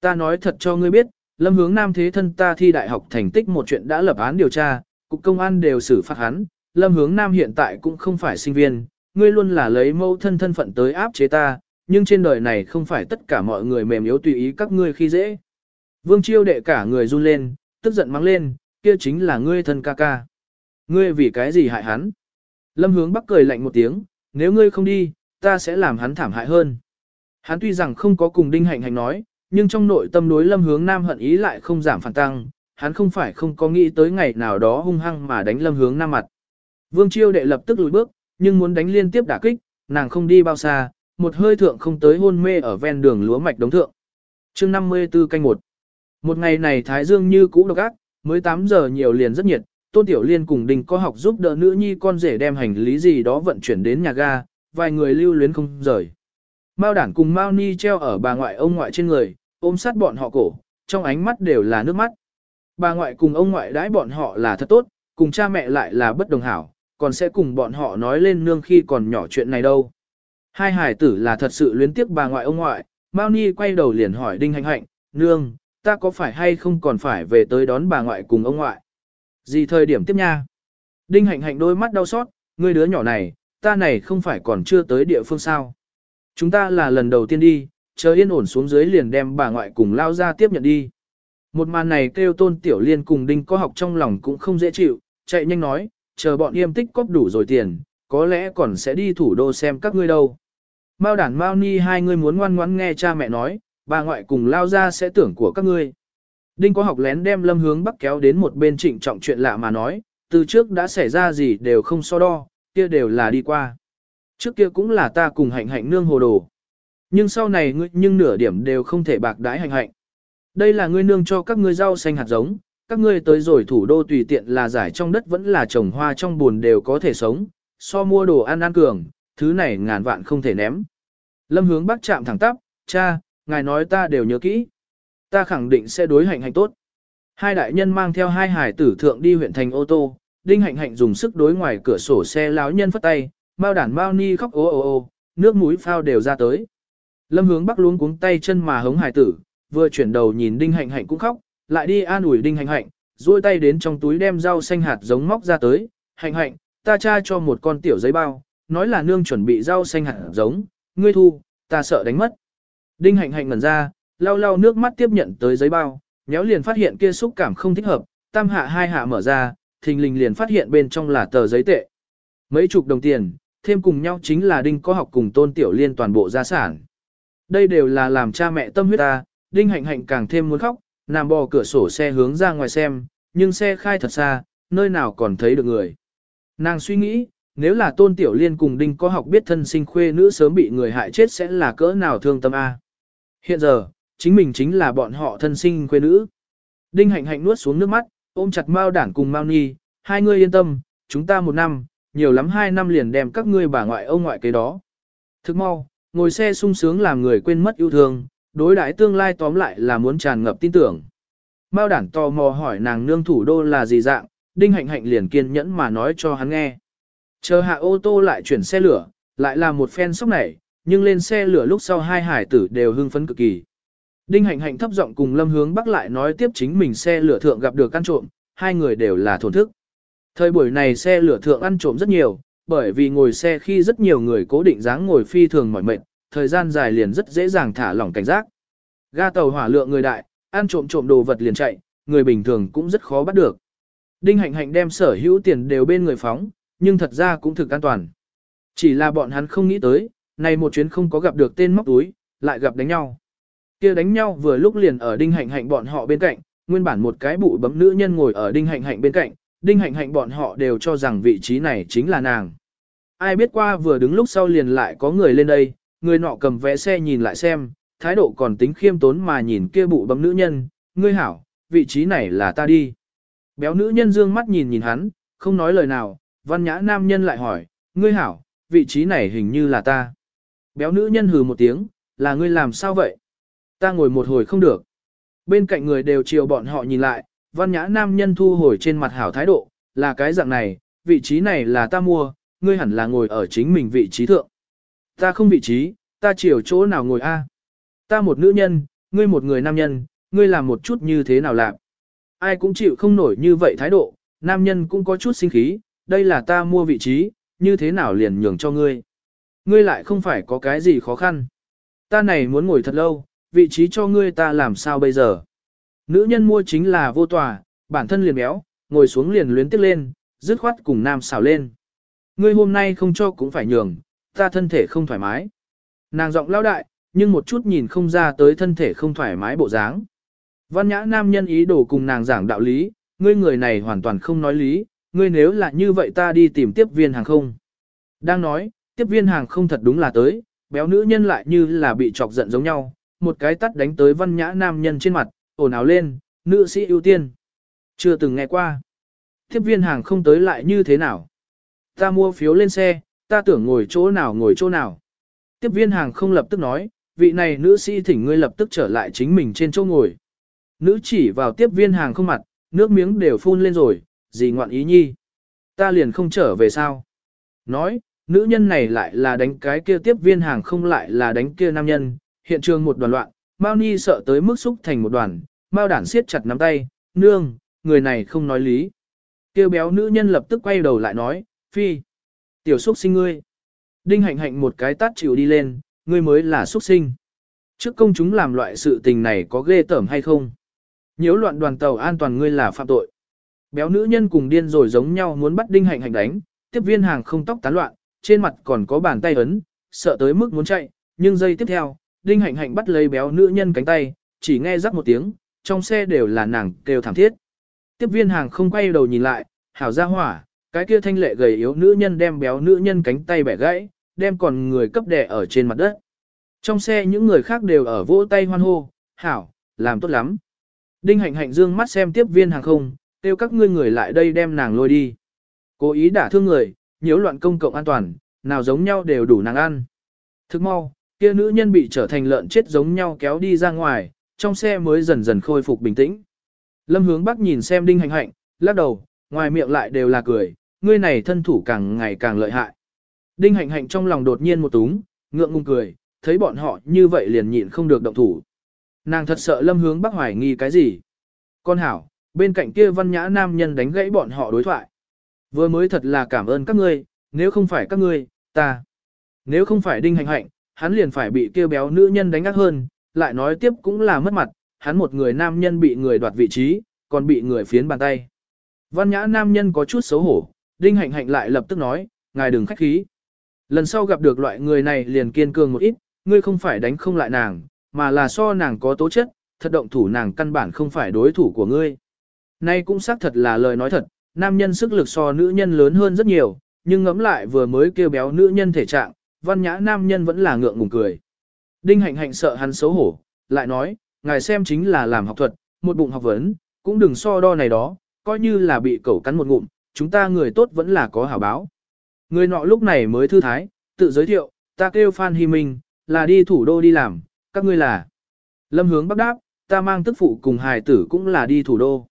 Ta nói thật cho ngươi biết, lâm hướng nam thế thân ta thi đại học thành tích một chuyện đã lập án điều tra, cục công an đều xử phạt hắn, lâm hướng nam hiện tại cũng không phải sinh viên, ngươi luôn là lấy mẫu thân thân phận tới áp chế ta, nhưng trên đời này không phải tất cả mọi người mềm yếu tùy ý các ngươi khi dễ. Vương chiêu đệ cả người run lên, tức giận mắng lên, kia chính là ngươi thân ca ca. Ngươi vì cái gì hại hắn? Lâm hướng bắc cười lạnh một tiếng, nếu ngươi không đi, ta sẽ làm hắn thảm hại hơn. Hắn tuy rằng không có cùng đinh hạnh hành nói, nhưng trong nội tâm đối lâm hướng nam hận ý lại không giảm phản tăng, hắn không phải không có nghĩ tới ngày nào đó hung hăng mà đánh lâm hướng nam mặt. Vương chiêu đệ lập tức lùi bước, nhưng muốn đánh liên tiếp đả kích, nàng không đi bao xa, một hơi thượng không tới hôn mê ở ven đường lúa mạch đống thượng. chương 54 canh 1 Một ngày này Thái Dương như cũ độc ác, mới 8 giờ nhiều liền rất nhiệt, Tôn Tiểu Liên cùng Đình có học giúp đỡ nữ nhi con rể đem hành lý gì đó vận chuyển đến nhà ga, vài người lưu luyến không rời. Mao đản cùng Mao Ni treo ở bà ngoại ông ngoại trên người, ôm sát bọn họ cổ, trong ánh mắt đều là nước mắt. Bà ngoại cùng ông ngoại đãi bọn họ là thật tốt, cùng cha mẹ lại là bất đồng hảo, còn sẽ cùng bọn họ nói lên nương khi còn nhỏ chuyện này đâu. Hai hải tử là thật sự luyến tiếc bà ngoại ông ngoại, Mao Ni quay đầu liền hỏi Đinh Hạnh Hạnh, nương, ta có phải hay không còn phải về tới đón bà ngoại cùng ông ngoại? Gì thời điểm tiếp nha? Đinh Hạnh Hạnh đôi mắt đau xót, ngươi đứa nhỏ này, ta này không phải còn chưa tới địa phương sao? Chúng ta là lần đầu tiên đi, chờ yên ổn xuống dưới liền đem bà ngoại cùng lao ra tiếp nhận đi. Một màn này kêu tôn tiểu liên cùng đinh có học trong lòng cũng không dễ chịu, chạy nhanh nói, chờ bọn yêm tích cóp đủ rồi tiền, có lẽ còn sẽ đi thủ đô xem các ngươi đâu. Mao đản Mao ni hai người muốn ngoan ngoãn nghe cha mẹ nói, bà ngoại cùng lao ra sẽ tưởng của các ngươi. Đinh có học lén đem lâm hướng bắc kéo đến một bên trịnh trọng chuyện lạ mà nói, từ trước đã xảy ra gì đều không so đo, kia đều là đi qua. Trước kia cũng là ta cùng hạnh hạnh nương hồ đồ. Nhưng sau này ngươi nhưng nửa điểm đều không thể bạc đái hạnh hạnh. Đây là ngươi nương cho các ngươi rau xanh hạt giống, các ngươi tới rồi thủ đô tùy tiện là giải trong đất vẫn là trồng hoa trong buồn đều có thể sống, so mua đồ ăn ăn cường, thứ này ngàn vạn không thể ném. Lâm hướng bắc chạm thẳng tắp, cha, ngài nói ta đều nhớ kỹ. Ta khẳng định sẽ đối hạnh hạnh tốt. Hai đại nhân mang theo hai hải tử thượng đi huyện thành ô tô, đinh hạnh hạnh dùng sức đối ngoài cửa sổ xe láo nhân phất tay, Mao đản Mao Ni khóc ô ô ô, nước mũi phao đều ra tới. Lâm hướng bắc luống cuống tay chân mà hống hải tử, vừa chuyển đầu nhìn Đinh Hạnh Hạnh cũng khóc, lại đi an ủi Đinh Hạnh Hạnh, duỗi tay đến trong túi đem rau xanh hạt giống móc ra tới, Hạnh Hạnh, ta tra cho một con tiểu giấy bao, nói là nương chuẩn bị rau xanh hạt giống, ngươi thu, ta sợ đánh mất. Đinh Hạnh Hạnh ngẩn ra, lau lau nước mắt tiếp nhận tới giấy bao, nhéo liền phát hiện kia xúc cảm không thích hợp, tam hạ hai hạ mở ra, thình lình liền phát hiện bên trong là tờ giấy tệ. Mấy chục đồng tiền, thêm cùng nhau chính là Đinh có học cùng tôn tiểu liên toàn bộ gia sản. Đây đều là làm cha mẹ tâm huyết ta, Đinh Hạnh Hạnh càng thêm muốn khóc, nằm bò cửa sổ xe hướng ra ngoài xem, nhưng xe khai thật xa, nơi nào còn thấy được người. Nàng suy nghĩ, nếu là Tôn Tiểu Liên cùng Đinh có học biết thân sinh khuê nữ sớm bị người hại chết sẽ là cỡ nào thương tâm A. Hiện giờ, chính mình chính là bọn họ thân sinh khuê nữ. Đinh Hạnh Hạnh nuốt xuống nước mắt, ôm chặt Mao Đản cùng Mao Nhi, hai người yên tâm, chúng ta một năm, nhiều lắm hai năm liền đem các ngươi bà ngoại ông ngoại cái đó. Thức mau, ngồi xe sung sướng làm người quên mất yêu thương, đối đãi tương lai tóm lại là muốn tràn ngập tin tưởng. Mao đản tò mò hỏi nàng nương thủ đô là gì dạng, đinh hạnh hạnh liền kiên nhẫn mà nói cho hắn nghe. Chờ hạ ô tô lại chuyển xe lửa, lại là một phen sốc này. nhưng lên xe lửa lúc sau hai hải tử đều hưng phấn cực kỳ. Đinh hạnh hạnh thấp giọng cùng lâm hướng bắc lại nói tiếp chính mình xe lửa thượng gặp được ăn trộm, hai người đều là thổn thức. Thời buổi này xe lửa thượng ăn trộm rất nhiều, bởi vì ngồi xe khi rất nhiều người cố định dáng ngồi phi thường mỏi mệt, thời gian dài liền rất dễ dàng thả lỏng cảnh giác. Ga tàu hỏa lượng người đại, ăn trộm trộm đồ vật liền chạy, người bình thường cũng rất khó bắt được. Đinh hạnh hạnh đem sở hữu tiền đều bên người phóng, nhưng thật ra cũng thực an toàn. Chỉ là bọn hắn không nghĩ tới, này một chuyến không có gặp được tên móc túi, lại gặp đánh nhau. kia đánh nhau vừa lúc liền ở đinh hạnh hạnh bọn họ bên cạnh, nguyên bản một cái bụi bấm nữ nhân ngồi ở đinh hạnh hạnh bên cạnh, đinh hạnh hạnh bọn họ đều cho rằng vị trí này chính là nàng. Ai biết qua vừa đứng lúc sau liền lại có người lên đây, người nọ cầm vé xe nhìn lại xem, thái độ còn tính khiêm tốn mà nhìn kia bụ bấm nữ nhân, ngươi hảo, vị trí này là ta đi. Béo nữ nhân dương mắt nhìn nhìn hắn, không nói lời nào, văn nhã nam nhân lại hỏi, ngươi hảo, vị trí này hình như là ta. Béo nữ nhân hừ một tiếng, là ngươi làm sao vậy? Ta ngồi một hồi không được. Bên cạnh người đều chiều bọn họ nhìn lại, văn nhã nam nhân thu hồi trên mặt hảo thái độ, là cái dạng này, vị trí này là ta mua, ngươi hẳn là ngồi ở chính mình vị trí thượng. Ta không vị trí, ta chiều chỗ nào ngồi a? Ta một nữ nhân, ngươi một người nam nhân, ngươi làm một chút như thế nào làm? Ai cũng chịu không nổi như vậy thái độ, nam nhân cũng có chút sinh khí, đây là ta mua vị trí, như thế nào liền nhường cho ngươi? Ngươi lại không phải có cái gì khó khăn. Ta này muốn ngồi thật lâu, vị trí cho ngươi ta làm sao bây giờ? Nữ nhân mua chính là vô tòa, bản thân liền béo, ngồi xuống liền luyến tiếc lên, dứt khoát cùng nam xào lên. Ngươi hôm nay không cho cũng phải nhường, ta thân thể không thoải mái. Nàng giọng lao đại, nhưng một chút nhìn không ra tới thân thể không thoải mái bộ dáng. Văn nhã nam nhân ý đồ cùng nàng giảng đạo lý, ngươi người này hoàn toàn không nói lý, ngươi nếu là như vậy ta đi tìm tiếp viên hàng không. Đang nói, tiếp viên hàng không thật đúng là tới, béo nữ nhân lại như là bị chọc giận giống nhau, một cái tắt đánh tới văn nhã nam nhân trên mặt, ồn ào lên, nữ sĩ ưu tiên. Chưa từng nghe qua. Tiếp viên hàng không tới lại như thế nào? Ta mua phiếu lên xe, ta tưởng ngồi chỗ nào ngồi chỗ nào. Tiếp viên hàng không lập tức nói, vị này nữ sĩ thỉnh ngươi lập tức trở lại chính mình trên chỗ ngồi. Nữ chỉ vào tiếp viên hàng không mặt, nước miếng đều phun lên rồi, gì ngoạn ý nhi. Ta liền không trở về sao. Nói, nữ nhân này lại là đánh cái kia tiếp viên hàng không lại là đánh kia nam nhân, hiện trường một đoàn loạn, Mao Ni sợ tới mức xúc thành một đoàn, Mao đản siết chặt nắm tay, nương, người này không nói lý. Kêu béo nữ nhân lập tức quay đầu lại nói, phi, tiểu xúc sinh ngươi. Đinh hạnh hạnh một cái tát chịu đi lên, ngươi mới là xúc sinh. Trước công chúng làm loại sự tình này có ghê tởm hay không? Nhiễu loạn đoàn tàu an toàn ngươi là phạm tội. Béo nữ nhân cùng điên rồi giống nhau muốn bắt đinh hạnh hạnh đánh, tiếp viên hàng không tóc tán loạn, trên mặt còn có bàn tay ấn, sợ tới mức muốn chạy, nhưng giây tiếp theo, đinh hạnh hạnh bắt lấy béo nữ nhân cánh tay, chỉ nghe rắc một tiếng, trong xe đều là nàng kêu thảm thiết. Tiếp viên hàng không quay đầu nhìn lại, hảo ra hỏa, cái kia thanh lệ gầy yếu nữ nhân đem béo nữ nhân cánh tay bẻ gãy, đem còn người cấp đẻ ở trên mặt đất. Trong xe những người khác đều ở vỗ tay hoan hô, hảo, làm tốt lắm. Đinh hạnh hạnh dương mắt xem tiếp viên hàng không, kêu các ngươi người lại đây đem nàng lôi đi. Cố ý đả thương người, nhiễu loạn công cộng an toàn, nào giống nhau đều đủ nàng ăn. Thức mau, kia nữ nhân bị trở thành lợn chết giống nhau kéo đi ra ngoài, trong xe mới dần dần khôi phục bình tĩnh. Lâm hướng bắc nhìn xem đinh hạnh hạnh, lắc đầu, ngoài miệng lại đều là cười, ngươi này thân thủ càng ngày càng lợi hại. Đinh hạnh hạnh trong lòng đột nhiên một túng, ngượng ngùng cười, thấy bọn họ như vậy liền nhịn không được động thủ. Nàng thật sợ lâm hướng bắc hoài nghi cái gì. Con hảo, bên cạnh kia văn nhã nam nhân đánh gãy bọn họ đối thoại. Vừa mới thật là cảm ơn các ngươi, nếu không phải các ngươi, ta. Nếu không phải đinh hạnh hạnh, hắn liền phải bị kia béo nữ nhân đánh ác hơn, lại nói tiếp cũng là mất mặt, hắn một người nam nhân bị người đoạt vị trí, còn bị người phiến bàn tay. Văn nhã nam nhân có chút xấu hổ, đinh hạnh hạnh lại lập tức nói, ngài đừng khách khí. Lần sau gặp được loại người này liền kiên cường một ít, ngươi không phải đánh không lại nàng, mà là so nàng có tố chất, thật động thủ nàng căn bản không phải đối thủ của ngươi. Nay cũng xác thật là lời nói thật, nam nhân sức lực so nữ nhân lớn hơn rất nhiều, nhưng ngẫm lại vừa mới kêu béo nữ nhân thể trạng, văn nhã nam nhân vẫn là ngượng ngùng cười. Đinh hạnh hạnh sợ hắn xấu hổ, lại nói, ngài xem chính là làm học thuật, một bụng học vấn, cũng đừng so đo này đó, coi như là bị cẩu cắn một ngụm, chúng ta người tốt vẫn là có hảo báo. Người nọ lúc này mới thư thái, tự giới thiệu, ta kêu Phan Hy Minh, là đi thủ đô đi làm, các ngươi là. Lâm hướng bắc đáp, ta mang tức phụ cùng hài tử cũng là đi thủ đô.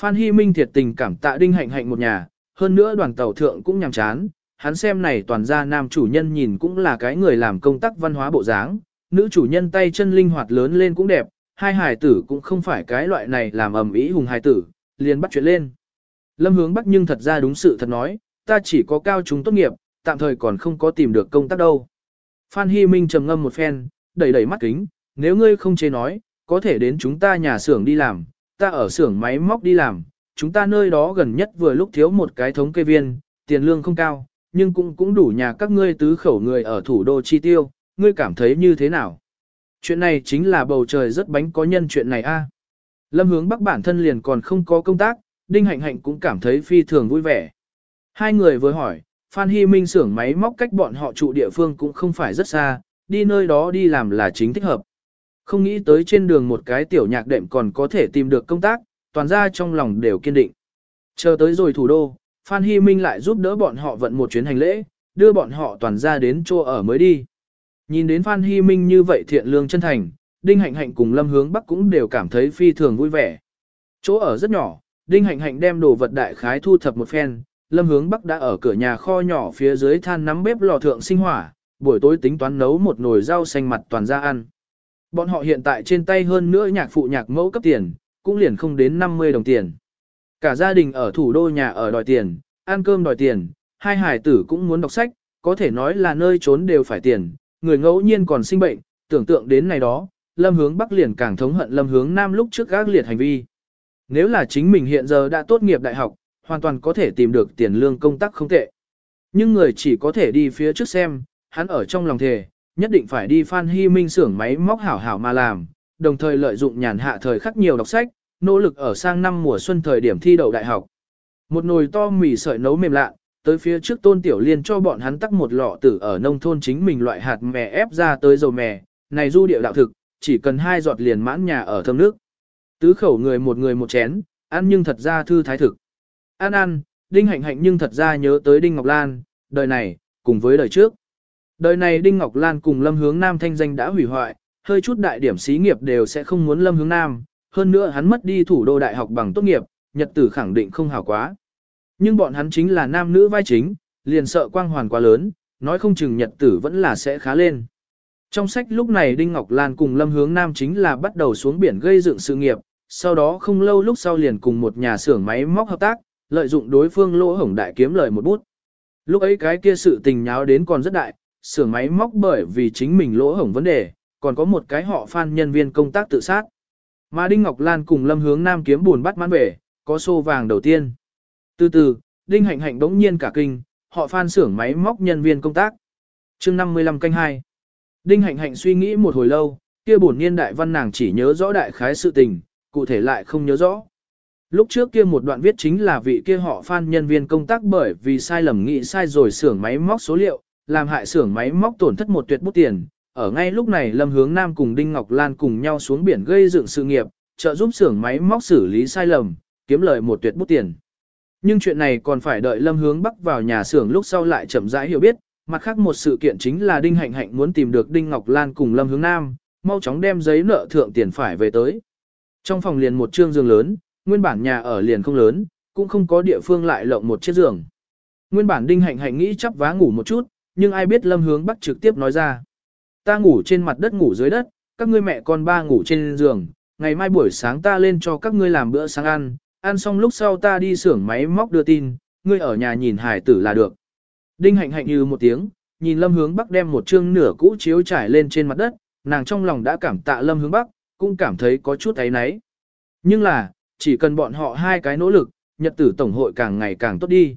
Phan Hy Minh thiệt tình cảm tạ đinh hạnh hạnh một nhà, hơn nữa đoàn tàu thượng cũng nhàm chán, hắn xem này toàn ra nam chủ nhân nhìn cũng là cái người làm công tác văn hóa bộ dáng, nữ chủ nhân tay chân linh hoạt lớn lên cũng đẹp, hai hài tử cũng không phải cái loại này làm ầm ĩ hùng hài tử, liền bắt chuyện lên. Lâm hướng bắc nhưng thật ra đúng sự thật nói, ta chỉ có cao chúng tốt nghiệp, tạm thời còn không có tìm được công tác đâu. Phan Hy Minh trầm ngâm một phen, đẩy đẩy mắt kính, nếu ngươi không chế nói, có thể đến chúng ta nhà xưởng đi làm, ta ở xưởng máy móc đi làm, chúng ta nơi đó gần nhất vừa lúc thiếu một cái thống kê viên, tiền lương không cao, nhưng cũng cũng đủ nhà các ngươi tứ khẩu người ở thủ đô chi tiêu, ngươi cảm thấy như thế nào? Chuyện này chính là bầu trời rất bánh có nhân chuyện này a. Lâm hướng bắc bản thân liền còn không có công tác, Đinh Hạnh Hạnh cũng cảm thấy phi thường vui vẻ. Hai người vừa hỏi, Phan Hy Minh xưởng máy móc cách bọn họ trụ địa phương cũng không phải rất xa, đi nơi đó đi làm là chính thích hợp. Không nghĩ tới trên đường một cái tiểu nhạc đệm còn có thể tìm được công tác, toàn ra trong lòng đều kiên định. Chờ tới rồi thủ đô, Phan Hy Minh lại giúp đỡ bọn họ vận một chuyến hành lễ, đưa bọn họ toàn ra đến chỗ ở mới đi. Nhìn đến Phan Hy Minh như vậy thiện lương chân thành, Đinh Hạnh Hạnh cùng Lâm Hướng Bắc cũng đều cảm thấy phi thường vui vẻ. Chỗ ở rất nhỏ, Đinh Hạnh Hạnh đem đồ vật đại khái thu thập một phen, Lâm Hướng Bắc đã ở cửa nhà kho nhỏ phía dưới than nắm bếp lò thượng sinh hỏa, buổi tối tính toán nấu một nồi rau xanh mặt toàn ra ăn. Bọn họ hiện tại trên tay hơn nữa nhạc phụ nhạc mẫu cấp tiền, cũng liền không đến 50 đồng tiền. Cả gia đình ở thủ đô nhà ở đòi tiền, ăn cơm đòi tiền, hai hải tử cũng muốn đọc sách, có thể nói là nơi trốn đều phải tiền, người ngẫu nhiên còn sinh bệnh, tưởng tượng đến này đó, lâm hướng bắc liền càng thống hận lâm hướng nam lúc trước gác liệt hành vi. Nếu là chính mình hiện giờ đã tốt nghiệp đại học, hoàn toàn có thể tìm được tiền lương công tác không tệ. Nhưng người chỉ có thể đi phía trước xem, hắn ở trong lòng thề, nhất định phải đi Phan Hy Minh xưởng máy móc hảo hảo mà làm, đồng thời lợi dụng nhàn hạ thời khắc nhiều đọc sách, nỗ lực ở sang năm mùa xuân thời điểm thi đậu đại học. Một nồi to mì sợi nấu mềm lạ, tới phía trước tôn tiểu liên cho bọn hắn tắc một lọ tử ở nông thôn chính mình loại hạt mè ép ra tới dầu mè, này du điệu đạo thực, chỉ cần hai giọt liền mãn nhà ở thơm nước. Tứ khẩu người một người một chén, ăn nhưng thật ra thư thái thực. Ăn ăn, đinh hạnh hạnh nhưng thật ra nhớ tới đinh Ngọc Lan, đời này, cùng với đời trước. Đời này Đinh Ngọc Lan cùng Lâm Hướng Nam thanh danh đã hủy hoại, hơi chút đại điểm xí nghiệp đều sẽ không muốn Lâm Hướng Nam, hơn nữa hắn mất đi thủ đô đại học bằng tốt nghiệp, nhật tử khẳng định không hảo quá. Nhưng bọn hắn chính là nam nữ vai chính, liền sợ quang hoàn quá lớn, nói không chừng nhật tử vẫn là sẽ khá lên. Trong sách lúc này Đinh Ngọc Lan cùng Lâm Hướng Nam chính là bắt đầu xuống biển gây dựng sự nghiệp, sau đó không lâu lúc sau liền cùng một nhà xưởng máy móc hợp tác, lợi dụng đối phương lỗ hổng đại kiếm lời một bút. Lúc ấy cái kia sự tình nháo đến còn rất đại, xưởng máy móc bởi vì chính mình lỗ hổng vấn đề, còn có một cái họ phan nhân viên công tác tự sát. Mà Đinh Ngọc Lan cùng Lâm Hướng Nam kiếm buồn bắt mãn về, có xô vàng đầu tiên. Từ từ, Đinh Hạnh Hạnh đống nhiên cả kinh, họ phan xưởng máy móc nhân viên công tác. chương 55 canh 2. Đinh Hạnh Hạnh suy nghĩ một hồi lâu, kia bổn niên đại văn nàng chỉ nhớ rõ đại khái sự tình, cụ thể lại không nhớ rõ. Lúc trước kia một đoạn viết chính là vị kia họ phan nhân viên công tác bởi vì sai lầm nghĩ sai rồi xưởng máy móc số liệu, làm hại xưởng máy móc tổn thất một tuyệt bút tiền. Ở ngay lúc này Lâm Hướng Nam cùng Đinh Ngọc Lan cùng nhau xuống biển gây dựng sự nghiệp, trợ giúp xưởng máy móc xử lý sai lầm, kiếm lời một tuyệt bút tiền. Nhưng chuyện này còn phải đợi Lâm Hướng Bắc vào nhà xưởng lúc sau lại chậm rãi hiểu biết, mặt khác một sự kiện chính là Đinh Hạnh Hạnh muốn tìm được Đinh Ngọc Lan cùng Lâm Hướng Nam, mau chóng đem giấy nợ thượng tiền phải về tới. Trong phòng liền một trương giường lớn, nguyên bản nhà ở liền không lớn, cũng không có địa phương lại lộng một chiếc giường. Nguyên bản Đinh Hạnh Hạnh nghĩ chắp vá ngủ một chút, nhưng ai biết Lâm Hướng Bắc trực tiếp nói ra. Ta ngủ trên mặt đất ngủ dưới đất, các ngươi mẹ con ba ngủ trên giường, ngày mai buổi sáng ta lên cho các ngươi làm bữa sáng ăn, ăn xong lúc sau ta đi xưởng máy móc đưa tin, ngươi ở nhà nhìn hải tử là được. Đinh hạnh hạnh như một tiếng, nhìn lâm hướng bắc đem một chương nửa cũ chiếu trải lên trên mặt đất, nàng trong lòng đã cảm tạ lâm hướng bắc, cũng cảm thấy có chút ấy náy. Nhưng là, chỉ cần bọn họ hai cái nỗ lực, nhật tử tổng hội càng ngày càng tốt đi.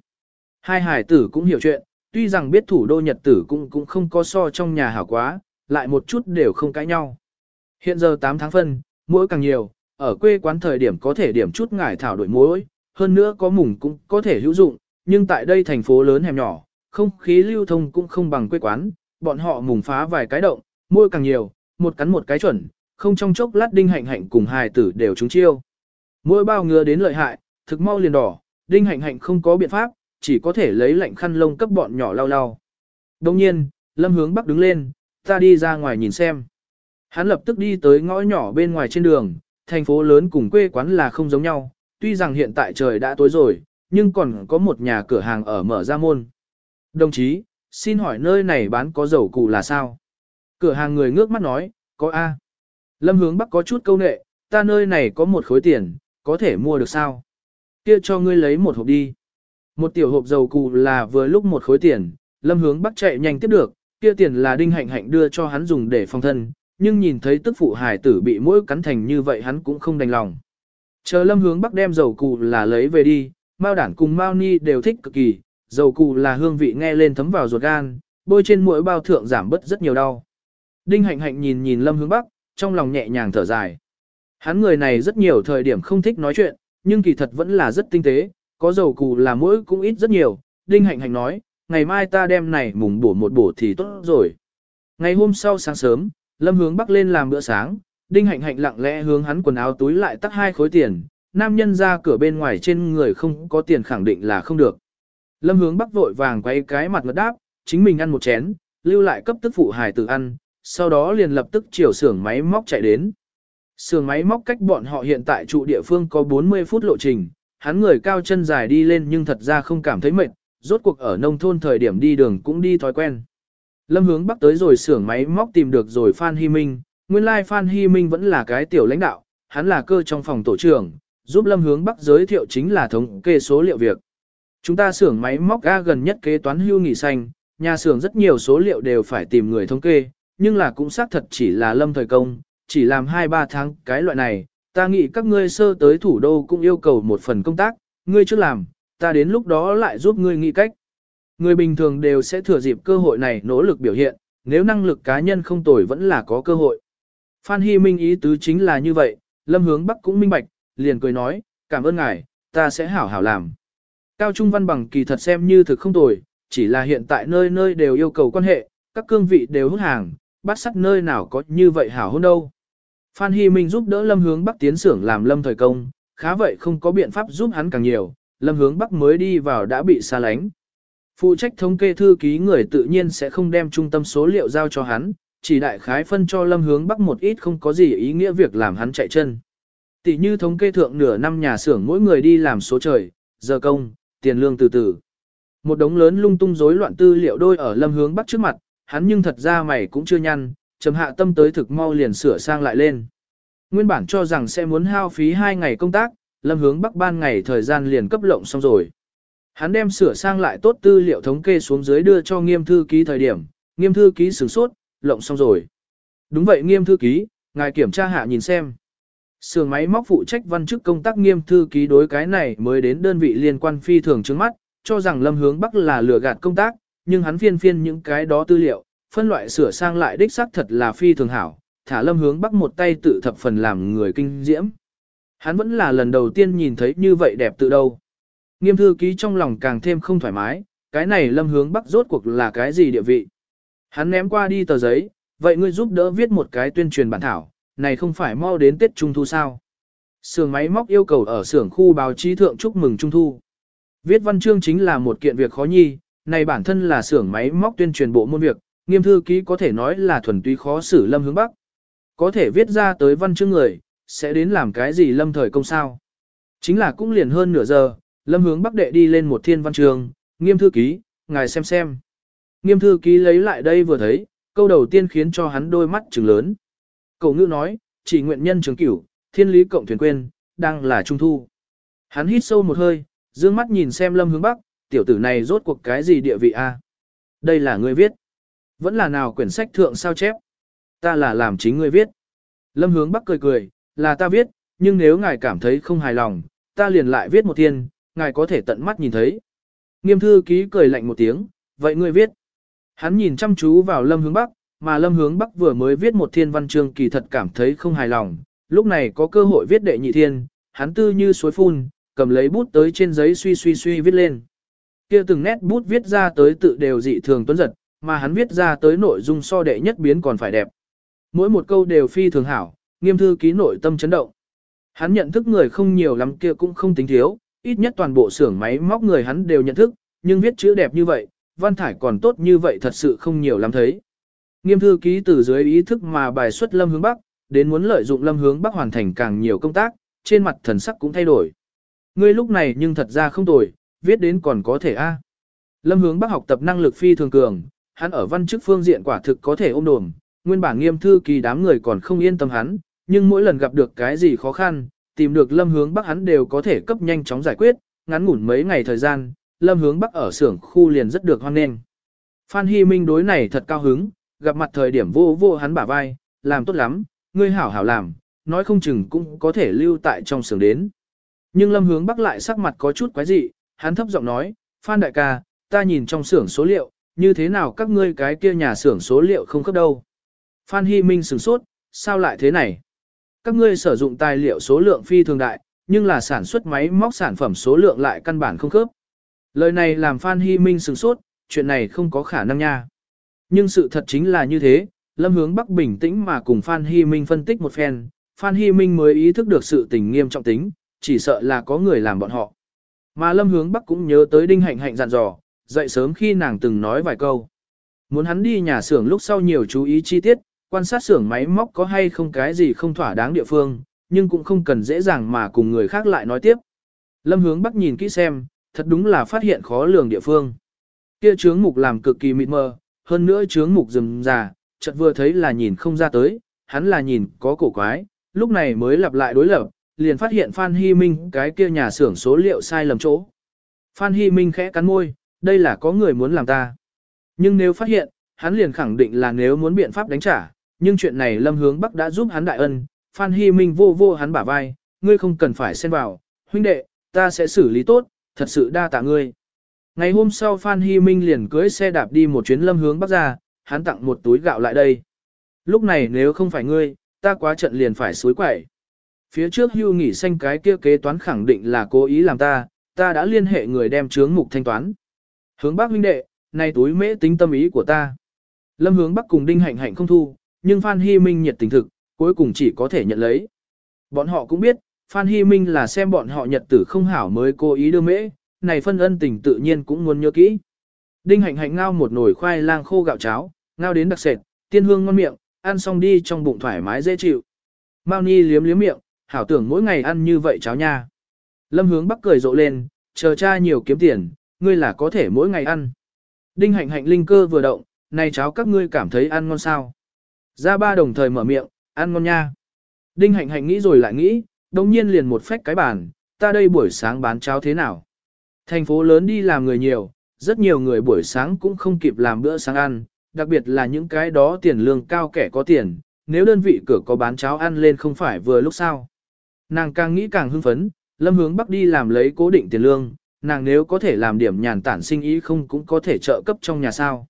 Hai hải tử cũng hiểu chuyện, tuy rằng biết thủ đô nhật tử cũng cũng không có so trong nhà hảo quá, lại một chút đều không cãi nhau. Hiện giờ 8 tháng phân, mỗi càng nhiều, ở quê quán thời điểm có thể điểm chút ngải thảo đổi mối, hơn nữa có mùng cũng có thể hữu dụng, nhưng tại đây thành phố lớn hẻm nhỏ, không khí lưu thông cũng không bằng quê quán, bọn họ mùng phá vài cái động, mỗi càng nhiều, một cắn một cái chuẩn, không trong chốc lát đinh hạnh hạnh cùng hài tử đều trúng chiêu. Mỗi bao ngứa đến lợi hại, thực mau liền đỏ, đinh hạnh hạnh không có biện pháp, chỉ có thể lấy lạnh khăn lông cấp bọn nhỏ lau lau. Đồng nhiên, lâm hướng bắc đứng lên, ta đi ra ngoài nhìn xem. Hắn lập tức đi tới ngõ nhỏ bên ngoài trên đường, thành phố lớn cùng quê quán là không giống nhau, tuy rằng hiện tại trời đã tối rồi, nhưng còn có một nhà cửa hàng ở mở ra môn. Đồng chí, xin hỏi nơi này bán có dầu cụ là sao? Cửa hàng người ngước mắt nói, có A. Lâm hướng bắc có chút câu nệ, ta nơi này có một khối tiền, có thể mua được sao? Kia cho ngươi lấy một hộp đi. Một tiểu hộp dầu cụ là vừa lúc một khối tiền, lâm hướng bắc chạy nhanh tiếp được, kia tiền là đinh hạnh hạnh đưa cho hắn dùng để phòng thân, nhưng nhìn thấy tức phụ hải tử bị mũi cắn thành như vậy hắn cũng không đành lòng. Chờ lâm hướng bắc đem dầu cụ là lấy về đi, Mao đản cùng Mao ni đều thích cực kỳ, dầu cụ là hương vị nghe lên thấm vào ruột gan, bôi trên mũi bao thượng giảm bớt rất nhiều đau. Đinh hạnh hạnh nhìn nhìn lâm hướng bắc, trong lòng nhẹ nhàng thở dài. Hắn người này rất nhiều thời điểm không thích nói chuyện, nhưng kỳ thật vẫn là rất tinh tế, có dầu cụ là mỗi cũng ít rất nhiều. Đinh hạnh hạnh nói, ngày mai ta đem này mùng bổ một bổ thì tốt rồi. Ngày hôm sau sáng sớm, Lâm hướng bắc lên làm bữa sáng, đinh hạnh hạnh lặng lẽ hướng hắn quần áo túi lại tắt hai khối tiền, nam nhân ra cửa bên ngoài trên người không có tiền khẳng định là không được. Lâm hướng bắc vội vàng quay cái mặt ngất đáp, chính mình ăn một chén, lưu lại cấp tức phụ hài tử ăn, sau đó liền lập tức chiều xưởng máy móc chạy đến. Xưởng máy móc cách bọn họ hiện tại trụ địa phương có 40 phút lộ trình, hắn người cao chân dài đi lên nhưng thật ra không cảm thấy mệt, rốt cuộc ở nông thôn thời điểm đi đường cũng đi thói quen. Lâm hướng bắc tới rồi xưởng máy móc tìm được rồi Phan Hy Minh, nguyên lai like Phan Hy Minh vẫn là cái tiểu lãnh đạo, hắn là cơ trong phòng tổ trưởng, giúp Lâm hướng bắc giới thiệu chính là thống kê số liệu việc. Chúng ta xưởng máy móc ga gần nhất kế toán hưu nghỉ xanh, nhà xưởng rất nhiều số liệu đều phải tìm người thống kê, nhưng là cũng xác thật chỉ là lâm thời công, chỉ làm 2-3 tháng cái loại này, ta nghĩ các ngươi sơ tới thủ đô cũng yêu cầu một phần công tác, ngươi chưa làm, ta đến lúc đó lại giúp ngươi nghĩ cách. Người bình thường đều sẽ thừa dịp cơ hội này nỗ lực biểu hiện, nếu năng lực cá nhân không tồi vẫn là có cơ hội. Phan Hy Minh ý tứ chính là như vậy, Lâm Hướng Bắc cũng minh bạch, liền cười nói, cảm ơn ngài, ta sẽ hảo hảo làm. Cao Trung Văn bằng kỳ thật xem như thực không tồi, chỉ là hiện tại nơi nơi đều yêu cầu quan hệ, các cương vị đều hút hàng, bắt sắt nơi nào có như vậy hảo hôn đâu. Phan Hy Minh giúp đỡ Lâm Hướng Bắc tiến xưởng làm Lâm thời công, khá vậy không có biện pháp giúp hắn càng nhiều, Lâm Hướng Bắc mới đi vào đã bị xa lánh. Phụ trách thống kê thư ký người tự nhiên sẽ không đem trung tâm số liệu giao cho hắn, chỉ đại khái phân cho lâm hướng bắc một ít không có gì ý nghĩa việc làm hắn chạy chân. Tỷ như thống kê thượng nửa năm nhà xưởng mỗi người đi làm số trời, giờ công, tiền lương từ từ. Một đống lớn lung tung rối loạn tư liệu đôi ở lâm hướng bắc trước mặt, hắn nhưng thật ra mày cũng chưa nhăn, trầm hạ tâm tới thực mau liền sửa sang lại lên. Nguyên bản cho rằng sẽ muốn hao phí 2 ngày công tác, lâm hướng bắc ban ngày thời gian liền cấp lộng xong rồi. Hắn đem sửa sang lại tốt tư liệu thống kê xuống dưới đưa cho nghiêm thư ký thời điểm, nghiêm thư ký sửng sốt, lộng xong rồi. Đúng vậy nghiêm thư ký, ngài kiểm tra hạ nhìn xem. Sườn máy móc phụ trách văn chức công tác nghiêm thư ký đối cái này mới đến đơn vị liên quan phi thường trước mắt, cho rằng lâm hướng bắc là lừa gạt công tác, nhưng hắn phiên phiên những cái đó tư liệu, phân loại sửa sang lại đích xác thật là phi thường hảo, thả lâm hướng bắc một tay tự thập phần làm người kinh diễm. Hắn vẫn là lần đầu tiên nhìn thấy như vậy đẹp tự đâu. Nghiêm thư ký trong lòng càng thêm không thoải mái, cái này lâm hướng bắc rốt cuộc là cái gì địa vị. Hắn ném qua đi tờ giấy, vậy ngươi giúp đỡ viết một cái tuyên truyền bản thảo, này không phải mau đến Tết Trung Thu sao. Sưởng máy móc yêu cầu ở xưởng khu báo chí thượng chúc mừng Trung Thu. Viết văn chương chính là một kiện việc khó nhi, này bản thân là xưởng máy móc tuyên truyền bộ môn việc, nghiêm thư ký có thể nói là thuần túy khó xử lâm hướng bắc. Có thể viết ra tới văn chương người, sẽ đến làm cái gì lâm thời công sao. Chính là cũng liền hơn nửa giờ, lâm hướng bắc đệ đi lên một thiên văn trường nghiêm thư ký, ngài xem xem. Nghiêm thư ký lấy lại đây vừa thấy, câu đầu tiên khiến cho hắn đôi mắt trừng lớn. Cậu ngữ nói, chỉ nguyện nhân trường cửu, thiên lý cộng thuyền quên, đang là trung thu. Hắn hít sâu một hơi, dương mắt nhìn xem lâm hướng bắc, tiểu tử này rốt cuộc cái gì địa vị a? Đây là người viết. Vẫn là nào quyển sách thượng sao chép. Ta là làm chính ngươi viết. Lâm hướng bắc cười cười, là ta viết, nhưng nếu ngài cảm thấy không hài lòng, ta liền lại viết một thiên, ngài có thể tận mắt nhìn thấy. Nghiêm thư ký cười lạnh một tiếng, vậy ngươi viết. Hắn nhìn chăm chú vào lâm hướng bắc, mà lâm hướng bắc vừa mới viết một thiên văn chương kỳ thật cảm thấy không hài lòng, lúc này có cơ hội viết đệ nhị thiên, hắn tư như suối phun, cầm lấy bút tới trên giấy suy suy suy viết lên. Kia từng nét bút viết ra tới tự đều dị thường tuấn giật, mà hắn viết ra tới nội dung so đệ nhất biến còn phải đẹp. Mỗi một câu đều phi thường hảo, nghiêm thư ký nội tâm chấn động. Hắn nhận thức người không nhiều lắm kia cũng không tính thiếu, ít nhất toàn bộ xưởng máy móc người hắn đều nhận thức, nhưng viết chữ đẹp như vậy, văn thải còn tốt như vậy thật sự không nhiều lắm thấy. Nghiêm thư ký từ dưới ý thức mà bài xuất lâm hướng bắc, đến muốn lợi dụng lâm hướng bắc hoàn thành càng nhiều công tác, trên mặt thần sắc cũng thay đổi. Ngươi lúc này nhưng thật ra không tồi, viết đến còn có thể a. Lâm hướng bắc học tập năng lực phi thường cường, hắn ở văn chức phương diện quả thực có thể ôm đồm, nguyên bản nghiêm thư kỳ đám người còn không yên tâm hắn, nhưng mỗi lần gặp được cái gì khó khăn, tìm được lâm hướng bắc hắn đều có thể cấp nhanh chóng giải quyết, ngắn ngủn mấy ngày thời gian, lâm hướng bắc ở xưởng khu liền rất được hoan nghênh. Phan Hy Minh đối này thật cao hứng, gặp mặt thời điểm vô vô hắn bả vai, làm tốt lắm, ngươi hảo hảo làm, nói không chừng cũng có thể lưu tại trong xưởng đến. Nhưng lâm hướng bắc lại sắc mặt có chút quái dị, hắn thấp giọng nói, Phan đại ca, ta nhìn trong xưởng số liệu, như thế nào các ngươi cái kia nhà xưởng số liệu không khớp đâu. Phan Hy Minh sửng sốt, sao lại thế này? Các ngươi sử dụng tài liệu số lượng phi thường đại, nhưng là sản xuất máy móc sản phẩm số lượng lại căn bản không khớp. Lời này làm Phan Hy Minh sửng sốt, chuyện này không có khả năng nha. Nhưng sự thật chính là như thế, Lâm Hướng Bắc bình tĩnh mà cùng Phan Hy Minh phân tích một phen, Phan Hy Minh mới ý thức được sự tình nghiêm trọng tính, chỉ sợ là có người làm bọn họ. Mà Lâm Hướng Bắc cũng nhớ tới Đinh Hạnh Hạnh dặn dò, dậy sớm khi nàng từng nói vài câu. Muốn hắn đi nhà xưởng lúc sau nhiều chú ý chi tiết, quan sát xưởng máy móc có hay không cái gì không thỏa đáng địa phương, nhưng cũng không cần dễ dàng mà cùng người khác lại nói tiếp. Lâm hướng bắc nhìn kỹ xem, thật đúng là phát hiện khó lường địa phương. Kia chướng mục làm cực kỳ mịt mờ, hơn nữa chướng mục rừng già, chợt vừa thấy là nhìn không ra tới, hắn là nhìn có cổ quái, lúc này mới lặp lại đối lập, liền phát hiện Phan Hy Minh cái kia nhà xưởng số liệu sai lầm chỗ. Phan Hy Minh khẽ cắn môi, đây là có người muốn làm ta. Nhưng nếu phát hiện, hắn liền khẳng định là nếu muốn biện pháp đánh trả, nhưng chuyện này Lâm Hướng Bắc đã giúp hắn đại ân, Phan Hy Minh vô vô hắn bả vai, ngươi không cần phải xen vào, huynh đệ, ta sẽ xử lý tốt, thật sự đa tạ ngươi. Ngày hôm sau Phan Hy Minh liền cưới xe đạp đi một chuyến Lâm Hướng Bắc ra, hắn tặng một túi gạo lại đây. Lúc này nếu không phải ngươi, ta quá trận liền phải suối quẩy. Phía trước hưu nghỉ xanh cái kia kế toán khẳng định là cố ý làm ta, ta đã liên hệ người đem chướng mục thanh toán. Hướng Bắc huynh đệ, nay túi mễ tính tâm ý của ta. Lâm hướng Bắc cùng Đinh Hạnh Hạnh không thu, nhưng Phan Hy Minh nhiệt tình thực, cuối cùng chỉ có thể nhận lấy. Bọn họ cũng biết, Phan Hy Minh là xem bọn họ nhật tử không hảo mới cố ý đưa mễ, này phân ân tình tự nhiên cũng muốn nhớ kỹ. Đinh hạnh hạnh ngao một nồi khoai lang khô gạo cháo, ngao đến đặc sệt, tiên hương ngon miệng, ăn xong đi trong bụng thoải mái dễ chịu. Mao Ni liếm liếm miệng, hảo tưởng mỗi ngày ăn như vậy cháo nha. Lâm hướng bắc cười rộ lên, chờ cha nhiều kiếm tiền, ngươi là có thể mỗi ngày ăn. Đinh hạnh hạnh linh cơ vừa động, này cháo các ngươi cảm thấy ăn ngon sao. Gia ba đồng thời mở miệng, ăn ngon nha. Đinh hạnh hạnh nghĩ rồi lại nghĩ, đồng nhiên liền một phách cái bàn, ta đây buổi sáng bán cháo thế nào. Thành phố lớn đi làm người nhiều, rất nhiều người buổi sáng cũng không kịp làm bữa sáng ăn, đặc biệt là những cái đó tiền lương cao kẻ có tiền, nếu đơn vị cửa có bán cháo ăn lên không phải vừa lúc sao. Nàng càng nghĩ càng hưng phấn, lâm hướng bắc đi làm lấy cố định tiền lương, nàng nếu có thể làm điểm nhàn tản sinh ý không cũng có thể trợ cấp trong nhà sao.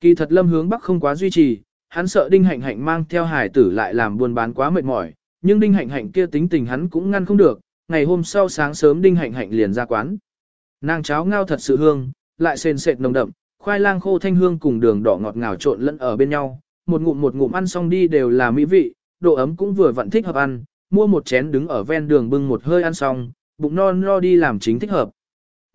Kỳ thật lâm hướng bắc không quá duy trì, hắn sợ đinh hạnh hạnh mang theo hải tử lại làm buôn bán quá mệt mỏi, nhưng đinh hạnh hạnh kia tính tình hắn cũng ngăn không được, ngày hôm sau sáng sớm đinh hạnh hạnh liền ra quán. Nàng cháo ngao thật sự hương, lại sền sệt nồng đậm, khoai lang khô thanh hương cùng đường đỏ ngọt ngào trộn lẫn ở bên nhau, một ngụm một ngụm ăn xong đi đều là mỹ vị, độ ấm cũng vừa vặn thích hợp ăn, mua một chén đứng ở ven đường bưng một hơi ăn xong, bụng non no đi làm chính thích hợp.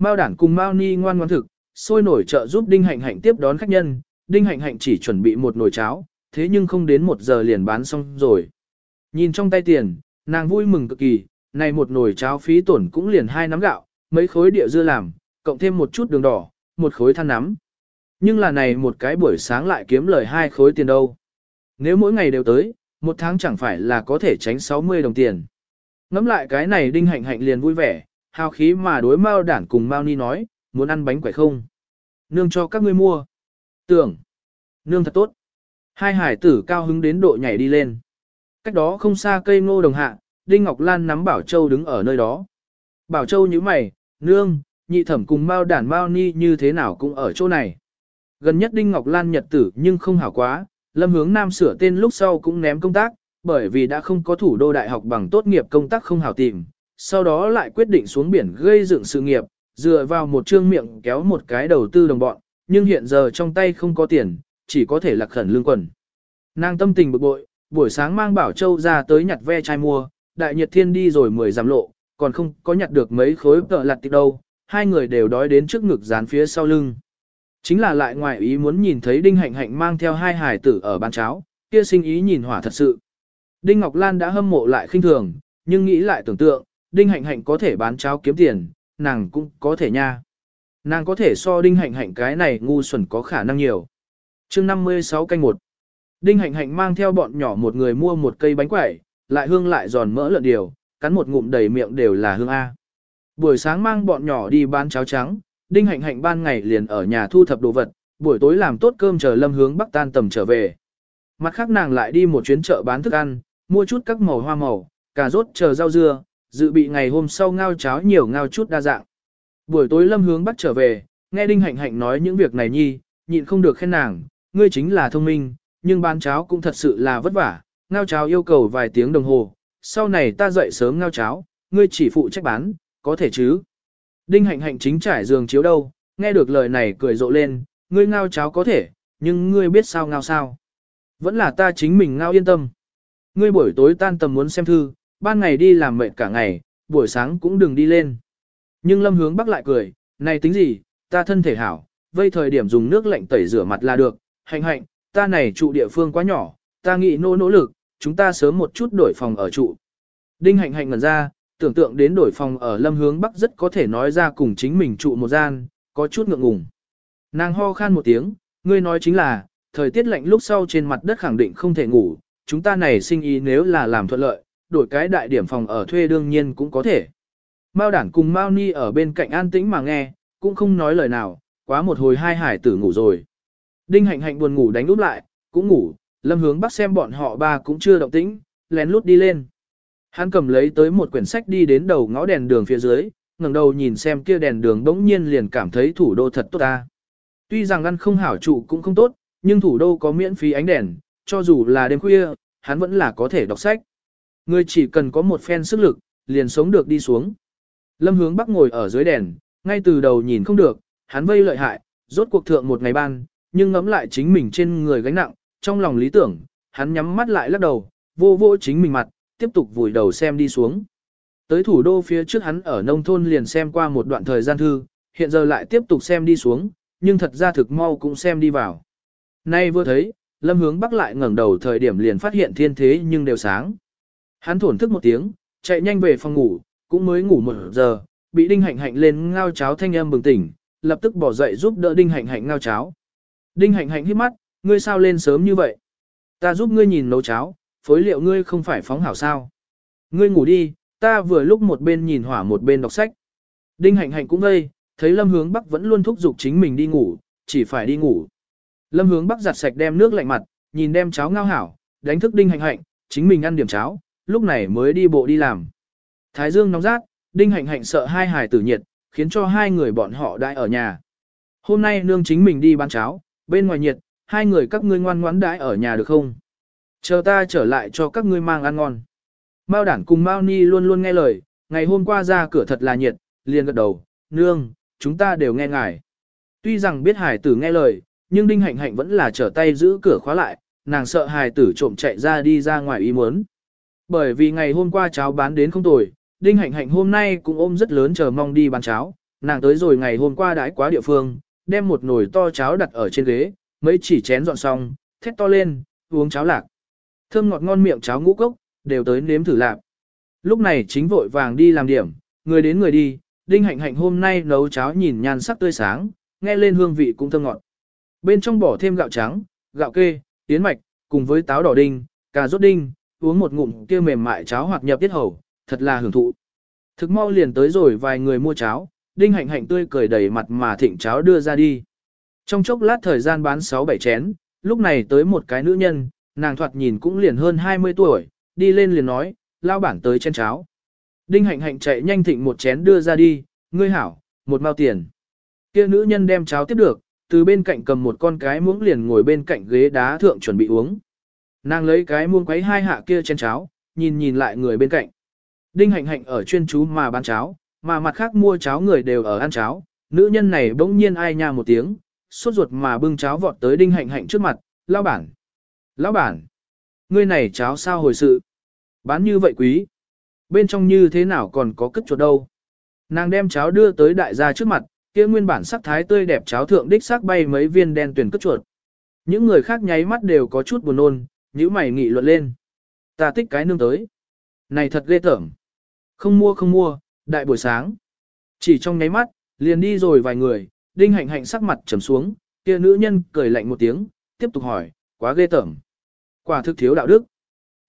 Mao đản cùng Mao Ni ngoan ngoãn thực, sôi nổi trợ giúp Đinh Hạnh Hạnh tiếp đón khách nhân, Đinh Hạnh Hạnh chỉ chuẩn bị một nồi cháo, thế nhưng không đến một giờ liền bán xong rồi. Nhìn trong tay tiền, nàng vui mừng cực kỳ, này một nồi cháo phí tổn cũng liền hai nắm gạo, mấy khối địa dưa làm, cộng thêm một chút đường đỏ, một khối than nắm. Nhưng là này một cái buổi sáng lại kiếm lời hai khối tiền đâu. Nếu mỗi ngày đều tới, một tháng chẳng phải là có thể tránh 60 đồng tiền. Ngắm lại cái này đinh hạnh hạnh liền vui vẻ, hào khí mà đối Mao đản cùng Mao Ni nói, muốn ăn bánh quẩy không? Nương cho các ngươi mua. Tưởng. Nương thật tốt. Hai hải tử cao hứng đến độ nhảy đi lên. Cách đó không xa cây ngô đồng hạ, Đinh Ngọc Lan nắm Bảo Châu đứng ở nơi đó. Bảo Châu như mày, nương, nhị thẩm cùng Mao đản Mao Ni như thế nào cũng ở chỗ này. Gần nhất Đinh Ngọc Lan nhật tử nhưng không hảo quá, lâm hướng nam sửa tên lúc sau cũng ném công tác, bởi vì đã không có thủ đô đại học bằng tốt nghiệp công tác không hảo tìm, sau đó lại quyết định xuống biển gây dựng sự nghiệp, dựa vào một trương miệng kéo một cái đầu tư đồng bọn, nhưng hiện giờ trong tay không có tiền, chỉ có thể lạc khẩn lương quần. Nàng tâm tình bực bội, buổi sáng mang Bảo Châu ra tới nhặt ve chai mua, đại nhiệt thiên đi rồi mười giảm lộ, còn không có nhặt được mấy khối tợ lặt tịch đâu, hai người đều đói đến trước ngực dán phía sau lưng. Chính là lại ngoài ý muốn nhìn thấy Đinh Hạnh Hạnh mang theo hai hải tử ở bàn cháo, kia sinh ý nhìn hỏa thật sự. Đinh Ngọc Lan đã hâm mộ lại khinh thường, nhưng nghĩ lại tưởng tượng, Đinh Hạnh Hạnh có thể bán cháo kiếm tiền, nàng cũng có thể nha. Nàng có thể so Đinh Hạnh Hạnh cái này ngu xuẩn có khả năng nhiều. chương 56 canh 1 Đinh Hạnh Hạnh mang theo bọn nhỏ một người mua một cây bánh quẩy, lại hương lại giòn mỡ lợn điều, cắn một ngụm đầy miệng đều là hương A. Buổi sáng mang bọn nhỏ đi bán cháo trắng, Đinh Hạnh Hạnh ban ngày liền ở nhà thu thập đồ vật, buổi tối làm tốt cơm chờ Lâm Hướng Bắc tan tầm trở về. Mặt khác nàng lại đi một chuyến chợ bán thức ăn, mua chút các màu hoa màu, cà rốt chờ rau dưa, dự bị ngày hôm sau ngao cháo nhiều ngao chút đa dạng. Buổi tối Lâm Hướng Bắc trở về, nghe Đinh Hạnh Hạnh nói những việc này nhi, nhịn không được khen nàng, ngươi chính là thông minh, nhưng bán cháo cũng thật sự là vất vả, ngao cháo yêu cầu vài tiếng đồng hồ, sau này ta dậy sớm ngao cháo, ngươi chỉ phụ trách bán, có thể chứ. Đinh hạnh hạnh chính trải giường chiếu đâu, nghe được lời này cười rộ lên, ngươi ngao cháo có thể, nhưng ngươi biết sao ngao sao. Vẫn là ta chính mình ngao yên tâm. Ngươi buổi tối tan tầm muốn xem thư, ban ngày đi làm mệt cả ngày, buổi sáng cũng đừng đi lên. Nhưng lâm hướng bắc lại cười, này tính gì, ta thân thể hảo, vây thời điểm dùng nước lạnh tẩy rửa mặt là được, hạnh hạnh, ta này trụ địa phương quá nhỏ, ta nghĩ nỗ nỗ lực, chúng ta sớm một chút đổi phòng ở trụ. Đinh hạnh hạnh ngẩn ra, tưởng tượng đến đổi phòng ở lâm hướng bắc rất có thể nói ra cùng chính mình trụ một gian, có chút ngượng ngùng. Nàng ho khan một tiếng, ngươi nói chính là, thời tiết lạnh lúc sau trên mặt đất khẳng định không thể ngủ, chúng ta này sinh ý nếu là làm thuận lợi, đổi cái đại điểm phòng ở thuê đương nhiên cũng có thể. Mao đản cùng Mao Ni ở bên cạnh an tĩnh mà nghe, cũng không nói lời nào, quá một hồi hai hải tử ngủ rồi. Đinh hạnh hạnh buồn ngủ đánh úp lại, cũng ngủ, lâm hướng bắc xem bọn họ ba cũng chưa động tĩnh, lén lút đi lên. Hắn cầm lấy tới một quyển sách đi đến đầu ngõ đèn đường phía dưới, ngẩng đầu nhìn xem kia đèn đường bỗng nhiên liền cảm thấy thủ đô thật tốt ta. Tuy rằng ăn không hảo trụ cũng không tốt, nhưng thủ đô có miễn phí ánh đèn, cho dù là đêm khuya, hắn vẫn là có thể đọc sách. Người chỉ cần có một phen sức lực, liền sống được đi xuống. Lâm hướng bắc ngồi ở dưới đèn, ngay từ đầu nhìn không được, hắn vây lợi hại, rốt cuộc thượng một ngày ban, nhưng ngẫm lại chính mình trên người gánh nặng, trong lòng lý tưởng, hắn nhắm mắt lại lắc đầu, vô vô chính mình mặt, tiếp tục vùi đầu xem đi xuống. Tới thủ đô phía trước hắn ở nông thôn liền xem qua một đoạn thời gian thư, hiện giờ lại tiếp tục xem đi xuống, nhưng thật ra thực mau cũng xem đi vào. Nay vừa thấy, lâm hướng bắc lại ngẩng đầu thời điểm liền phát hiện thiên thế nhưng đều sáng. Hắn thổn thức một tiếng, chạy nhanh về phòng ngủ, cũng mới ngủ một giờ, bị đinh hạnh hạnh lên ngao cháo thanh âm bừng tỉnh, lập tức bỏ dậy giúp đỡ đinh hạnh hạnh ngao cháo. Đinh hạnh hạnh hít mắt, ngươi sao lên sớm như vậy? Ta giúp ngươi nhìn nấu cháo, phối liệu ngươi không phải phóng hảo sao? Ngươi ngủ đi, ta vừa lúc một bên nhìn hỏa một bên đọc sách. Đinh hạnh hạnh cũng gây, thấy lâm hướng bắc vẫn luôn thúc giục chính mình đi ngủ, chỉ phải đi ngủ. Lâm hướng bắc giặt sạch đem nước lạnh mặt, nhìn đem cháo ngao hảo, đánh thức đinh hạnh hạnh, chính mình ăn điểm cháo, lúc này mới đi bộ đi làm. Thái dương nóng rát, đinh hạnh hạnh sợ hai hài tử nhiệt, khiến cho hai người bọn họ đãi ở nhà. Hôm nay nương chính mình đi bán cháo, bên ngoài nhiệt, hai người các ngươi ngoan ngoãn đãi ở nhà được không? Chờ ta trở lại cho các ngươi mang ăn ngon. Mao đản cùng Mao Ni luôn luôn nghe lời, ngày hôm qua ra cửa thật là nhiệt, liền gật đầu, nương, chúng ta đều nghe ngài. Tuy rằng biết hải tử nghe lời, nhưng đinh hạnh hạnh vẫn là trở tay giữ cửa khóa lại, nàng sợ hải tử trộm chạy ra đi ra ngoài ý muốn. Bởi vì ngày hôm qua cháo bán đến không tồi, đinh hạnh hạnh hôm nay cũng ôm rất lớn chờ mong đi bán cháo, nàng tới rồi ngày hôm qua đãi quá địa phương, đem một nồi to cháo đặt ở trên ghế, mấy chỉ chén dọn xong, thét to lên, uống cháo lạc. Thơm ngọt ngon miệng cháo ngũ cốc, đều tới nếm thử lạc. Lúc này chính vội vàng đi làm điểm, người đến người đi, đinh hạnh hạnh hôm nay nấu cháo nhìn nhan sắc tươi sáng, nghe lên hương vị cũng thơm ngọt. Bên trong bỏ thêm gạo trắng, gạo kê, tiến mạch, cùng với táo đỏ đinh, cà rốt đinh, uống một ngụm kia mềm mại cháo hoặc nhập tiết hầu, thật là hưởng thụ. Thực mau liền tới rồi vài người mua cháo, đinh hạnh hạnh tươi cười đầy mặt mà thịnh cháo đưa ra đi. Trong chốc lát thời gian bán 6-7 chén, lúc này tới một cái nữ nhân, nàng thoạt nhìn cũng liền hơn 20 tuổi, đi lên liền nói, lao bản tới chén cháo. Đinh hạnh hạnh chạy nhanh thịnh một chén đưa ra đi, ngươi hảo, một mao tiền. Kia nữ nhân đem cháo tiếp được, từ bên cạnh cầm một con cái muỗng liền ngồi bên cạnh ghế đá thượng chuẩn bị uống. Nàng lấy cái muôn quấy hai hạ kia chén cháo, nhìn nhìn lại người bên cạnh. Đinh hạnh hạnh ở chuyên chú mà bán cháo, mà mặt khác mua cháo người đều ở ăn cháo. Nữ nhân này bỗng nhiên ai nha một tiếng, sốt ruột mà bưng cháo vọt tới đinh hạnh hạnh trước mặt, lão bản. Lão bản, ngươi này cháo sao hồi sự? Bán như vậy quý. Bên trong như thế nào còn có cất chuột đâu? Nàng đem cháo đưa tới đại gia trước mặt, kia nguyên bản sắc thái tươi đẹp cháo thượng đích sắc bay mấy viên đen tuyển cất chuột. Những người khác nháy mắt đều có chút buồn nôn, nhíu mày nghị luận lên. Ta thích cái nương tới. Này thật ghê tởm. Không mua không mua, đại buổi sáng. Chỉ trong nháy mắt, liền đi rồi vài người, đinh hạnh hạnh sắc mặt trầm xuống, kia nữ nhân cười lạnh một tiếng, tiếp tục hỏi, quá ghê tởm. Quả thực thiếu đạo đức.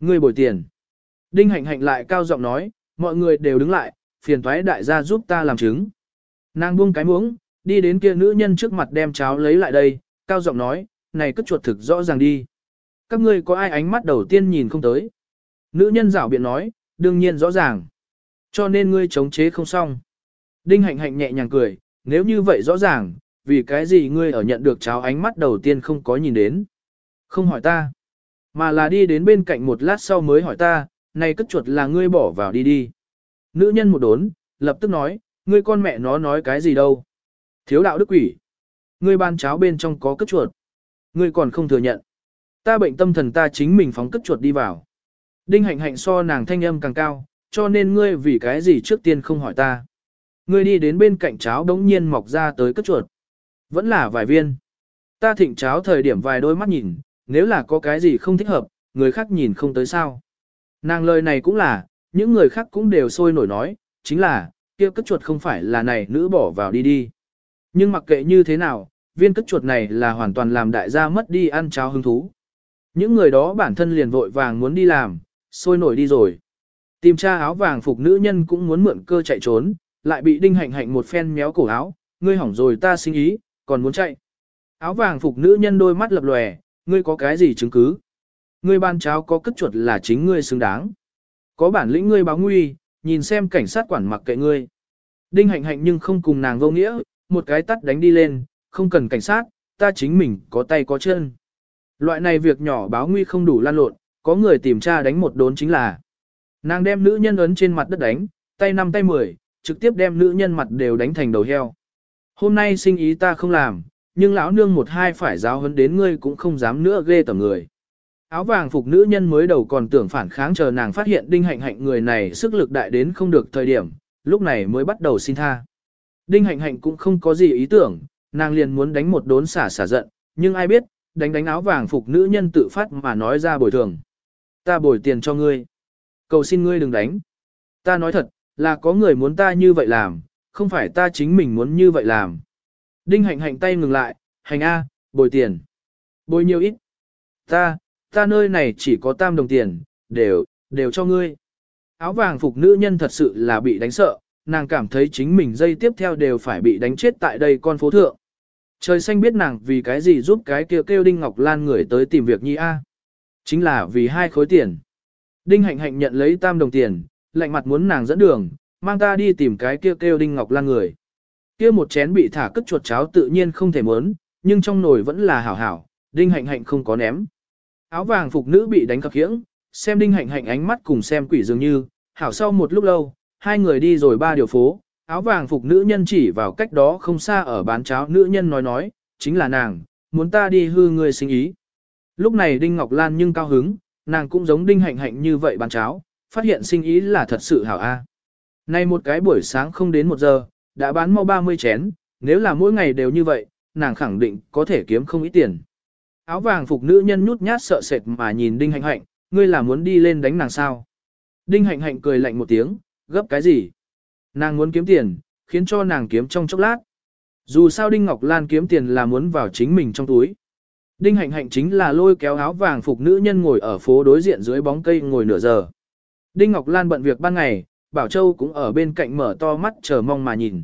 Ngươi bồi tiền. Đinh hạnh hạnh lại cao giọng nói, mọi người đều đứng lại, phiền thoái đại gia giúp ta làm chứng. Nàng buông cái muỗng, đi đến kia nữ nhân trước mặt đem cháo lấy lại đây, cao giọng nói, này cất chuột thực rõ ràng đi. Các ngươi có ai ánh mắt đầu tiên nhìn không tới. Nữ nhân rảo biện nói, đương nhiên rõ ràng. Cho nên ngươi chống chế không xong. Đinh hạnh hạnh nhẹ nhàng cười, nếu như vậy rõ ràng, vì cái gì ngươi ở nhận được cháo ánh mắt đầu tiên không có nhìn đến. Không hỏi ta, mà là đi đến bên cạnh một lát sau mới hỏi ta, này cất chuột là ngươi bỏ vào đi đi. Nữ nhân một đốn, lập tức nói, ngươi con mẹ nó nói cái gì đâu. Thiếu đạo đức quỷ. Ngươi ban cháo bên trong có cất chuột. Ngươi còn không thừa nhận. Ta bệnh tâm thần ta chính mình phóng cất chuột đi vào. Đinh hạnh hạnh so nàng thanh âm càng cao, cho nên ngươi vì cái gì trước tiên không hỏi ta. Ngươi đi đến bên cạnh cháo đống nhiên mọc ra tới cất chuột. Vẫn là vài viên. Ta thịnh cháo thời điểm vài đôi mắt nhìn, nếu là có cái gì không thích hợp, người khác nhìn không tới sao. Nàng lời này cũng là, những người khác cũng đều sôi nổi nói, chính là, kia cất chuột không phải là này nữ bỏ vào đi đi. Nhưng mặc kệ như thế nào, viên cất chuột này là hoàn toàn làm đại gia mất đi ăn cháo hứng thú. Những người đó bản thân liền vội vàng muốn đi làm, sôi nổi đi rồi. Tìm tra áo vàng phục nữ nhân cũng muốn mượn cơ chạy trốn, lại bị đinh hạnh hạnh một phen méo cổ áo, ngươi hỏng rồi ta sinh ý, còn muốn chạy. Áo vàng phục nữ nhân đôi mắt lập lòe, ngươi có cái gì chứng cứ? Ngươi ban cháo có cất chuột là chính ngươi xứng đáng. Có bản lĩnh ngươi báo nguy, nhìn xem cảnh sát quản mặc kệ ngươi. Đinh hạnh hạnh nhưng không cùng nàng vô nghĩa, một cái tắt đánh đi lên, không cần cảnh sát, ta chính mình có tay có chân. Loại này việc nhỏ báo nguy không đủ lan lộn, có người tìm tra đánh một đốn chính là. Nàng đem nữ nhân ấn trên mặt đất đánh, tay năm tay mười, trực tiếp đem nữ nhân mặt đều đánh thành đầu heo. Hôm nay sinh ý ta không làm, nhưng lão nương một hai phải giáo huấn đến ngươi cũng không dám nữa ghê tầm người. Áo vàng phục nữ nhân mới đầu còn tưởng phản kháng chờ nàng phát hiện đinh hạnh hạnh người này sức lực đại đến không được thời điểm, lúc này mới bắt đầu xin tha. Đinh hạnh hạnh cũng không có gì ý tưởng, nàng liền muốn đánh một đốn xả xả giận, nhưng ai biết, đánh đánh áo vàng phục nữ nhân tự phát mà nói ra bồi thường. Ta bồi tiền cho ngươi. Cầu xin ngươi đừng đánh. Ta nói thật, là có người muốn ta như vậy làm, không phải ta chính mình muốn như vậy làm. Đinh hạnh hạnh tay ngừng lại, hành A, bồi tiền. Bồi nhiều ít. Ta, ta nơi này chỉ có tam đồng tiền, đều, đều cho ngươi. Áo vàng phục nữ nhân thật sự là bị đánh sợ, nàng cảm thấy chính mình dây tiếp theo đều phải bị đánh chết tại đây con phố thượng. Trời xanh biết nàng vì cái gì giúp cái kia kêu, kêu Đinh Ngọc Lan người tới tìm việc nhi A. Chính là vì hai khối tiền. Đinh hạnh hạnh nhận lấy tam đồng tiền, lạnh mặt muốn nàng dẫn đường, mang ta đi tìm cái kia kêu, kêu Đinh Ngọc Lan người. Kia một chén bị thả cất chuột cháo tự nhiên không thể muốn, nhưng trong nồi vẫn là hảo hảo, Đinh hạnh hạnh không có ném. Áo vàng phục nữ bị đánh cặp khiễng, xem Đinh hạnh hạnh ánh mắt cùng xem quỷ dường như, hảo sau một lúc lâu, hai người đi rồi ba điều phố, áo vàng phục nữ nhân chỉ vào cách đó không xa ở bán cháo nữ nhân nói nói, chính là nàng, muốn ta đi hư người sinh ý. Lúc này Đinh Ngọc Lan nhưng cao hứng, nàng cũng giống Đinh Hạnh Hạnh như vậy bán cháo, phát hiện sinh ý là thật sự hảo a. Nay một cái buổi sáng không đến một giờ, đã bán mau 30 chén, nếu là mỗi ngày đều như vậy, nàng khẳng định có thể kiếm không ít tiền. Áo vàng phục nữ nhân nhút nhát sợ sệt mà nhìn Đinh Hạnh Hạnh, ngươi là muốn đi lên đánh nàng sao? Đinh Hạnh Hạnh cười lạnh một tiếng, gấp cái gì? Nàng muốn kiếm tiền, khiến cho nàng kiếm trong chốc lát. Dù sao Đinh Ngọc Lan kiếm tiền là muốn vào chính mình trong túi. Đinh Hạnh Hạnh chính là lôi kéo áo vàng phục nữ nhân ngồi ở phố đối diện dưới bóng cây ngồi nửa giờ. Đinh Ngọc Lan bận việc ban ngày, Bảo Châu cũng ở bên cạnh mở to mắt chờ mong mà nhìn.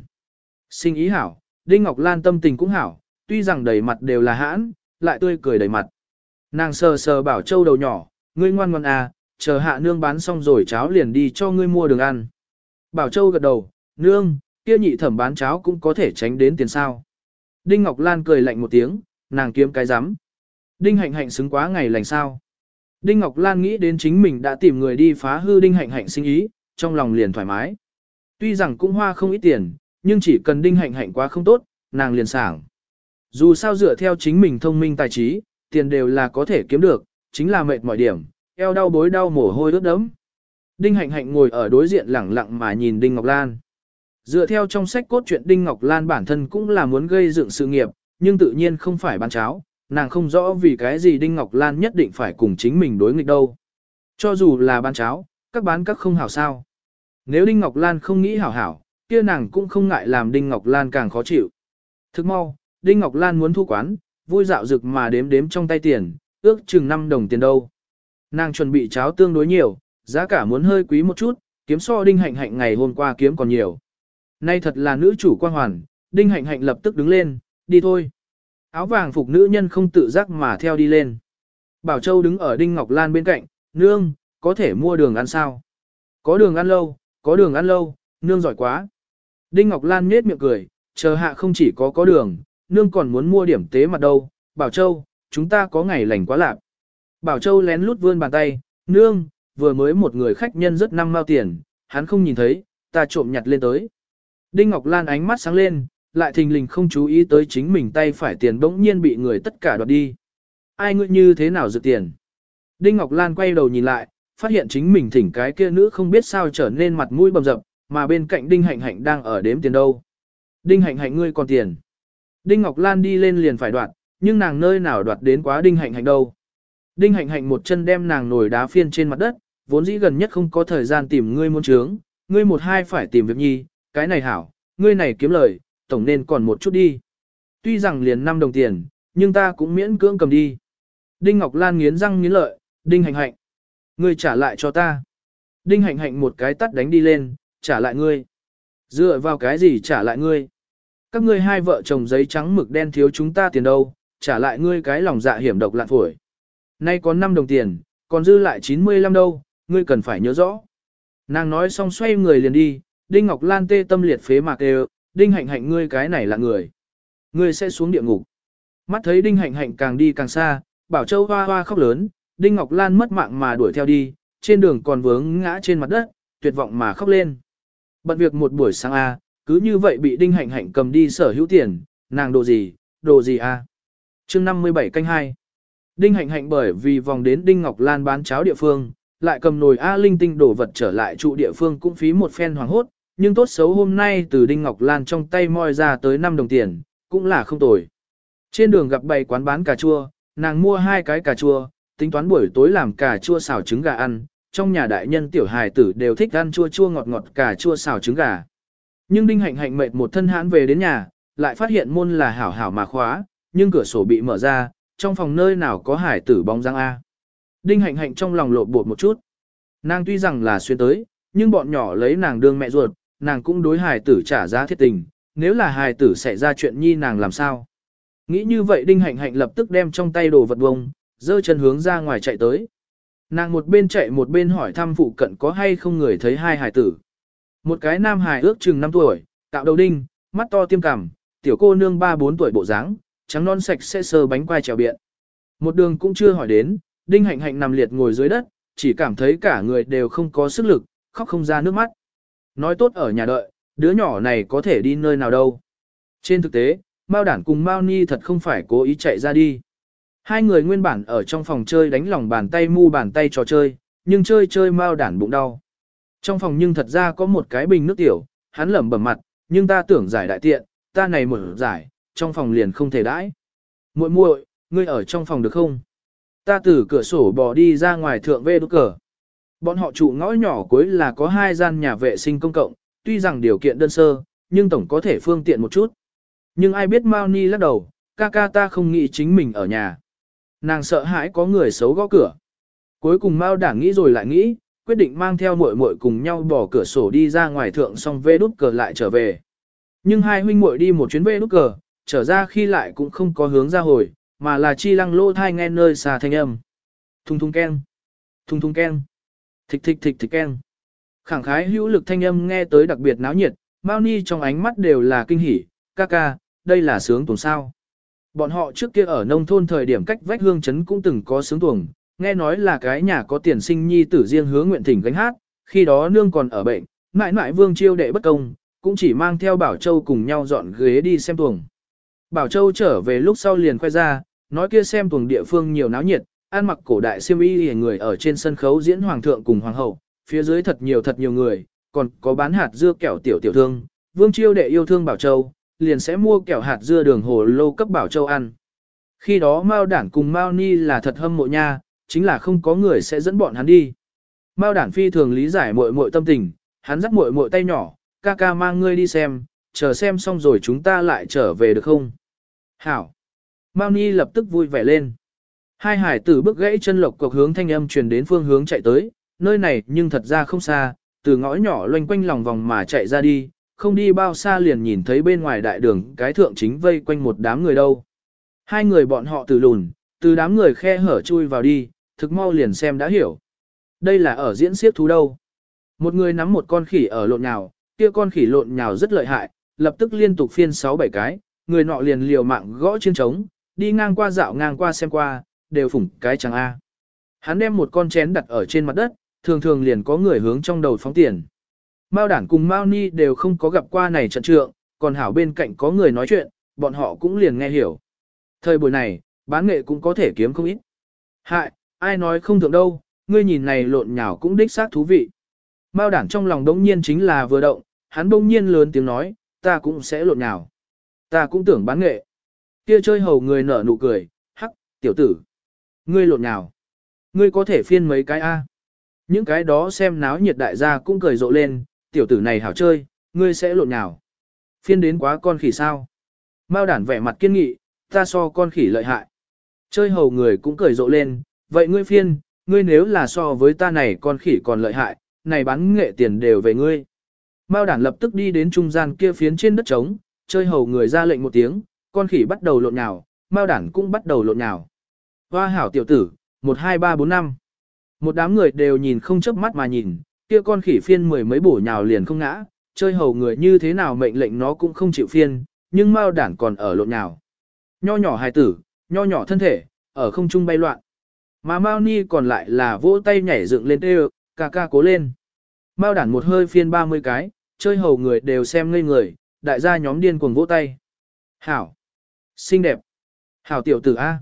Sinh ý hảo, Đinh Ngọc Lan tâm tình cũng hảo, tuy rằng đầy mặt đều là hãn, lại tươi cười đầy mặt. Nàng sờ sờ Bảo Châu đầu nhỏ, ngươi ngoan ngoan à, chờ hạ nương bán xong rồi cháo liền đi cho ngươi mua đường ăn. Bảo Châu gật đầu, nương, kia nhị thẩm bán cháo cũng có thể tránh đến tiền sao. Đinh Ngọc Lan cười lạnh một tiếng, nàng kiếm cái rắm Đinh hạnh hạnh xứng quá ngày lành sao. Đinh Ngọc Lan nghĩ đến chính mình đã tìm người đi phá hư Đinh hạnh hạnh sinh ý, trong lòng liền thoải mái. Tuy rằng cũng hoa không ít tiền, nhưng chỉ cần Đinh hạnh hạnh quá không tốt, nàng liền sảng. Dù sao dựa theo chính mình thông minh tài trí, tiền đều là có thể kiếm được, chính là mệt mọi điểm, eo đau bối đau mồ hôi ướt đẫm. Đinh hạnh hạnh ngồi ở đối diện lẳng lặng mà nhìn Đinh Ngọc Lan. Dựa theo trong sách cốt truyện Đinh Ngọc Lan bản thân cũng là muốn gây dựng sự nghiệp, nhưng tự nhiên không phải bán cháo, nàng không rõ vì cái gì Đinh Ngọc Lan nhất định phải cùng chính mình đối nghịch đâu. Cho dù là bán cháo, các bán các không hảo sao. Nếu Đinh Ngọc Lan không nghĩ hảo hảo, kia nàng cũng không ngại làm Đinh Ngọc Lan càng khó chịu. Thức mau, Đinh Ngọc Lan muốn thu quán, vui dạo rực mà đếm đếm trong tay tiền, ước chừng 5 đồng tiền đâu. Nàng chuẩn bị cháo tương đối nhiều, giá cả muốn hơi quý một chút, kiếm so Đinh Hạnh Hạnh ngày hôm qua kiếm còn nhiều. Nay thật là nữ chủ quang hoàn, Đinh Hạnh Hạnh lập tức đứng lên, đi thôi. Áo vàng phục nữ nhân không tự giác mà theo đi lên. Bảo Châu đứng ở Đinh Ngọc Lan bên cạnh, nương, có thể mua đường ăn sao? Có đường ăn lâu, có đường ăn lâu, nương giỏi quá. Đinh Ngọc Lan nhếch miệng cười, chờ hạ không chỉ có có đường, nương còn muốn mua điểm tế mặt đâu. Bảo Châu, chúng ta có ngày lành quá lạc. Bảo Châu lén lút vươn bàn tay, nương, vừa mới một người khách nhân rất năm mao tiền, hắn không nhìn thấy, ta trộm nhặt lên tới. Đinh Ngọc Lan ánh mắt sáng lên, lại thình lình không chú ý tới chính mình tay phải tiền bỗng nhiên bị người tất cả đoạt đi. Ai ngươi như thế nào dự tiền? Đinh Ngọc Lan quay đầu nhìn lại, phát hiện chính mình thỉnh cái kia nữ không biết sao trở nên mặt mũi bầm dập, mà bên cạnh Đinh Hạnh Hạnh đang ở đếm tiền đâu. Đinh Hạnh Hạnh ngươi còn tiền. Đinh Ngọc Lan đi lên liền phải đoạt, nhưng nàng nơi nào đoạt đến quá Đinh Hạnh Hạnh đâu. Đinh Hạnh Hạnh một chân đem nàng nổi đá phiên trên mặt đất, vốn dĩ gần nhất không có thời gian tìm ngươi muốn trướng, ngươi một hai phải tìm việc nhi, cái này hảo, ngươi này kiếm lời, tổng nên còn một chút đi. Tuy rằng liền 5 đồng tiền, nhưng ta cũng miễn cưỡng cầm đi. Đinh Ngọc Lan nghiến răng nghiến lợi, Đinh Hạnh Hạnh. Ngươi trả lại cho ta. Đinh Hạnh Hạnh một cái tắt đánh đi lên, trả lại ngươi. Dựa vào cái gì trả lại ngươi? Các ngươi hai vợ chồng giấy trắng mực đen thiếu chúng ta tiền đâu, trả lại ngươi cái lòng dạ hiểm độc lạn phổi. Nay có 5 đồng tiền, còn dư lại 95 đâu, ngươi cần phải nhớ rõ. Nàng nói xong xoay người liền đi, Đinh Ngọc Lan tê tâm liệt phế mạc đều, Đinh Hạnh Hạnh ngươi cái này là người. Ngươi sẽ xuống địa ngục. Mắt thấy Đinh Hạnh Hạnh càng đi càng xa, Bảo Châu hoa hoa khóc lớn, Đinh Ngọc Lan mất mạng mà đuổi theo đi, trên đường còn vướng ngã trên mặt đất, tuyệt vọng mà khóc lên. Bận việc một buổi sáng A, cứ như vậy bị Đinh Hạnh Hạnh cầm đi sở hữu tiền, nàng đồ gì, đồ gì A. chương 57 canh 2. Đinh Hạnh Hạnh bởi vì vòng đến Đinh Ngọc Lan bán cháo địa phương, lại cầm nồi A linh tinh đổ vật trở lại trụ địa phương cũng phí một phen hoàng hốt, nhưng tốt xấu hôm nay từ Đinh Ngọc Lan trong tay moi ra tới 5 đồng tiền, cũng là không tồi. Trên đường gặp bày quán bán cà chua, nàng mua hai cái cà chua, tính toán buổi tối làm cà chua xào trứng gà ăn, trong nhà đại nhân tiểu hài tử đều thích ăn chua chua ngọt ngọt cà chua xào trứng gà. Nhưng đinh hạnh hạnh mệt một thân hãn về đến nhà, lại phát hiện môn là hảo hảo mà khóa, nhưng cửa sổ bị mở ra, trong phòng nơi nào có hải tử bóng dáng A. Đinh hạnh hạnh trong lòng lộn bột một chút. Nàng tuy rằng là xuyên tới, nhưng bọn nhỏ lấy nàng đương mẹ ruột, nàng cũng đối hải tử trả giá thiết tình, nếu là hải tử xảy ra chuyện nhi nàng làm sao. Nghĩ như vậy đinh hạnh hạnh lập tức đem trong tay đồ vật bông, dơ chân hướng ra ngoài chạy tới. Nàng một bên chạy một bên hỏi thăm phụ cận có hay không người thấy hai hải tử. Một cái nam hài ước chừng 5 tuổi, tạo đầu đinh, mắt to tiêm cằm, tiểu cô nương 3-4 tuổi bộ dáng, trắng non sạch sẽ sơ bánh quai trèo biện. Một đường cũng chưa hỏi đến, đinh hạnh hạnh nằm liệt ngồi dưới đất, chỉ cảm thấy cả người đều không có sức lực, khóc không ra nước mắt. Nói tốt ở nhà đợi, đứa nhỏ này có thể đi nơi nào đâu. Trên thực tế, Mao Đản cùng Mao Ni thật không phải cố ý chạy ra đi. Hai người nguyên bản ở trong phòng chơi đánh lòng bàn tay mu bàn tay trò chơi, nhưng chơi chơi Mao Đản bụng đau. Trong phòng nhưng thật ra có một cái bình nước tiểu, hắn lẩm bẩm mặt, nhưng ta tưởng giải đại tiện, ta này mở giải, trong phòng liền không thể đãi. Muội muội, ngươi ở trong phòng được không? Ta từ cửa sổ bỏ đi ra ngoài thượng vê đốt cờ. Bọn họ trụ ngõ nhỏ cuối là có hai gian nhà vệ sinh công cộng, tuy rằng điều kiện đơn sơ, nhưng tổng có thể phương tiện một chút. Nhưng ai biết Mao Ni lắc đầu, ca ca ta không nghĩ chính mình ở nhà. Nàng sợ hãi có người xấu gõ cửa. Cuối cùng Mao đảng nghĩ rồi lại nghĩ, quyết định mang theo muội muội cùng nhau bỏ cửa sổ đi ra ngoài thượng xong vê đút cờ lại trở về. Nhưng hai huynh muội đi một chuyến vê đút cờ, trở ra khi lại cũng không có hướng ra hồi, mà là chi lăng lô thai nghe nơi xà thanh âm. Thung thung keng, thung thung keng, thịch thịch thịch thịch keng. Khẳng khái hữu lực thanh âm nghe tới đặc biệt náo nhiệt, Mao Ni trong ánh mắt đều là kinh hỉ, ca ca, đây là sướng tuồng sao. Bọn họ trước kia ở nông thôn thời điểm cách vách hương chấn cũng từng có sướng tuồng, nghe nói là cái nhà có tiền sinh nhi tử riêng hướng nguyện thỉnh gánh hát, khi đó nương còn ở bệnh, mãi mãi vương chiêu đệ bất công, cũng chỉ mang theo Bảo Châu cùng nhau dọn ghế đi xem tuồng. Bảo Châu trở về lúc sau liền khoe ra, nói kia xem tuồng địa phương nhiều náo nhiệt, ăn mặc cổ đại siêm y người ở trên sân khấu diễn hoàng thượng cùng hoàng hậu, phía dưới thật nhiều thật nhiều người, còn có bán hạt dưa kẹo tiểu tiểu thương, vương chiêu đệ yêu thương Bảo Châu, liền sẽ mua kẹo hạt dưa đường hồ lô cấp Bảo Châu ăn. Khi đó Mao Đản cùng Mao Ni là thật hâm mộ nha, chính là không có người sẽ dẫn bọn hắn đi. Mao Đản phi thường lý giải muội muội tâm tình, hắn dắt muội muội tay nhỏ, ca ca mang ngươi đi xem, chờ xem xong rồi chúng ta lại trở về được không? Hảo! Mao Ni lập tức vui vẻ lên. Hai hải tử bước gãy chân lộc cộc hướng thanh âm truyền đến phương hướng chạy tới, nơi này nhưng thật ra không xa, từ ngõ nhỏ loanh quanh lòng vòng mà chạy ra đi, không đi bao xa liền nhìn thấy bên ngoài đại đường cái thượng chính vây quanh một đám người đâu. Hai người bọn họ từ lùn, từ đám người khe hở chui vào đi, thực mau liền xem đã hiểu. Đây là ở diễn xiếc thú đâu. Một người nắm một con khỉ ở lộn nhào, kia con khỉ lộn nhào rất lợi hại, lập tức liên tục phiên 6-7 cái, người nọ liền liều mạng gõ trên trống, đi ngang qua dạo ngang qua xem qua, đều phủng cái chẳng A. Hắn đem một con chén đặt ở trên mặt đất, thường thường liền có người hướng trong đầu phóng tiền. Mao đản cùng Mao Ni đều không có gặp qua này trận trượng, còn hảo bên cạnh có người nói chuyện, bọn họ cũng liền nghe hiểu. Thời buổi này, bán nghệ cũng có thể kiếm không ít. Hại, ai nói không thượng đâu, ngươi nhìn này lộn nhào cũng đích xác thú vị. Mao đản trong lòng đống nhiên chính là vừa động, hắn đống nhiên lớn tiếng nói, ta cũng sẽ lộn nhào. Ta cũng tưởng bán nghệ. Kia chơi hầu người nở nụ cười, hắc, tiểu tử. Ngươi lộn nào? Ngươi có thể phiên mấy cái A. Những cái đó xem náo nhiệt đại gia cũng cười rộ lên, tiểu tử này hảo chơi, ngươi sẽ lộn nào? Phiên đến quá con khỉ sao. Mao đản vẻ mặt kiên nghị, ta so con khỉ lợi hại. Chơi hầu người cũng cười rộ lên, vậy ngươi phiên, ngươi nếu là so với ta này con khỉ còn lợi hại, này bán nghệ tiền đều về ngươi. Mao đản lập tức đi đến trung gian kia phiến trên đất trống, chơi hầu người ra lệnh một tiếng, con khỉ bắt đầu lộn nhào, Mao đản cũng bắt đầu lộn nhào. Hoa hảo tiểu tử, 1 2 3 4 5. Một đám người đều nhìn không chớp mắt mà nhìn, kia con khỉ phiên mười mấy bổ nhào liền không ngã, chơi hầu người như thế nào mệnh lệnh nó cũng không chịu phiên, nhưng Mao đản còn ở lộn nhào. Nho nhỏ hài tử, nho nhỏ thân thể, ở không trung bay loạn. Mà Mao Ni còn lại là vỗ tay nhảy dựng lên tê ca ca cố lên. Mao đản một hơi phiên 30 cái, chơi hầu người đều xem ngây người, đại gia nhóm điên cuồng vỗ tay. Hảo! Xinh đẹp! Hảo tiểu tử A!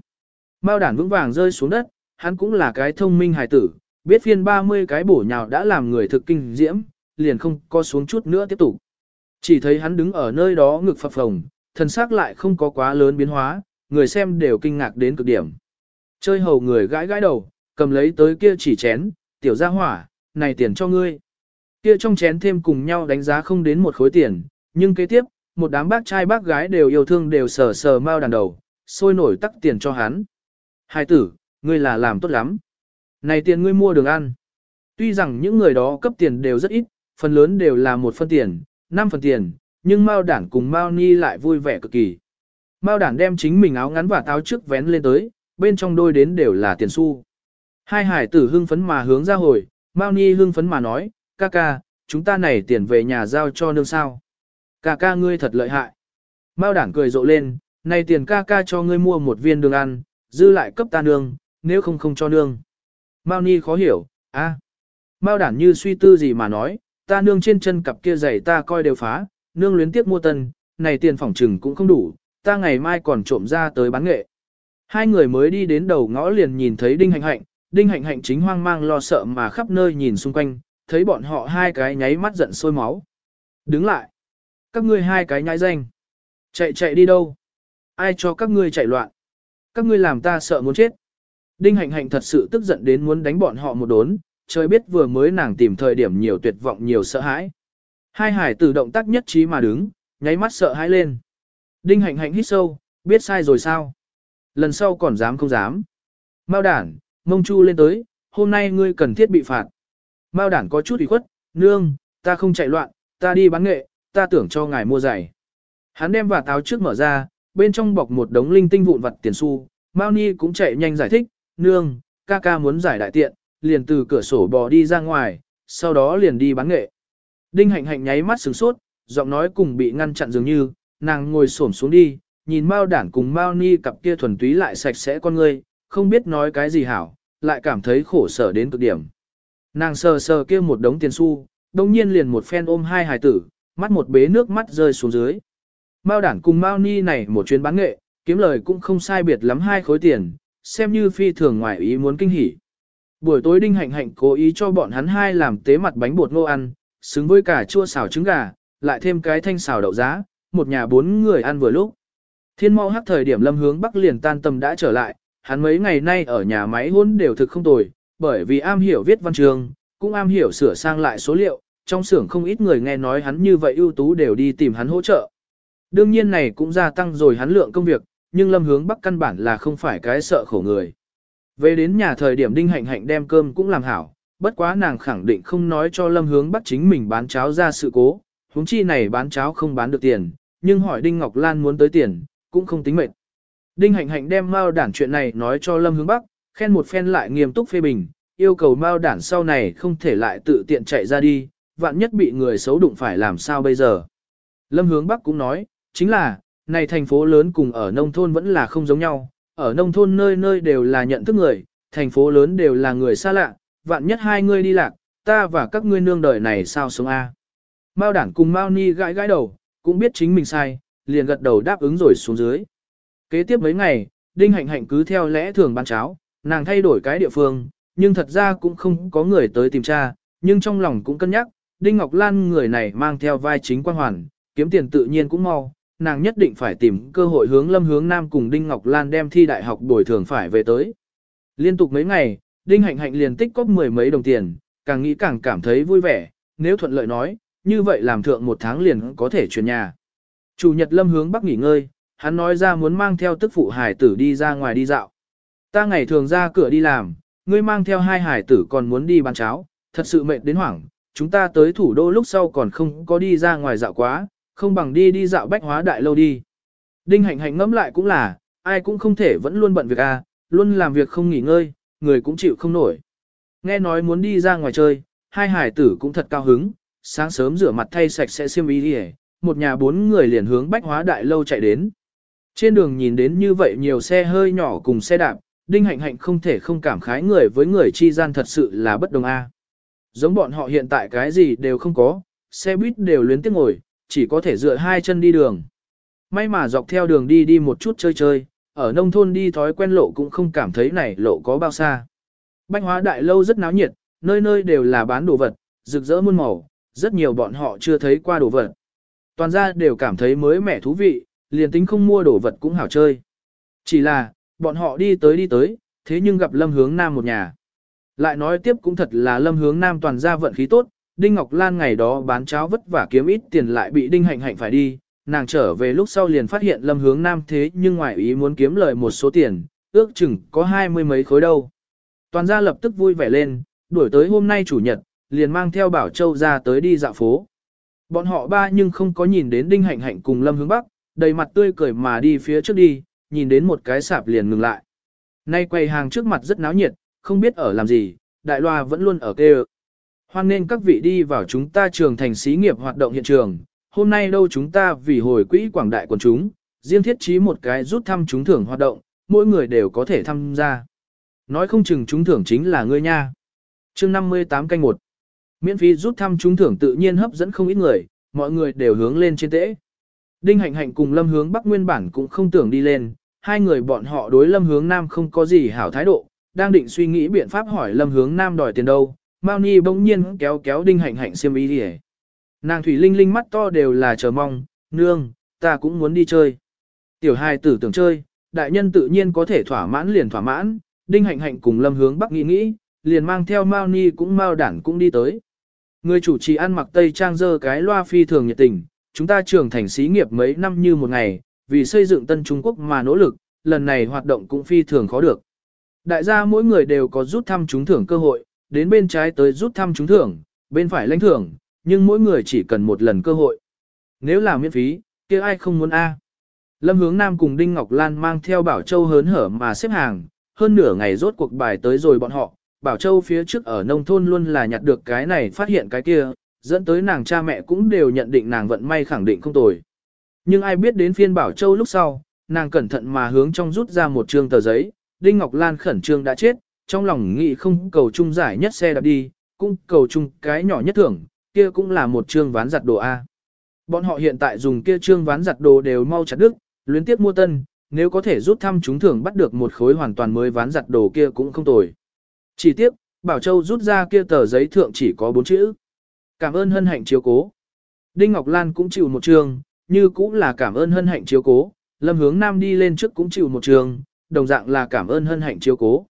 Mao đản vững vàng rơi xuống đất, hắn cũng là cái thông minh hài tử, biết phiên 30 cái bổ nhào đã làm người thực kinh diễm, liền không có xuống chút nữa tiếp tục. Chỉ thấy hắn đứng ở nơi đó ngực phập phồng, thần sắc lại không có quá lớn biến hóa, người xem đều kinh ngạc đến cực điểm. Chơi hầu người gãi gãi đầu, cầm lấy tới kia chỉ chén, tiểu gia hỏa, này tiền cho ngươi. Kia trong chén thêm cùng nhau đánh giá không đến một khối tiền, nhưng kế tiếp, một đám bác trai bác gái đều yêu thương đều sờ sờ mau đàn đầu, sôi nổi tắc tiền cho hắn. Hai tử, ngươi là làm tốt lắm. Này tiền ngươi mua đường ăn. Tuy rằng những người đó cấp tiền đều rất ít, phần lớn đều là một phân tiền, năm phần tiền, nhưng Mao Đản cùng Mao Ni lại vui vẻ cực kỳ. Mao Đản đem chính mình áo ngắn và táo trước vén lên tới, bên trong đôi đến đều là tiền xu. Hai hải tử hưng phấn mà hướng ra hồi, Mao Ni hưng phấn mà nói, ca ca, chúng ta này tiền về nhà giao cho nương sao. Ca ca ngươi thật lợi hại. Mao Đản cười rộ lên, này tiền ca ca cho ngươi mua một viên đường ăn, dư lại cấp ta nương, nếu không không cho nương. Mao Ni khó hiểu, a. Mao Đản như suy tư gì mà nói, ta nương trên chân cặp kia giày ta coi đều phá, nương luyến tiếc mua tân, này tiền phỏng trừng cũng không đủ, ta ngày mai còn trộm ra tới bán nghệ. Hai người mới đi đến đầu ngõ liền nhìn thấy Đinh Hạnh Hạnh, Đinh Hạnh Hạnh chính hoang mang lo sợ mà khắp nơi nhìn xung quanh, thấy bọn họ hai cái nháy mắt giận sôi máu. Đứng lại. Các ngươi hai cái nhãi danh. Chạy chạy đi đâu? Ai cho các ngươi chạy loạn? Các ngươi làm ta sợ muốn chết. Đinh Hạnh Hạnh thật sự tức giận đến muốn đánh bọn họ một đốn, trời biết vừa mới nàng tìm thời điểm nhiều tuyệt vọng nhiều sợ hãi. Hai hải tử động tác nhất trí mà đứng, nháy mắt sợ hãi lên. Đinh hạnh hạnh hít sâu, biết sai rồi sao? Lần sau còn dám không dám. Mao đản, mông chu lên tới, hôm nay ngươi cần thiết bị phạt. Mao đản có chút ủy khuất, nương, ta không chạy loạn, ta đi bán nghệ, ta tưởng cho ngài mua giày. Hắn đem và táo trước mở ra, bên trong bọc một đống linh tinh vụn vặt tiền xu. Mao Ni cũng chạy nhanh giải thích, nương, ca ca muốn giải đại tiện, liền từ cửa sổ bò đi ra ngoài, sau đó liền đi bán nghệ. Đinh hạnh hạnh nháy mắt sửng sốt, giọng nói cùng bị ngăn chặn dường như, nàng ngồi xổm xuống đi, nhìn Mao Đản cùng Mao Ni cặp kia thuần túy lại sạch sẽ con người, không biết nói cái gì hảo, lại cảm thấy khổ sở đến cực điểm. Nàng sờ sờ kia một đống tiền xu, đồng nhiên liền một phen ôm hai hài tử, mắt một bế nước mắt rơi xuống dưới. Mao Đản cùng Mao Ni này một chuyến bán nghệ, kiếm lời cũng không sai biệt lắm hai khối tiền, xem như phi thường ngoài ý muốn kinh hỉ. Buổi tối Đinh Hạnh Hạnh cố ý cho bọn hắn hai làm tế mặt bánh bột ngô ăn, xứng với cả chua xào trứng gà, lại thêm cái thanh xào đậu giá, một nhà bốn người ăn vừa lúc. Thiên mau hắc thời điểm lâm hướng bắc liền tan tâm đã trở lại, hắn mấy ngày nay ở nhà máy hôn đều thực không tồi, bởi vì am hiểu viết văn trường, cũng am hiểu sửa sang lại số liệu, trong xưởng không ít người nghe nói hắn như vậy ưu tú đều đi tìm hắn hỗ trợ. Đương nhiên này cũng gia tăng rồi hắn lượng công việc, nhưng lâm hướng bắc căn bản là không phải cái sợ khổ người. Về đến nhà thời điểm đinh hạnh hạnh đem cơm cũng làm hảo, bất quá nàng khẳng định không nói cho lâm hướng bắc chính mình bán cháo ra sự cố, huống chi này bán cháo không bán được tiền, nhưng hỏi Đinh Ngọc Lan muốn tới tiền, cũng không tính mệt. Đinh Hạnh Hạnh đem Mao Đản chuyện này nói cho Lâm Hướng Bắc, khen một phen lại nghiêm túc phê bình, yêu cầu Mao Đản sau này không thể lại tự tiện chạy ra đi, vạn nhất bị người xấu đụng phải làm sao bây giờ. Lâm Hướng Bắc cũng nói, chính là, này thành phố lớn cùng ở nông thôn vẫn là không giống nhau, ở nông thôn nơi nơi đều là nhận thức người, thành phố lớn đều là người xa lạ, vạn nhất hai ngươi đi lạc, ta và các ngươi nương đời này sao sống a? Mao Đản cùng Mao Ni gãi gãi đầu, cũng biết chính mình sai, liền gật đầu đáp ứng rồi xuống dưới. Kế tiếp mấy ngày, Đinh Hạnh Hạnh cứ theo lẽ thường bán cháo, nàng thay đổi cái địa phương, nhưng thật ra cũng không có người tới tìm tra, nhưng trong lòng cũng cân nhắc, Đinh Ngọc Lan người này mang theo vai chính quan hoàn, kiếm tiền tự nhiên cũng mau, nàng nhất định phải tìm cơ hội hướng lâm hướng nam cùng Đinh Ngọc Lan đem thi đại học bồi thường phải về tới. Liên tục mấy ngày, Đinh Hạnh Hạnh liền tích cóp mười mấy đồng tiền, càng nghĩ càng cảm thấy vui vẻ, nếu thuận lợi nói, như vậy làm thượng một tháng liền có thể chuyển nhà. Chủ nhật lâm hướng bắc nghỉ ngơi, hắn nói ra muốn mang theo tức phụ hải tử đi ra ngoài đi dạo. Ta ngày thường ra cửa đi làm, ngươi mang theo hai hải tử còn muốn đi bán cháo, thật sự mệt đến hoảng, chúng ta tới thủ đô lúc sau còn không có đi ra ngoài dạo quá, không bằng đi đi dạo bách hóa đại lâu đi. Đinh hạnh hạnh ngẫm lại cũng là, ai cũng không thể vẫn luôn bận việc à, luôn làm việc không nghỉ ngơi, người cũng chịu không nổi. Nghe nói muốn đi ra ngoài chơi, hai hải tử cũng thật cao hứng, sáng sớm rửa mặt thay sạch sẽ xiêm y đi một nhà bốn người liền hướng bách hóa đại lâu chạy đến. Trên đường nhìn đến như vậy nhiều xe hơi nhỏ cùng xe đạp, đinh hạnh hạnh không thể không cảm khái người với người chi gian thật sự là bất đồng a. Giống bọn họ hiện tại cái gì đều không có, xe buýt đều luyến tiếc ngồi, chỉ có thể dựa hai chân đi đường. May mà dọc theo đường đi đi một chút chơi chơi, ở nông thôn đi thói quen lộ cũng không cảm thấy này lộ có bao xa. Bách hóa đại lâu rất náo nhiệt, nơi nơi đều là bán đồ vật, rực rỡ muôn màu, rất nhiều bọn họ chưa thấy qua đồ vật. Toàn ra đều cảm thấy mới mẻ thú vị, liền tính không mua đồ vật cũng hảo chơi. Chỉ là, bọn họ đi tới đi tới, thế nhưng gặp Lâm Hướng Nam một nhà. Lại nói tiếp cũng thật là Lâm Hướng Nam toàn gia vận khí tốt, Đinh Ngọc Lan ngày đó bán cháo vất vả kiếm ít tiền lại bị Đinh Hạnh Hạnh phải đi, nàng trở về lúc sau liền phát hiện Lâm Hướng Nam thế nhưng ngoài ý muốn kiếm lời một số tiền, ước chừng có hai mươi mấy khối đâu. Toàn gia lập tức vui vẻ lên, đuổi tới hôm nay chủ nhật, liền mang theo Bảo Châu ra tới đi dạo phố. Bọn họ ba nhưng không có nhìn đến Đinh Hạnh Hạnh cùng Lâm Hướng Bắc, đầy mặt tươi cười mà đi phía trước đi, nhìn đến một cái sạp liền ngừng lại. Nay quầy hàng trước mặt rất náo nhiệt, không biết ở làm gì, đại loa vẫn luôn ở kêu. Hoan nên các vị đi vào chúng ta trường thành xí nghiệp hoạt động hiện trường, hôm nay đâu chúng ta vì hồi quỹ quảng đại quần chúng, riêng thiết trí một cái rút thăm trúng thưởng hoạt động, mỗi người đều có thể tham gia. Nói không chừng trúng thưởng chính là ngươi nha. chương 58 canh 1. Miễn phí rút thăm trúng thưởng tự nhiên hấp dẫn không ít người, mọi người đều hướng lên trên tễ. Đinh Hạnh Hạnh cùng Lâm Hướng Bắc nguyên bản cũng không tưởng đi lên, hai người bọn họ đối Lâm Hướng Nam không có gì hảo thái độ, đang định suy nghĩ biện pháp hỏi Lâm Hướng Nam đòi tiền đâu, Mao Ni bỗng nhiên kéo kéo Đinh Hạnh Hạnh xiêm y đi Nàng Thủy Linh Linh mắt to đều là chờ mong, nương, ta cũng muốn đi chơi. Tiểu hai tử tưởng chơi, đại nhân tự nhiên có thể thỏa mãn liền thỏa mãn, Đinh Hạnh Hạnh cùng Lâm Hướng Bắc nghĩ nghĩ, liền mang theo Mao Ni cũng Mao Đản cũng đi tới. Người chủ trì ăn mặc tây trang dơ cái loa phi thường nhiệt tình, chúng ta trưởng thành xí nghiệp mấy năm như một ngày, vì xây dựng tân Trung Quốc mà nỗ lực, lần này hoạt động cũng phi thường khó được. Đại gia mỗi người đều có rút thăm trúng thưởng cơ hội, đến bên trái tới rút thăm trúng thưởng, bên phải lãnh thưởng, nhưng mỗi người chỉ cần một lần cơ hội. Nếu là miễn phí, kia ai không muốn A. Lâm hướng Nam cùng Đinh Ngọc Lan mang theo Bảo Châu hớn hở mà xếp hàng, hơn nửa ngày rốt cuộc bài tới rồi bọn họ, Bảo Châu phía trước ở nông thôn luôn là nhặt được cái này phát hiện cái kia, dẫn tới nàng cha mẹ cũng đều nhận định nàng vận may khẳng định không tồi. Nhưng ai biết đến phiên Bảo Châu lúc sau, nàng cẩn thận mà hướng trong rút ra một trương tờ giấy, Đinh Ngọc Lan khẩn trương đã chết, trong lòng nghĩ không cầu chung giải nhất xe đạp đi, cũng cầu chung cái nhỏ nhất thưởng, kia cũng là một trương ván giặt đồ A. Bọn họ hiện tại dùng kia trương ván giặt đồ đều mau chặt đứt, luyến tiếp mua tân, nếu có thể rút thăm chúng thưởng bắt được một khối hoàn toàn mới ván giặt đồ kia cũng không tồi. Chỉ tiếc, Bảo Châu rút ra kia tờ giấy thượng chỉ có bốn chữ. Cảm ơn hân hạnh chiếu cố. Đinh Ngọc Lan cũng chịu một trường, như cũng là cảm ơn hân hạnh chiếu cố. Lâm hướng nam đi lên trước cũng chịu một trường, đồng dạng là cảm ơn hân hạnh chiếu cố.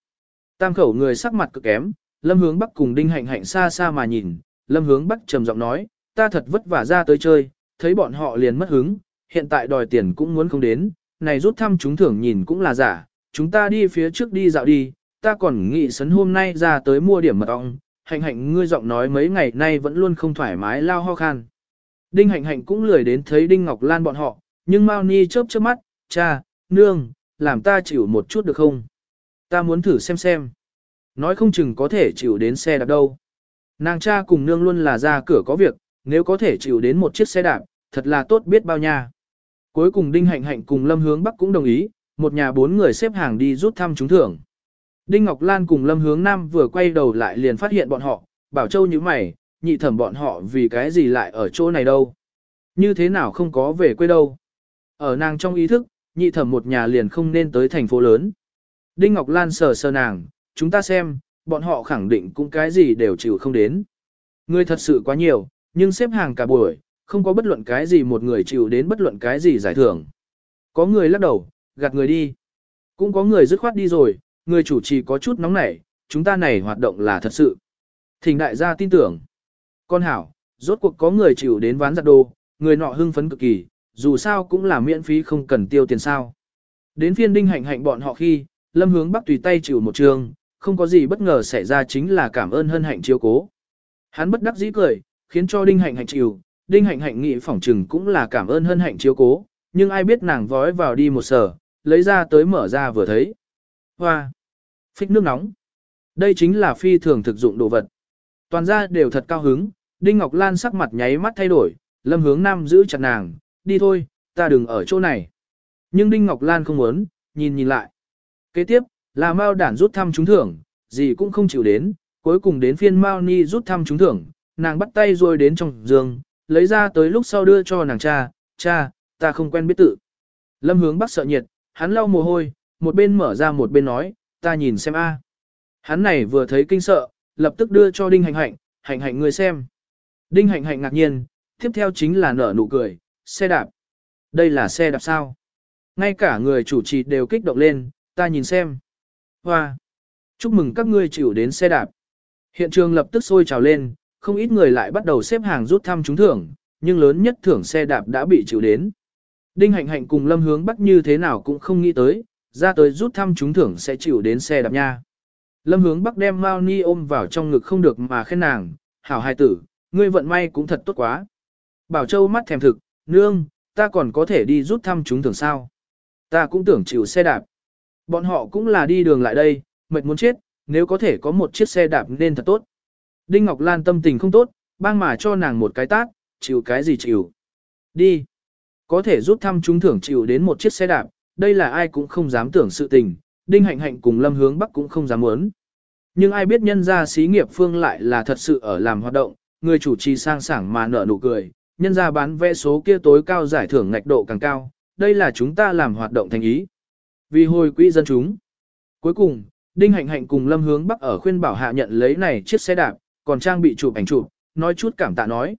Tam khẩu người sắc mặt cực kém, Lâm hướng bắc cùng Đinh hạnh hạnh xa xa mà nhìn. Lâm hướng bắc trầm giọng nói, ta thật vất vả ra tới chơi, thấy bọn họ liền mất hứng, hiện tại đòi tiền cũng muốn không đến, này rút thăm chúng thưởng nhìn cũng là giả, chúng ta đi phía trước đi dạo đi, ta còn nghĩ sấn hôm nay ra tới mua điểm mật ong, hạnh hạnh ngươi giọng nói mấy ngày nay vẫn luôn không thoải mái lao ho khan. Đinh hạnh hạnh cũng lười đến thấy Đinh Ngọc Lan bọn họ, nhưng Mao Ni chớp chớp mắt, cha, nương, làm ta chịu một chút được không? Ta muốn thử xem xem. Nói không chừng có thể chịu đến xe đạp đâu. Nàng cha cùng nương luôn là ra cửa có việc, nếu có thể chịu đến một chiếc xe đạp, thật là tốt biết bao nha. Cuối cùng Đinh Hạnh Hạnh cùng Lâm Hướng Bắc cũng đồng ý, một nhà bốn người xếp hàng đi rút thăm trúng thưởng. Đinh Ngọc Lan cùng Lâm Hướng Nam vừa quay đầu lại liền phát hiện bọn họ, bảo châu như mày, nhị thẩm bọn họ vì cái gì lại ở chỗ này đâu. Như thế nào không có về quê đâu. Ở nàng trong ý thức, nhị thẩm một nhà liền không nên tới thành phố lớn. Đinh Ngọc Lan sờ sờ nàng, chúng ta xem, bọn họ khẳng định cũng cái gì đều chịu không đến. Người thật sự quá nhiều, nhưng xếp hàng cả buổi, không có bất luận cái gì một người chịu đến bất luận cái gì giải thưởng. Có người lắc đầu, gạt người đi. Cũng có người dứt khoát đi rồi, người chủ trì có chút nóng nảy, chúng ta này hoạt động là thật sự. Thỉnh đại gia tin tưởng. Con hảo, rốt cuộc có người chịu đến ván giặt đồ, người nọ hưng phấn cực kỳ, dù sao cũng là miễn phí không cần tiêu tiền sao. Đến phiên đinh hạnh hạnh bọn họ khi, lâm hướng bắc tùy tay chịu một trường, không có gì bất ngờ xảy ra chính là cảm ơn hân hạnh chiếu cố. Hắn bất đắc dĩ cười, khiến cho đinh hạnh hạnh chịu, đinh hạnh hạnh nghĩ phỏng trừng cũng là cảm ơn hân hạnh chiếu cố, nhưng ai biết nàng vói vào đi một sở, lấy ra tới mở ra vừa thấy. Hoa! Phích nước nóng. Đây chính là phi thường thực dụng đồ vật. Toàn ra đều thật cao hứng, Đinh Ngọc Lan sắc mặt nháy mắt thay đổi, lâm hướng nam giữ chặt nàng, đi thôi, ta đừng ở chỗ này. Nhưng Đinh Ngọc Lan không muốn, nhìn nhìn lại. Kế tiếp, là Mao đản rút thăm trúng thưởng, gì cũng không chịu đến, cuối cùng đến phiên Mao Ni rút thăm trúng thưởng, nàng bắt tay rồi đến trong giường, lấy ra tới lúc sau đưa cho nàng cha, cha, ta không quen biết tự. Lâm hướng bắc sợ nhiệt, hắn lau mồ hôi, một bên mở ra một bên nói, ta nhìn xem a. Hắn này vừa thấy kinh sợ, lập tức đưa cho Đinh Hạnh Hạnh, Hạnh Hạnh người xem. Đinh Hạnh Hạnh ngạc nhiên, tiếp theo chính là nở nụ cười, xe đạp. Đây là xe đạp sao? Ngay cả người chủ trì đều kích động lên, ta nhìn xem. Hoa! Chúc mừng các ngươi chịu đến xe đạp. Hiện trường lập tức sôi trào lên, không ít người lại bắt đầu xếp hàng rút thăm trúng thưởng, nhưng lớn nhất thưởng xe đạp đã bị chịu đến. Đinh Hạnh Hạnh cùng Lâm Hướng Bắc như thế nào cũng không nghĩ tới, ra tới rút thăm trúng thưởng sẽ chịu đến xe đạp nha. Lâm Hướng Bắc đem Mao Ni ôm vào trong ngực không được mà khen nàng, hảo hài tử, ngươi vận may cũng thật tốt quá. Bảo Châu mắt thèm thực, nương, ta còn có thể đi rút thăm trúng thưởng sao. Ta cũng tưởng chịu xe đạp. Bọn họ cũng là đi đường lại đây, mệt muốn chết, nếu có thể có một chiếc xe đạp nên thật tốt. Đinh Ngọc Lan tâm tình không tốt, bang mà cho nàng một cái tát, chịu cái gì chịu. Đi. Có thể rút thăm trúng thưởng chịu đến một chiếc xe đạp, đây là ai cũng không dám tưởng sự tình, Đinh Hạnh Hạnh cùng Lâm Hướng Bắc cũng không dám muốn. Nhưng ai biết nhân gia xí nghiệp phương lại là thật sự ở làm hoạt động, người chủ trì sang sảng mà nở nụ cười, nhân ra bán vé số kia tối cao giải thưởng ngạch độ càng cao, đây là chúng ta làm hoạt động thành ý. Vì hồi quỹ dân chúng. Cuối cùng, Đinh Hạnh Hạnh cùng Lâm Hướng Bắc ở khuyên bảo hạ nhận lấy này chiếc xe đạp, còn trang bị chụp ảnh chụp, nói chút cảm tạ nói.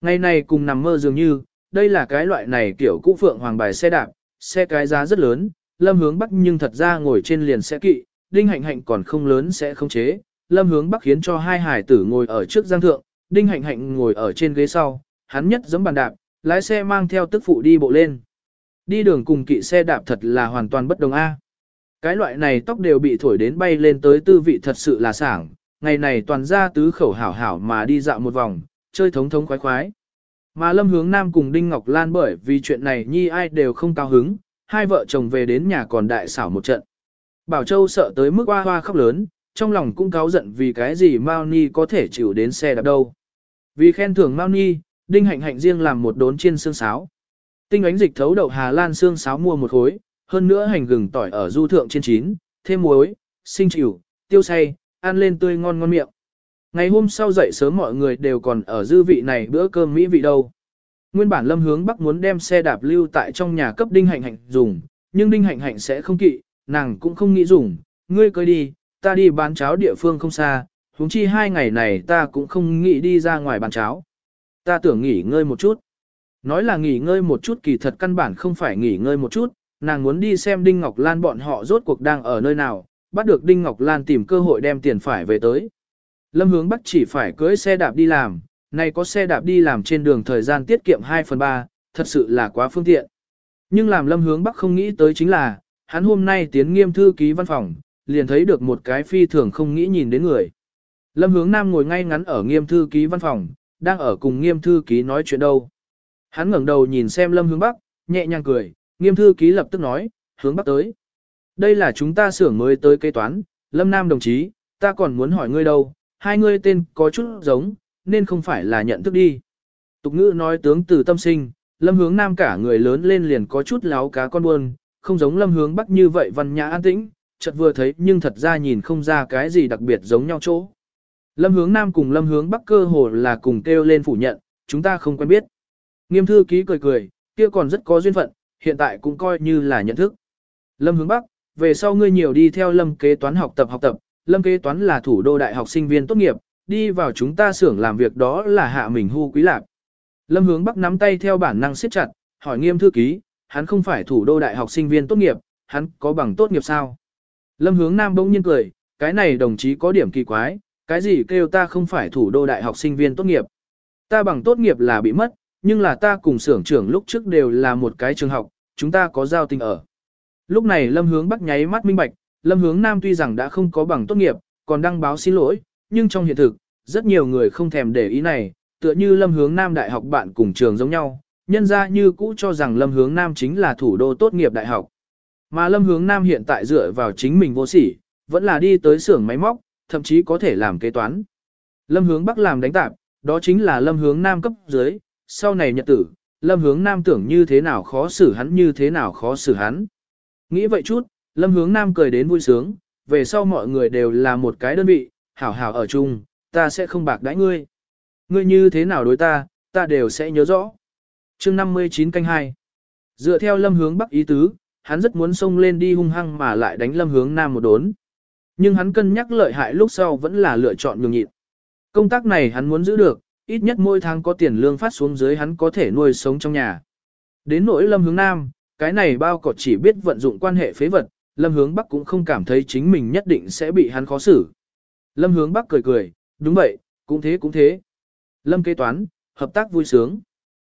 Ngày này cùng nằm mơ dường như, đây là cái loại này kiểu cũ phượng hoàng bài xe đạp, xe cái giá rất lớn, Lâm Hướng Bắc nhưng thật ra ngồi trên liền sẽ kỵ, Đinh Hạnh Hạnh còn không lớn sẽ không chế. Lâm Hướng Bắc khiến cho hai hải tử ngồi ở trước giang thượng, Đinh Hạnh Hạnh ngồi ở trên ghế sau, hắn nhất giẫm bàn đạp, lái xe mang theo tức phụ đi bộ lên. Đi đường cùng kỵ xe đạp thật là hoàn toàn bất đồng a. Cái loại này tóc đều bị thổi đến bay lên tới tư vị thật sự là sảng, ngày này toàn ra tứ khẩu hảo hảo mà đi dạo một vòng, chơi thống thống khoái khoái. Mà Lâm Hướng Nam cùng Đinh Ngọc Lan bởi vì chuyện này nhi ai đều không cao hứng, hai vợ chồng về đến nhà còn đại xảo một trận. Bảo Châu sợ tới mức hoa hoa khóc lớn, trong lòng cũng cáu giận vì cái gì Mao Ni có thể chịu đến xe đạp đâu. Vì khen thưởng Mao Ni, Đinh Hạnh Hạnh riêng làm một đốn chiên xương sáo. Tinh ánh dịch thấu đậu Hà Lan xương sáo mua một khối, hơn nữa hành gừng tỏi ở du thượng trên chín, thêm muối, sinh chịu, tiêu say, ăn lên tươi ngon ngon miệng. Ngày hôm sau dậy sớm mọi người đều còn ở dư vị này bữa cơm mỹ vị đâu. Nguyên bản lâm hướng bắc muốn đem xe đạp lưu tại trong nhà cấp đinh hạnh hạnh dùng, nhưng đinh hạnh hạnh sẽ không kỵ, nàng cũng không nghĩ dùng, ngươi cưới đi, ta đi bán cháo địa phương không xa, huống chi hai ngày này ta cũng không nghĩ đi ra ngoài bán cháo. Ta tưởng nghỉ ngơi một chút. Nói là nghỉ ngơi một chút kỳ thật căn bản không phải nghỉ ngơi một chút, nàng muốn đi xem Đinh Ngọc Lan bọn họ rốt cuộc đang ở nơi nào, bắt được Đinh Ngọc Lan tìm cơ hội đem tiền phải về tới. Lâm hướng bắc chỉ phải cưỡi xe đạp đi làm, này có xe đạp đi làm trên đường thời gian tiết kiệm 2 phần 3, thật sự là quá phương tiện. Nhưng làm lâm hướng bắc không nghĩ tới chính là, hắn hôm nay tiến nghiêm thư ký văn phòng, liền thấy được một cái phi thường không nghĩ nhìn đến người. Lâm hướng nam ngồi ngay ngắn ở nghiêm thư ký văn phòng, đang ở cùng nghiêm thư ký nói chuyện đâu. Hắn ngẩng đầu nhìn xem lâm hướng bắc, nhẹ nhàng cười, nghiêm thư ký lập tức nói, hướng bắc tới. Đây là chúng ta xưởng mới tới kế toán, lâm nam đồng chí, ta còn muốn hỏi ngươi đâu, hai ngươi tên có chút giống, nên không phải là nhận thức đi. Tục ngữ nói tướng từ tâm sinh, lâm hướng nam cả người lớn lên liền có chút láo cá con buôn, không giống lâm hướng bắc như vậy văn nhã an tĩnh, chợt vừa thấy nhưng thật ra nhìn không ra cái gì đặc biệt giống nhau chỗ. Lâm hướng nam cùng lâm hướng bắc cơ hồ là cùng kêu lên phủ nhận, chúng ta không quen biết. Nghiêm thư ký cười cười, kia còn rất có duyên phận, hiện tại cũng coi như là nhận thức. Lâm hướng bắc, về sau ngươi nhiều đi theo lâm kế toán học tập học tập, lâm kế toán là thủ đô đại học sinh viên tốt nghiệp, đi vào chúng ta xưởng làm việc đó là hạ mình hưu quý lạc. Lâm hướng bắc nắm tay theo bản năng siết chặt, hỏi nghiêm thư ký, hắn không phải thủ đô đại học sinh viên tốt nghiệp, hắn có bằng tốt nghiệp sao? Lâm hướng nam bỗng nhiên cười, cái này đồng chí có điểm kỳ quái, cái gì kêu ta không phải thủ đô đại học sinh viên tốt nghiệp. Ta bằng tốt nghiệp là bị mất, nhưng là ta cùng xưởng trưởng lúc trước đều là một cái trường học, chúng ta có giao tình ở. Lúc này Lâm hướng bắc nháy mắt minh bạch, Lâm hướng nam tuy rằng đã không có bằng tốt nghiệp, còn đăng báo xin lỗi, nhưng trong hiện thực, rất nhiều người không thèm để ý này, tựa như Lâm Hướng Nam đại học bạn cùng trường giống nhau, nhân ra như cũ cho rằng Lâm Hướng Nam chính là thủ đô tốt nghiệp đại học. Mà Lâm Hướng Nam hiện tại dựa vào chính mình vô sỉ, vẫn là đi tới xưởng máy móc, thậm chí có thể làm kế toán. Lâm Hướng Bắc làm đánh tạp, đó chính là Lâm Hướng Nam cấp dưới, sau này nhật tử, Lâm Hướng Nam tưởng như thế nào khó xử hắn như thế nào khó xử hắn. Nghĩ vậy chút, Lâm Hướng Nam cười đến vui sướng, về sau mọi người đều là một cái đơn vị, hảo hảo ở chung, ta sẽ không bạc đãi ngươi. Ngươi như thế nào đối ta, ta đều sẽ nhớ rõ. chương 59 canh 2. Dựa theo lâm hướng bắc ý tứ, hắn rất muốn xông lên đi hung hăng mà lại đánh lâm hướng nam một đốn. Nhưng hắn cân nhắc lợi hại lúc sau vẫn là lựa chọn nhường nhịn. Công tác này hắn muốn giữ được, ít nhất mỗi tháng có tiền lương phát xuống dưới hắn có thể nuôi sống trong nhà. Đến nỗi lâm hướng nam, cái này bao cọt chỉ biết vận dụng quan hệ phế vật, lâm hướng bắc cũng không cảm thấy chính mình nhất định sẽ bị hắn khó xử. Lâm hướng bắc cười cười, đúng vậy, cũng thế cũng thế. Lâm kế toán, hợp tác vui sướng.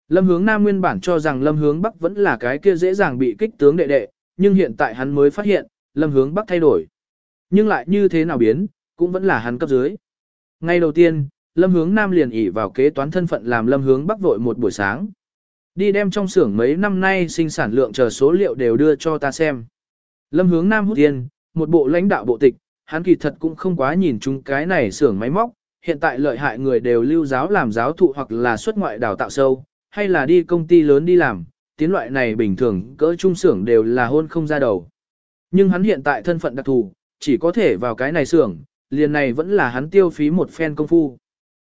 Lâm hướng nam nguyên bản cho rằng lâm hướng bắc vẫn là cái kia dễ dàng bị kích tướng đệ đệ, nhưng hiện tại hắn mới phát hiện, lâm hướng bắc thay đổi. Nhưng lại như thế nào biến, cũng vẫn là hắn cấp dưới. Ngay đầu tiên, lâm hướng nam liền ỉ vào kế toán thân phận làm lâm hướng bắc vội một buổi sáng. Đi đem trong xưởng mấy năm nay sinh sản lượng chờ số liệu đều đưa cho ta xem. Lâm hướng nam hút tiền, một bộ lãnh đạo bộ tịch, hắn kỳ thật cũng không quá nhìn chúng cái này xưởng máy móc, hiện tại lợi hại người đều lưu giáo làm giáo thụ hoặc là xuất ngoại đào tạo sâu, hay là đi công ty lớn đi làm, tiến loại này bình thường cỡ trung xưởng đều là hôn không ra đầu. Nhưng hắn hiện tại thân phận đặc thù, chỉ có thể vào cái này xưởng, liền này vẫn là hắn tiêu phí một phen công phu.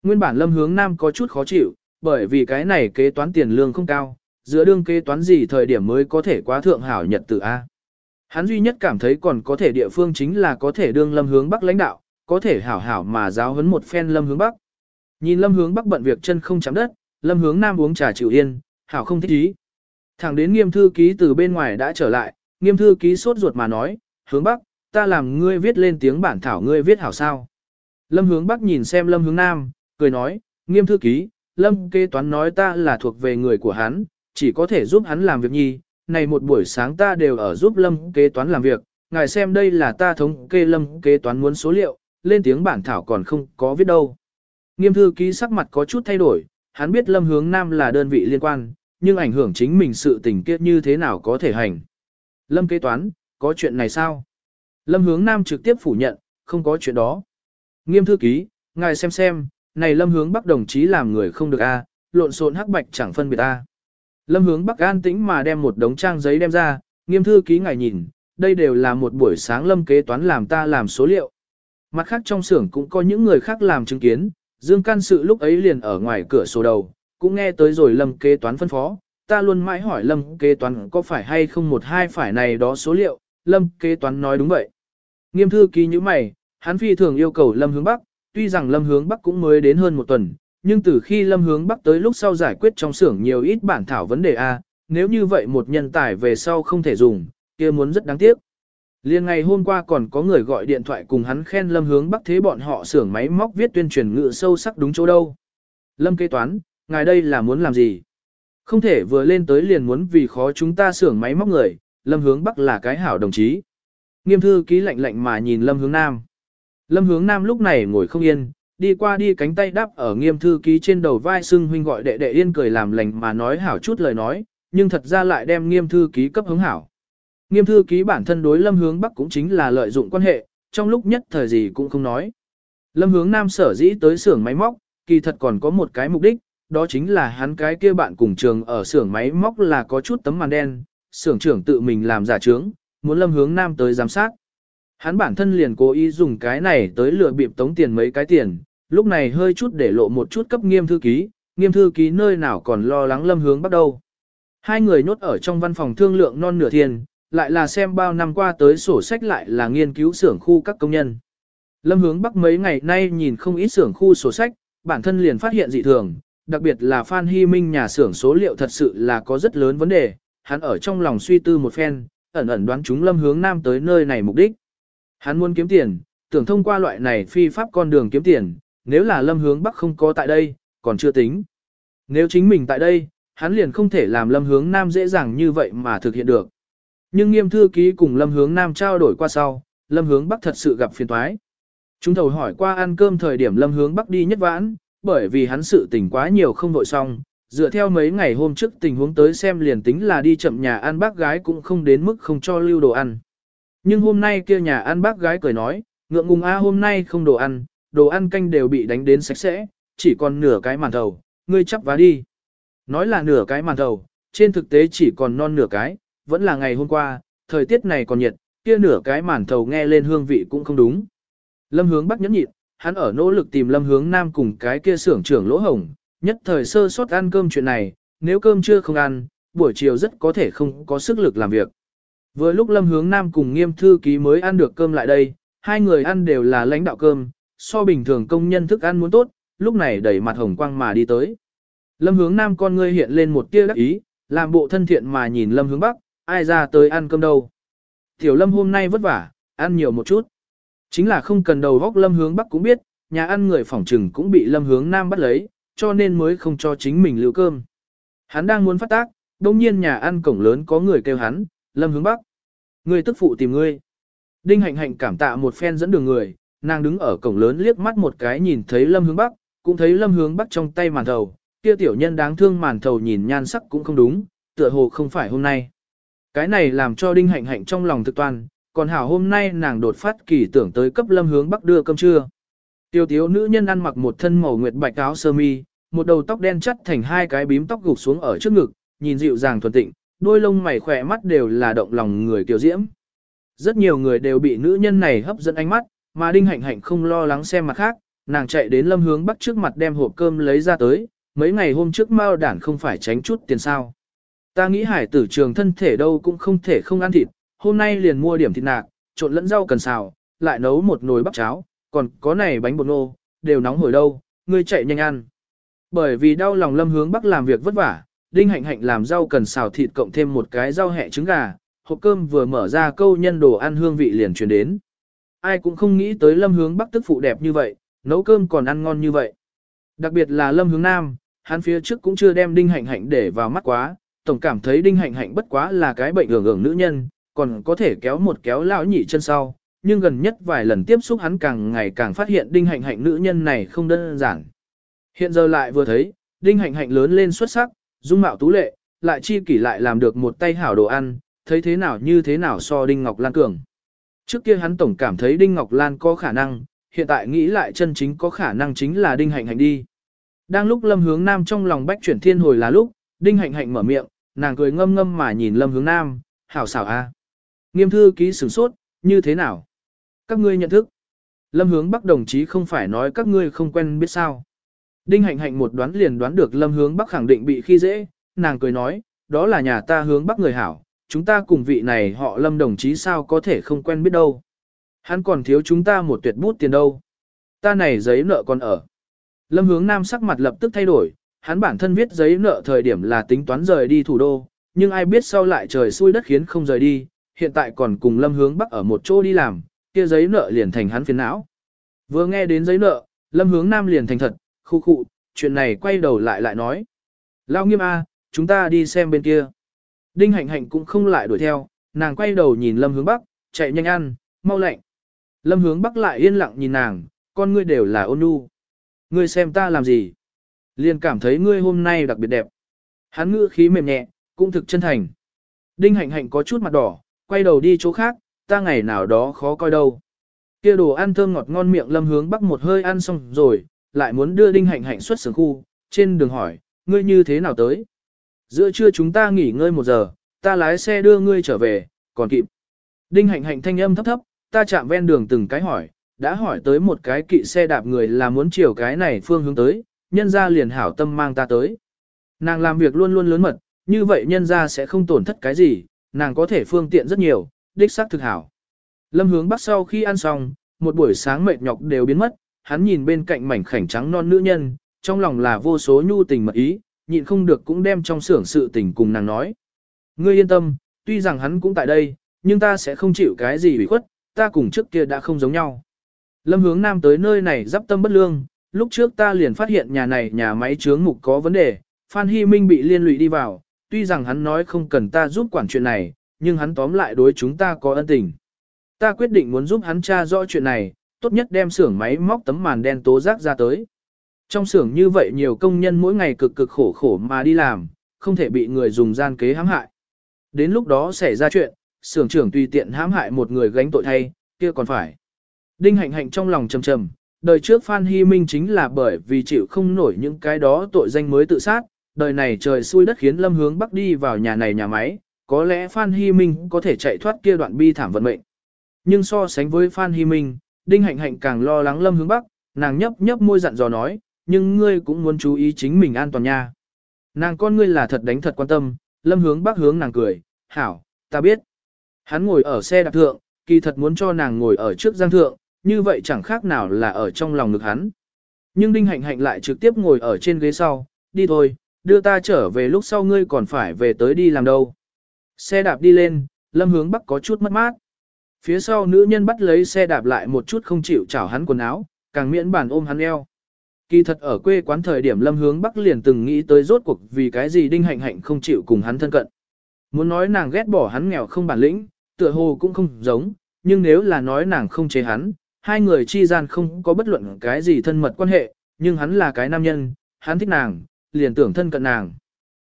Nguyên bản lâm hướng nam có chút khó chịu, bởi vì cái này kế toán tiền lương không cao, giữa đương kế toán gì thời điểm mới có thể quá thượng hảo nhật tự A. Hắn duy nhất cảm thấy còn có thể địa phương chính là có thể đương lâm hướng bắc lãnh đạo, có thể hảo hảo mà giáo huấn một phen lâm hướng bắc. Nhìn lâm hướng bắc bận việc chân không chạm đất, lâm hướng nam uống trà chịu yên, hảo không thích ý. Thẳng đến nghiêm thư ký từ bên ngoài đã trở lại, nghiêm thư ký sốt ruột mà nói, hướng bắc, ta làm ngươi viết lên tiếng bản thảo ngươi viết hảo sao. Lâm hướng bắc nhìn xem lâm hướng nam, cười nói, nghiêm thư ký, lâm kế toán nói ta là thuộc về người của hắn, chỉ có thể giúp hắn làm việc nhi, này một buổi sáng ta đều ở giúp lâm kế toán làm việc, ngài xem đây là ta thống kê lâm kế toán muốn số liệu, lên tiếng bản thảo còn không có viết đâu. Nghiêm thư ký sắc mặt có chút thay đổi, hắn biết lâm hướng nam là đơn vị liên quan, nhưng ảnh hưởng chính mình sự tình kiết như thế nào có thể hành. Lâm kế toán, có chuyện này sao? Lâm hướng nam trực tiếp phủ nhận, không có chuyện đó. Nghiêm thư ký, ngài xem xem, này lâm hướng bắc đồng chí làm người không được a, lộn xộn hắc bạch chẳng phân biệt a. Lâm hướng bắc an tĩnh mà đem một đống trang giấy đem ra, nghiêm thư ký ngài nhìn, đây đều là một buổi sáng lâm kế toán làm ta làm số liệu. Mặt khác trong xưởng cũng có những người khác làm chứng kiến, Dương can sự lúc ấy liền ở ngoài cửa sổ đầu, cũng nghe tới rồi lâm kế toán phân phó, ta luôn mãi hỏi lâm kế toán có phải hay không một hai phải này đó số liệu, lâm kế toán nói đúng vậy. Nghiêm thư ký như mày, hắn phi thường yêu cầu lâm hướng bắc, tuy rằng lâm hướng bắc cũng mới đến hơn một tuần, nhưng từ khi lâm hướng bắc tới lúc sau giải quyết trong xưởng nhiều ít bản thảo vấn đề A, nếu như vậy một nhân tài về sau không thể dùng, kia muốn rất đáng tiếc. Liên ngày hôm qua còn có người gọi điện thoại cùng hắn khen lâm hướng bắc thế bọn họ xưởng máy móc viết tuyên truyền ngựa sâu sắc đúng chỗ đâu. Lâm kế toán, ngài đây là muốn làm gì? Không thể vừa lên tới liền muốn vì khó chúng ta xưởng máy móc người, lâm hướng bắc là cái hảo đồng chí. Nghiêm thư ký lạnh lạnh mà nhìn lâm hướng nam. Lâm hướng nam lúc này ngồi không yên, đi qua đi cánh tay đắp ở nghiêm thư ký trên đầu vai sưng huynh gọi đệ đệ yên cười làm lành mà nói hảo chút lời nói, nhưng thật ra lại đem nghiêm thư ký cấp hứng hảo. Nghiêm thư ký bản thân đối lâm hướng bắc cũng chính là lợi dụng quan hệ, trong lúc nhất thời gì cũng không nói. Lâm hướng nam sở dĩ tới xưởng máy móc, kỳ thật còn có một cái mục đích, đó chính là hắn cái kia bạn cùng trường ở xưởng máy móc là có chút tấm màn đen, xưởng trưởng tự mình làm giả trướng, muốn lâm hướng nam tới giám sát. Hắn bản thân liền cố ý dùng cái này tới lừa bịp tống tiền mấy cái tiền, lúc này hơi chút để lộ một chút cấp nghiêm thư ký, nghiêm thư ký nơi nào còn lo lắng lâm hướng bắt đầu. Hai người nhốt ở trong văn phòng thương lượng non nửa thiên, lại là xem bao năm qua tới sổ sách lại là nghiên cứu xưởng khu các công nhân. Lâm hướng bắc mấy ngày nay nhìn không ít xưởng khu sổ sách, bản thân liền phát hiện dị thường, đặc biệt là Phan Hy Minh nhà xưởng số liệu thật sự là có rất lớn vấn đề, hắn ở trong lòng suy tư một phen, ẩn ẩn đoán chúng lâm hướng nam tới nơi này mục đích. Hắn muốn kiếm tiền, tưởng thông qua loại này phi pháp con đường kiếm tiền, nếu là lâm hướng bắc không có tại đây, còn chưa tính. Nếu chính mình tại đây, hắn liền không thể làm lâm hướng nam dễ dàng như vậy mà thực hiện được. Nhưng nghiêm thư ký cùng lâm hướng nam trao đổi qua sau, lâm hướng bắc thật sự gặp phiền toái. Chúng thầu hỏi qua ăn cơm thời điểm lâm hướng bắc đi nhất vãn, bởi vì hắn sự tình quá nhiều không vội xong, dựa theo mấy ngày hôm trước tình huống tới xem liền tính là đi chậm nhà ăn bác gái cũng không đến mức không cho lưu đồ ăn. Nhưng hôm nay kia nhà ăn bác gái cười nói, ngượng ngùng a hôm nay không đồ ăn, đồ ăn canh đều bị đánh đến sạch sẽ, chỉ còn nửa cái màn thầu, ngươi chắp vá đi. Nói là nửa cái màn thầu, trên thực tế chỉ còn non nửa cái, vẫn là ngày hôm qua, thời tiết này còn nhiệt, kia nửa cái màn thầu nghe lên hương vị cũng không đúng. Lâm hướng bắc nhẫn nhịn, hắn ở nỗ lực tìm lâm hướng nam cùng cái kia xưởng trưởng lỗ hồng, nhất thời sơ sót ăn cơm chuyện này, nếu cơm chưa không ăn, buổi chiều rất có thể không có sức lực làm việc. Vừa lúc lâm hướng nam cùng nghiêm thư ký mới ăn được cơm lại đây, hai người ăn đều là lãnh đạo cơm, so bình thường công nhân thức ăn muốn tốt, lúc này đẩy mặt hồng quang mà đi tới. Lâm hướng nam con ngươi hiện lên một tia đắc ý, làm bộ thân thiện mà nhìn Lâm hướng Bắc, ai ra tới ăn cơm đâu. Tiểu Lâm hôm nay vất vả, ăn nhiều một chút. Chính là không cần đầu góc Lâm hướng Bắc cũng biết, nhà ăn người phỏng trừng cũng bị Lâm hướng Nam bắt lấy, cho nên mới không cho chính mình lưu cơm. Hắn đang muốn phát tác, đông nhiên nhà ăn cổng lớn có người kêu hắn, Lâm hướng Bắc. Người tức phụ tìm ngươi. Đinh hạnh hạnh cảm tạ một phen dẫn đường người, nàng đứng ở cổng lớn liếc mắt một cái nhìn thấy Lâm hướng Bắc, cũng thấy Lâm hướng Bắc trong tay màn thầu, kia tiểu nhân đáng thương màn thầu nhìn nhan sắc cũng không đúng, tựa hồ không phải hôm nay. Cái này làm cho Đinh hạnh hạnh trong lòng thực toàn, còn hảo hôm nay nàng đột phát kỳ tưởng tới cấp Lâm hướng Bắc đưa cơm trưa. Tiêu thiếu nữ nhân ăn mặc một thân màu nguyệt bạch áo sơ mi, một đầu tóc đen chắt thành hai cái bím tóc gục xuống ở trước ngực, nhìn dịu dàng thuần tịnh, đôi lông mày khỏe mắt đều là động lòng người tiểu diễm. Rất nhiều người đều bị nữ nhân này hấp dẫn ánh mắt, mà Đinh Hạnh Hạnh không lo lắng xem mặt khác, nàng chạy đến Lâm Hướng Bắc trước mặt đem hộp cơm lấy ra tới, mấy ngày hôm trước Mao đản không phải tránh chút tiền sao. Ta nghĩ hải tử trường thân thể đâu cũng không thể không ăn thịt, hôm nay liền mua điểm thịt nạc, trộn lẫn rau cần xào, lại nấu một nồi bắp cháo, còn có này bánh bột ngô, đều nóng hổi đâu, ngươi chạy nhanh ăn. Bởi vì đau lòng Lâm Hướng Bắc làm việc vất vả, Đinh Hạnh Hạnh làm rau cần xào thịt cộng thêm một cái rau hẹ trứng gà, hộp cơm vừa mở ra câu nhân đồ ăn hương vị liền truyền đến. Ai cũng không nghĩ tới Lâm Hướng Bắc tức phụ đẹp như vậy, nấu cơm còn ăn ngon như vậy. Đặc biệt là Lâm Hướng Nam, hắn phía trước cũng chưa đem Đinh Hạnh Hạnh để vào mắt quá, tổng cảm thấy Đinh Hạnh Hạnh bất quá là cái bệnh hưởng hưởng nữ nhân, còn có thể kéo một kéo lão nhị chân sau, nhưng gần nhất vài lần tiếp xúc hắn càng ngày càng phát hiện Đinh Hạnh Hạnh nữ nhân này không đơn giản. Hiện giờ lại vừa thấy, Đinh Hạnh Hạnh lớn lên xuất sắc, dung mạo tú lệ, lại chi kỷ lại làm được một tay hảo đồ ăn, thấy thế nào như thế nào so Đinh Ngọc Lan cường. Trước kia hắn tổng cảm thấy Đinh Ngọc Lan có khả năng, hiện tại nghĩ lại chân chính có khả năng chính là Đinh Hạnh Hạnh đi. Đang lúc Lâm Hướng Nam trong lòng bách chuyển thiên hồi là lúc, Đinh Hạnh Hạnh mở miệng, nàng cười ngâm ngâm mà nhìn Lâm Hướng Nam, hảo xảo a. Nghiêm thư ký sửng sốt, như thế nào? Các ngươi nhận thức. Lâm Hướng Bắc đồng chí không phải nói các ngươi không quen biết sao. Đinh Hạnh Hạnh một đoán liền đoán được Lâm Hướng Bắc khẳng định bị khi dễ, nàng cười nói, đó là nhà ta hướng Bắc người hảo, chúng ta cùng vị này họ Lâm đồng chí sao có thể không quen biết đâu. Hắn còn thiếu chúng ta một tuyệt bút tiền đâu. Ta này giấy nợ còn ở. Lâm Hướng Nam sắc mặt lập tức thay đổi, hắn bản thân viết giấy nợ thời điểm là tính toán rời đi thủ đô, nhưng ai biết sau lại trời xui đất khiến không rời đi, hiện tại còn cùng Lâm Hướng Bắc ở một chỗ đi làm, kia giấy nợ liền thành hắn phiền não. Vừa nghe đến giấy nợ, Lâm Hướng Nam liền thành thật, khu khu, chuyện này quay đầu lại lại nói. Lao nghiêm A, chúng ta đi xem bên kia. Đinh hạnh hạnh cũng không lại đuổi theo, nàng quay đầu nhìn Lâm hướng Bắc, chạy nhanh ăn, mau lạnh. Lâm hướng Bắc lại yên lặng nhìn nàng, con ngươi đều là ôn nhu. Ngươi xem ta làm gì? Liền cảm thấy ngươi hôm nay đặc biệt đẹp. Hắn ngữ khí mềm nhẹ, cũng thực chân thành. Đinh hạnh hạnh có chút mặt đỏ, quay đầu đi chỗ khác, ta ngày nào đó khó coi đâu. Kia đồ ăn thơm ngọt ngon miệng lâm hướng bắc một hơi ăn xong rồi, lại muốn đưa đinh hạnh hạnh xuất xưởng khu, trên đường hỏi, ngươi như thế nào tới? Giữa trưa chúng ta nghỉ ngơi một giờ, ta lái xe đưa ngươi trở về, còn kịp. Đinh hạnh hạnh thanh âm thấp thấp, ta chạm ven đường từng cái hỏi, đã hỏi tới một cái kỵ xe đạp người là muốn chiều cái này phương hướng tới, nhân ra liền hảo tâm mang ta tới. Nàng làm việc luôn luôn lớn mật, như vậy nhân ra sẽ không tổn thất cái gì, nàng có thể phương tiện rất nhiều, đích xác thực hảo. Lâm hướng bắc sau khi ăn xong, một buổi sáng mệt nhọc đều biến mất, hắn nhìn bên cạnh mảnh khảnh trắng non nữ nhân, trong lòng là vô số nhu tình mật ý, nhịn không được cũng đem trong xưởng sự tình cùng nàng nói. Ngươi yên tâm, tuy rằng hắn cũng tại đây, nhưng ta sẽ không chịu cái gì bị khuất, ta cùng trước kia đã không giống nhau. Lâm hướng nam tới nơi này dắp tâm bất lương, lúc trước ta liền phát hiện nhà này nhà máy chướng mục có vấn đề, Phan Hy Minh bị liên lụy đi vào, tuy rằng hắn nói không cần ta giúp quản chuyện này, nhưng hắn tóm lại đối chúng ta có ân tình. Ta quyết định muốn giúp hắn tra rõ chuyện này, tốt nhất đem xưởng máy móc tấm màn đen tố giác ra tới. Trong xưởng như vậy nhiều công nhân mỗi ngày cực cực khổ khổ mà đi làm, không thể bị người dùng gian kế hãm hại. Đến lúc đó xảy ra chuyện, xưởng trưởng tùy tiện hãm hại một người gánh tội thay, kia còn phải. Đinh hạnh hạnh trong lòng trầm trầm, đời trước Phan Hy Minh chính là bởi vì chịu không nổi những cái đó tội danh mới tự sát, đời này trời xui đất khiến Lâm Hướng Bắc đi vào nhà này nhà máy, có lẽ Phan Hy Minh có thể chạy thoát kia đoạn bi thảm vận mệnh. Nhưng so sánh với Phan Hy Minh, Đinh Hạnh Hạnh càng lo lắng Lâm Hướng Bắc, nàng nhấp nhấp môi dặn dò nói, nhưng ngươi cũng muốn chú ý chính mình an toàn nha. Nàng con ngươi là thật đánh thật quan tâm, Lâm Hướng Bắc hướng nàng cười, hảo, ta biết. Hắn ngồi ở xe đạp thượng, kỳ thật muốn cho nàng ngồi ở trước giang thượng, như vậy chẳng khác nào là ở trong lòng ngực hắn. Nhưng Đinh Hạnh Hạnh lại trực tiếp ngồi ở trên ghế sau, đi thôi, đưa ta trở về lúc sau ngươi còn phải về tới đi làm đâu. Xe đạp đi lên, lâm hướng bắc có chút mất mát. Phía sau nữ nhân bắt lấy xe đạp lại một chút không chịu chảo hắn quần áo, càng miễn bản ôm hắn eo. Kỳ thật ở quê quán thời điểm lâm hướng bắc liền từng nghĩ tới rốt cuộc vì cái gì đinh hạnh hạnh không chịu cùng hắn thân cận. Muốn nói nàng ghét bỏ hắn nghèo không bản lĩnh, tựa hồ cũng không giống, nhưng nếu là nói nàng không chế hắn, hai người chi gian không có bất luận cái gì thân mật quan hệ, nhưng hắn là cái nam nhân, hắn thích nàng, liền tưởng thân cận nàng.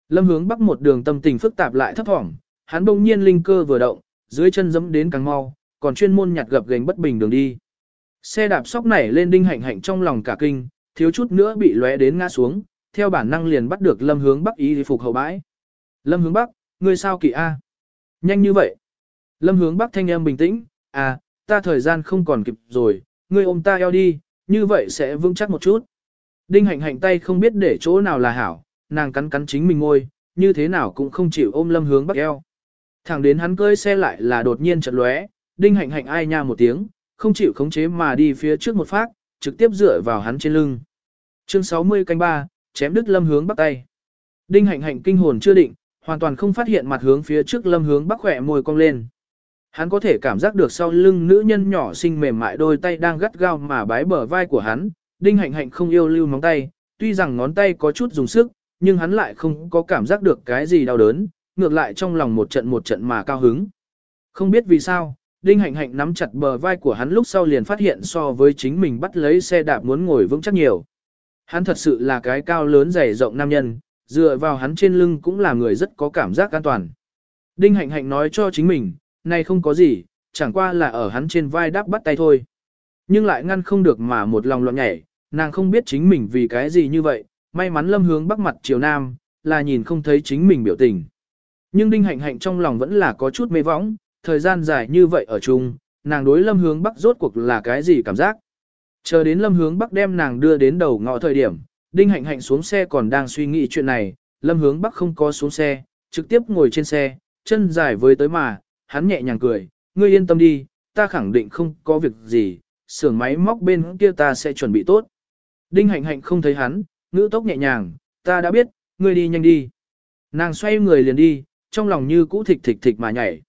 Lâm hướng bắc một đường tâm tình phức tạp lại thấp thỏm, hắn bỗng nhiên linh cơ vừa động, dưới chân giẫm đến càng mau, còn chuyên môn nhặt gập gành bất bình đường đi. Xe đạp sóc nảy lên đinh hạnh hạnh trong lòng cả kinh, thiếu chút nữa bị lóe đến ngã xuống, theo bản năng liền bắt được lâm hướng bắc ý phục hậu bãi. Lâm hướng bắc, ngươi sao kỳ A? Nhanh như vậy. Lâm hướng bắc thanh em bình tĩnh, à, ta thời gian không còn kịp rồi, ngươi ôm ta eo đi, như vậy sẽ vững chắc một chút. Đinh hạnh hạnh tay không biết để chỗ nào là hảo, nàng cắn cắn chính mình ngôi, như thế nào cũng không chịu ôm lâm hướng bắc eo. Thẳng đến hắn cơi xe lại là đột nhiên chật lóe, đinh hạnh hạnh ai nha một tiếng, không chịu khống chế mà đi phía trước một phát, trực tiếp dựa vào hắn trên lưng. Chương 60 canh 3, chém đứt lâm hướng bắc tay. Đinh hạnh hạnh kinh hồn chưa định, hoàn toàn không phát hiện mặt hướng phía trước lâm hướng bắc khỏe môi cong lên. Hắn có thể cảm giác được sau lưng nữ nhân nhỏ xinh mềm mại đôi tay đang gắt gao mà bái bờ vai của hắn, đinh hạnh hạnh không yêu lưu móng tay, tuy rằng ngón tay có chút dùng sức, nhưng hắn lại không có cảm giác được cái gì đau đớn, ngược lại trong lòng một trận một trận mà cao hứng. Không biết vì sao, đinh hạnh hạnh nắm chặt bờ vai của hắn lúc sau liền phát hiện so với chính mình bắt lấy xe đạp muốn ngồi vững chắc nhiều. Hắn thật sự là cái cao lớn dày rộng nam nhân, dựa vào hắn trên lưng cũng là người rất có cảm giác an toàn. Đinh hạnh hạnh nói cho chính mình, này không có gì, chẳng qua là ở hắn trên vai đáp bắt tay thôi. Nhưng lại ngăn không được mà một lòng loạn nhảy, nàng không biết chính mình vì cái gì như vậy, may mắn lâm hướng bắc mặt chiều nam, là nhìn không thấy chính mình biểu tình. Nhưng đinh hạnh hạnh trong lòng vẫn là có chút mê võng, thời gian dài như vậy ở chung, nàng đối lâm hướng bắc rốt cuộc là cái gì cảm giác. Chờ đến lâm hướng bắc đem nàng đưa đến đầu ngõ thời điểm, đinh hạnh hạnh xuống xe còn đang suy nghĩ chuyện này, lâm hướng bắc không có xuống xe, trực tiếp ngồi trên xe, chân dài với tới mà, hắn nhẹ nhàng cười, ngươi yên tâm đi, ta khẳng định không có việc gì, xưởng máy móc bên kia ta sẽ chuẩn bị tốt. Đinh hạnh hạnh không thấy hắn, ngữ tốc nhẹ nhàng, ta đã biết, ngươi đi nhanh đi. Nàng xoay người liền đi, trong lòng như cũ thịch thịch thịch mà nhảy.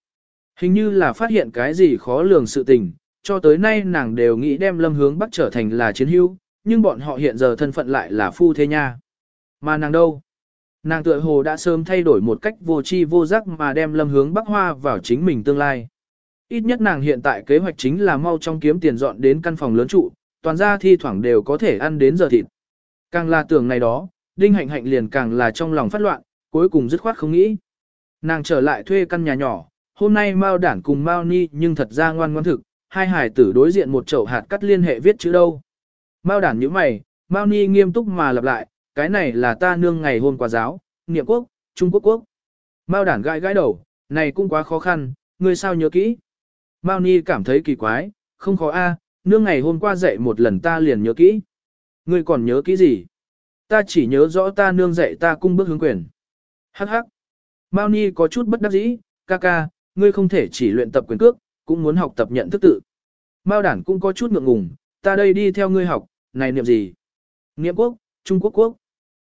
Hình như là phát hiện cái gì khó lường sự tình, cho tới nay nàng đều nghĩ đem lâm hướng bắc trở thành là chiến hữu, nhưng bọn họ hiện giờ thân phận lại là phu thế nha. Mà nàng đâu? Nàng tựa hồ đã sớm thay đổi một cách vô tri vô giác mà đem lâm hướng bắc hoa vào chính mình tương lai. Ít nhất nàng hiện tại kế hoạch chính là mau trong kiếm tiền dọn đến căn phòng lớn trụ, toàn ra thi thoảng đều có thể ăn đến giờ thịt. Càng là tưởng này đó, đinh hạnh hạnh liền càng là trong lòng phát loạn, cuối cùng dứt khoát không nghĩ. Nàng trở lại thuê căn nhà nhỏ, hôm nay Mao đản cùng Mao ni nhưng thật ra ngoan ngoãn thực, hai hải tử đối diện một chậu hạt cắt liên hệ viết chữ đâu. Mao đản nhíu mày, Mao ni nghiêm túc mà lặp lại, cái này là ta nương ngày hôm qua giáo, niệm quốc, Trung Quốc quốc. Mao đản gãi gãi đầu, này cũng quá khó khăn, ngươi sao nhớ kỹ. Mao ni cảm thấy kỳ quái, không khó a, nương ngày hôm qua dạy một lần ta liền nhớ kỹ. Ngươi còn nhớ kỹ gì? Ta chỉ nhớ rõ ta nương dạy ta cung bước hướng quyền. Hắc hắc. Mao Ni có chút bất đắc dĩ, ca ca, ngươi không thể chỉ luyện tập quyền cước, cũng muốn học tập nhận thức tự. Mao đản cũng có chút ngượng ngùng, ta đây đi theo ngươi học, này niệm gì? Niệm quốc, Trung Quốc quốc.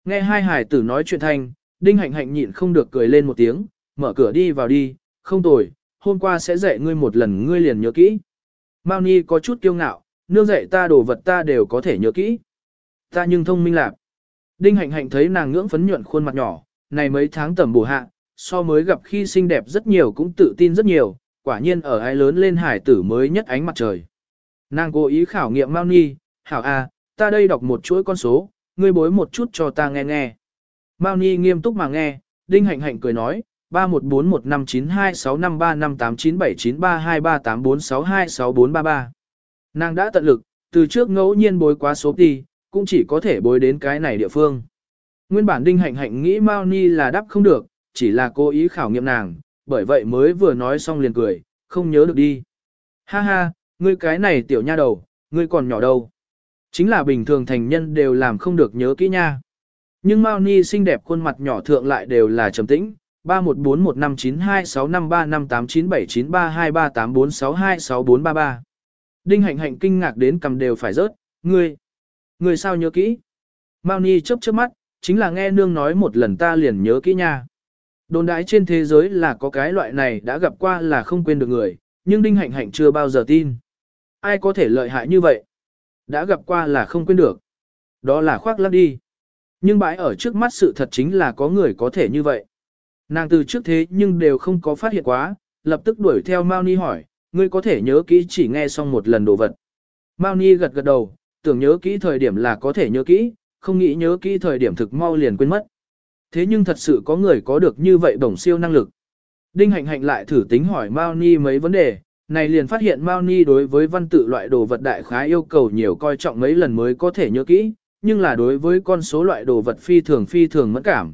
Nghe hai hải tử nói chuyện thành, đinh hạnh hạnh nhịn không được cười lên một tiếng, mở cửa đi vào đi, không tồi, hôm qua sẽ dạy ngươi một lần ngươi liền nhớ kỹ. Mao Ni có chút kiêu ngạo, nương dạy ta đồ vật ta đều có thể nhớ kỹ. Ta nhưng thông minh lạc. Đinh hạnh hạnh thấy nàng ngưỡng phấn nhuận khuôn mặt nhỏ, này mấy tháng tầm bổ hạ, so mới gặp khi xinh đẹp rất nhiều cũng tự tin rất nhiều, quả nhiên ở ai lớn lên hải tử mới nhất ánh mặt trời. Nàng cố ý khảo nghiệm Mao Ni, hảo a, ta đây đọc một chuỗi con số, ngươi bối một chút cho ta nghe nghe. Mao Ni nghiêm túc mà nghe, Đinh Hạnh Hạnh cười nói, 31415926535897932384626433. Nàng đã tận lực, từ trước ngẫu nhiên bối quá số đi, cũng chỉ có thể bối đến cái này địa phương. Nguyên bản Đinh Hạnh Hạnh nghĩ Mao Ni là đáp không được, chỉ là cố ý khảo nghiệm nàng, bởi vậy mới vừa nói xong liền cười, không nhớ được đi. Ha ha, ngươi cái này tiểu nha đầu, ngươi còn nhỏ đâu. Chính là bình thường thành nhân đều làm không được nhớ kỹ nha. Nhưng Mao Ni xinh đẹp khuôn mặt nhỏ thượng lại đều là trầm tĩnh, 31415926535897932384626433. Đinh hạnh hạnh kinh ngạc đến cầm đều phải rớt, ngươi, ngươi sao nhớ kỹ? Mao Ni chớp chớp mắt, chính là nghe nương nói một lần ta liền nhớ kỹ nha. Đồn đãi trên thế giới là có cái loại này đã gặp qua là không quên được người, nhưng Đinh Hạnh Hạnh chưa bao giờ tin. Ai có thể lợi hại như vậy? Đã gặp qua là không quên được. Đó là khoác lắc đi. Nhưng bãi ở trước mắt sự thật chính là có người có thể như vậy. Nàng từ trước thế nhưng đều không có phát hiện quá, lập tức đuổi theo Mao Ni hỏi, ngươi có thể nhớ kỹ chỉ nghe xong một lần đồ vật. Mao Ni gật gật đầu, tưởng nhớ kỹ thời điểm là có thể nhớ kỹ, không nghĩ nhớ kỹ thời điểm thực mau liền quên mất. Thế nhưng thật sự có người có được như vậy bổng siêu năng lực. Đinh hạnh hạnh lại thử tính hỏi Mao Ni mấy vấn đề, này liền phát hiện Mao Ni đối với văn tự loại đồ vật đại khái yêu cầu nhiều coi trọng mấy lần mới có thể nhớ kỹ, nhưng là đối với con số loại đồ vật phi thường phi thường mẫn cảm.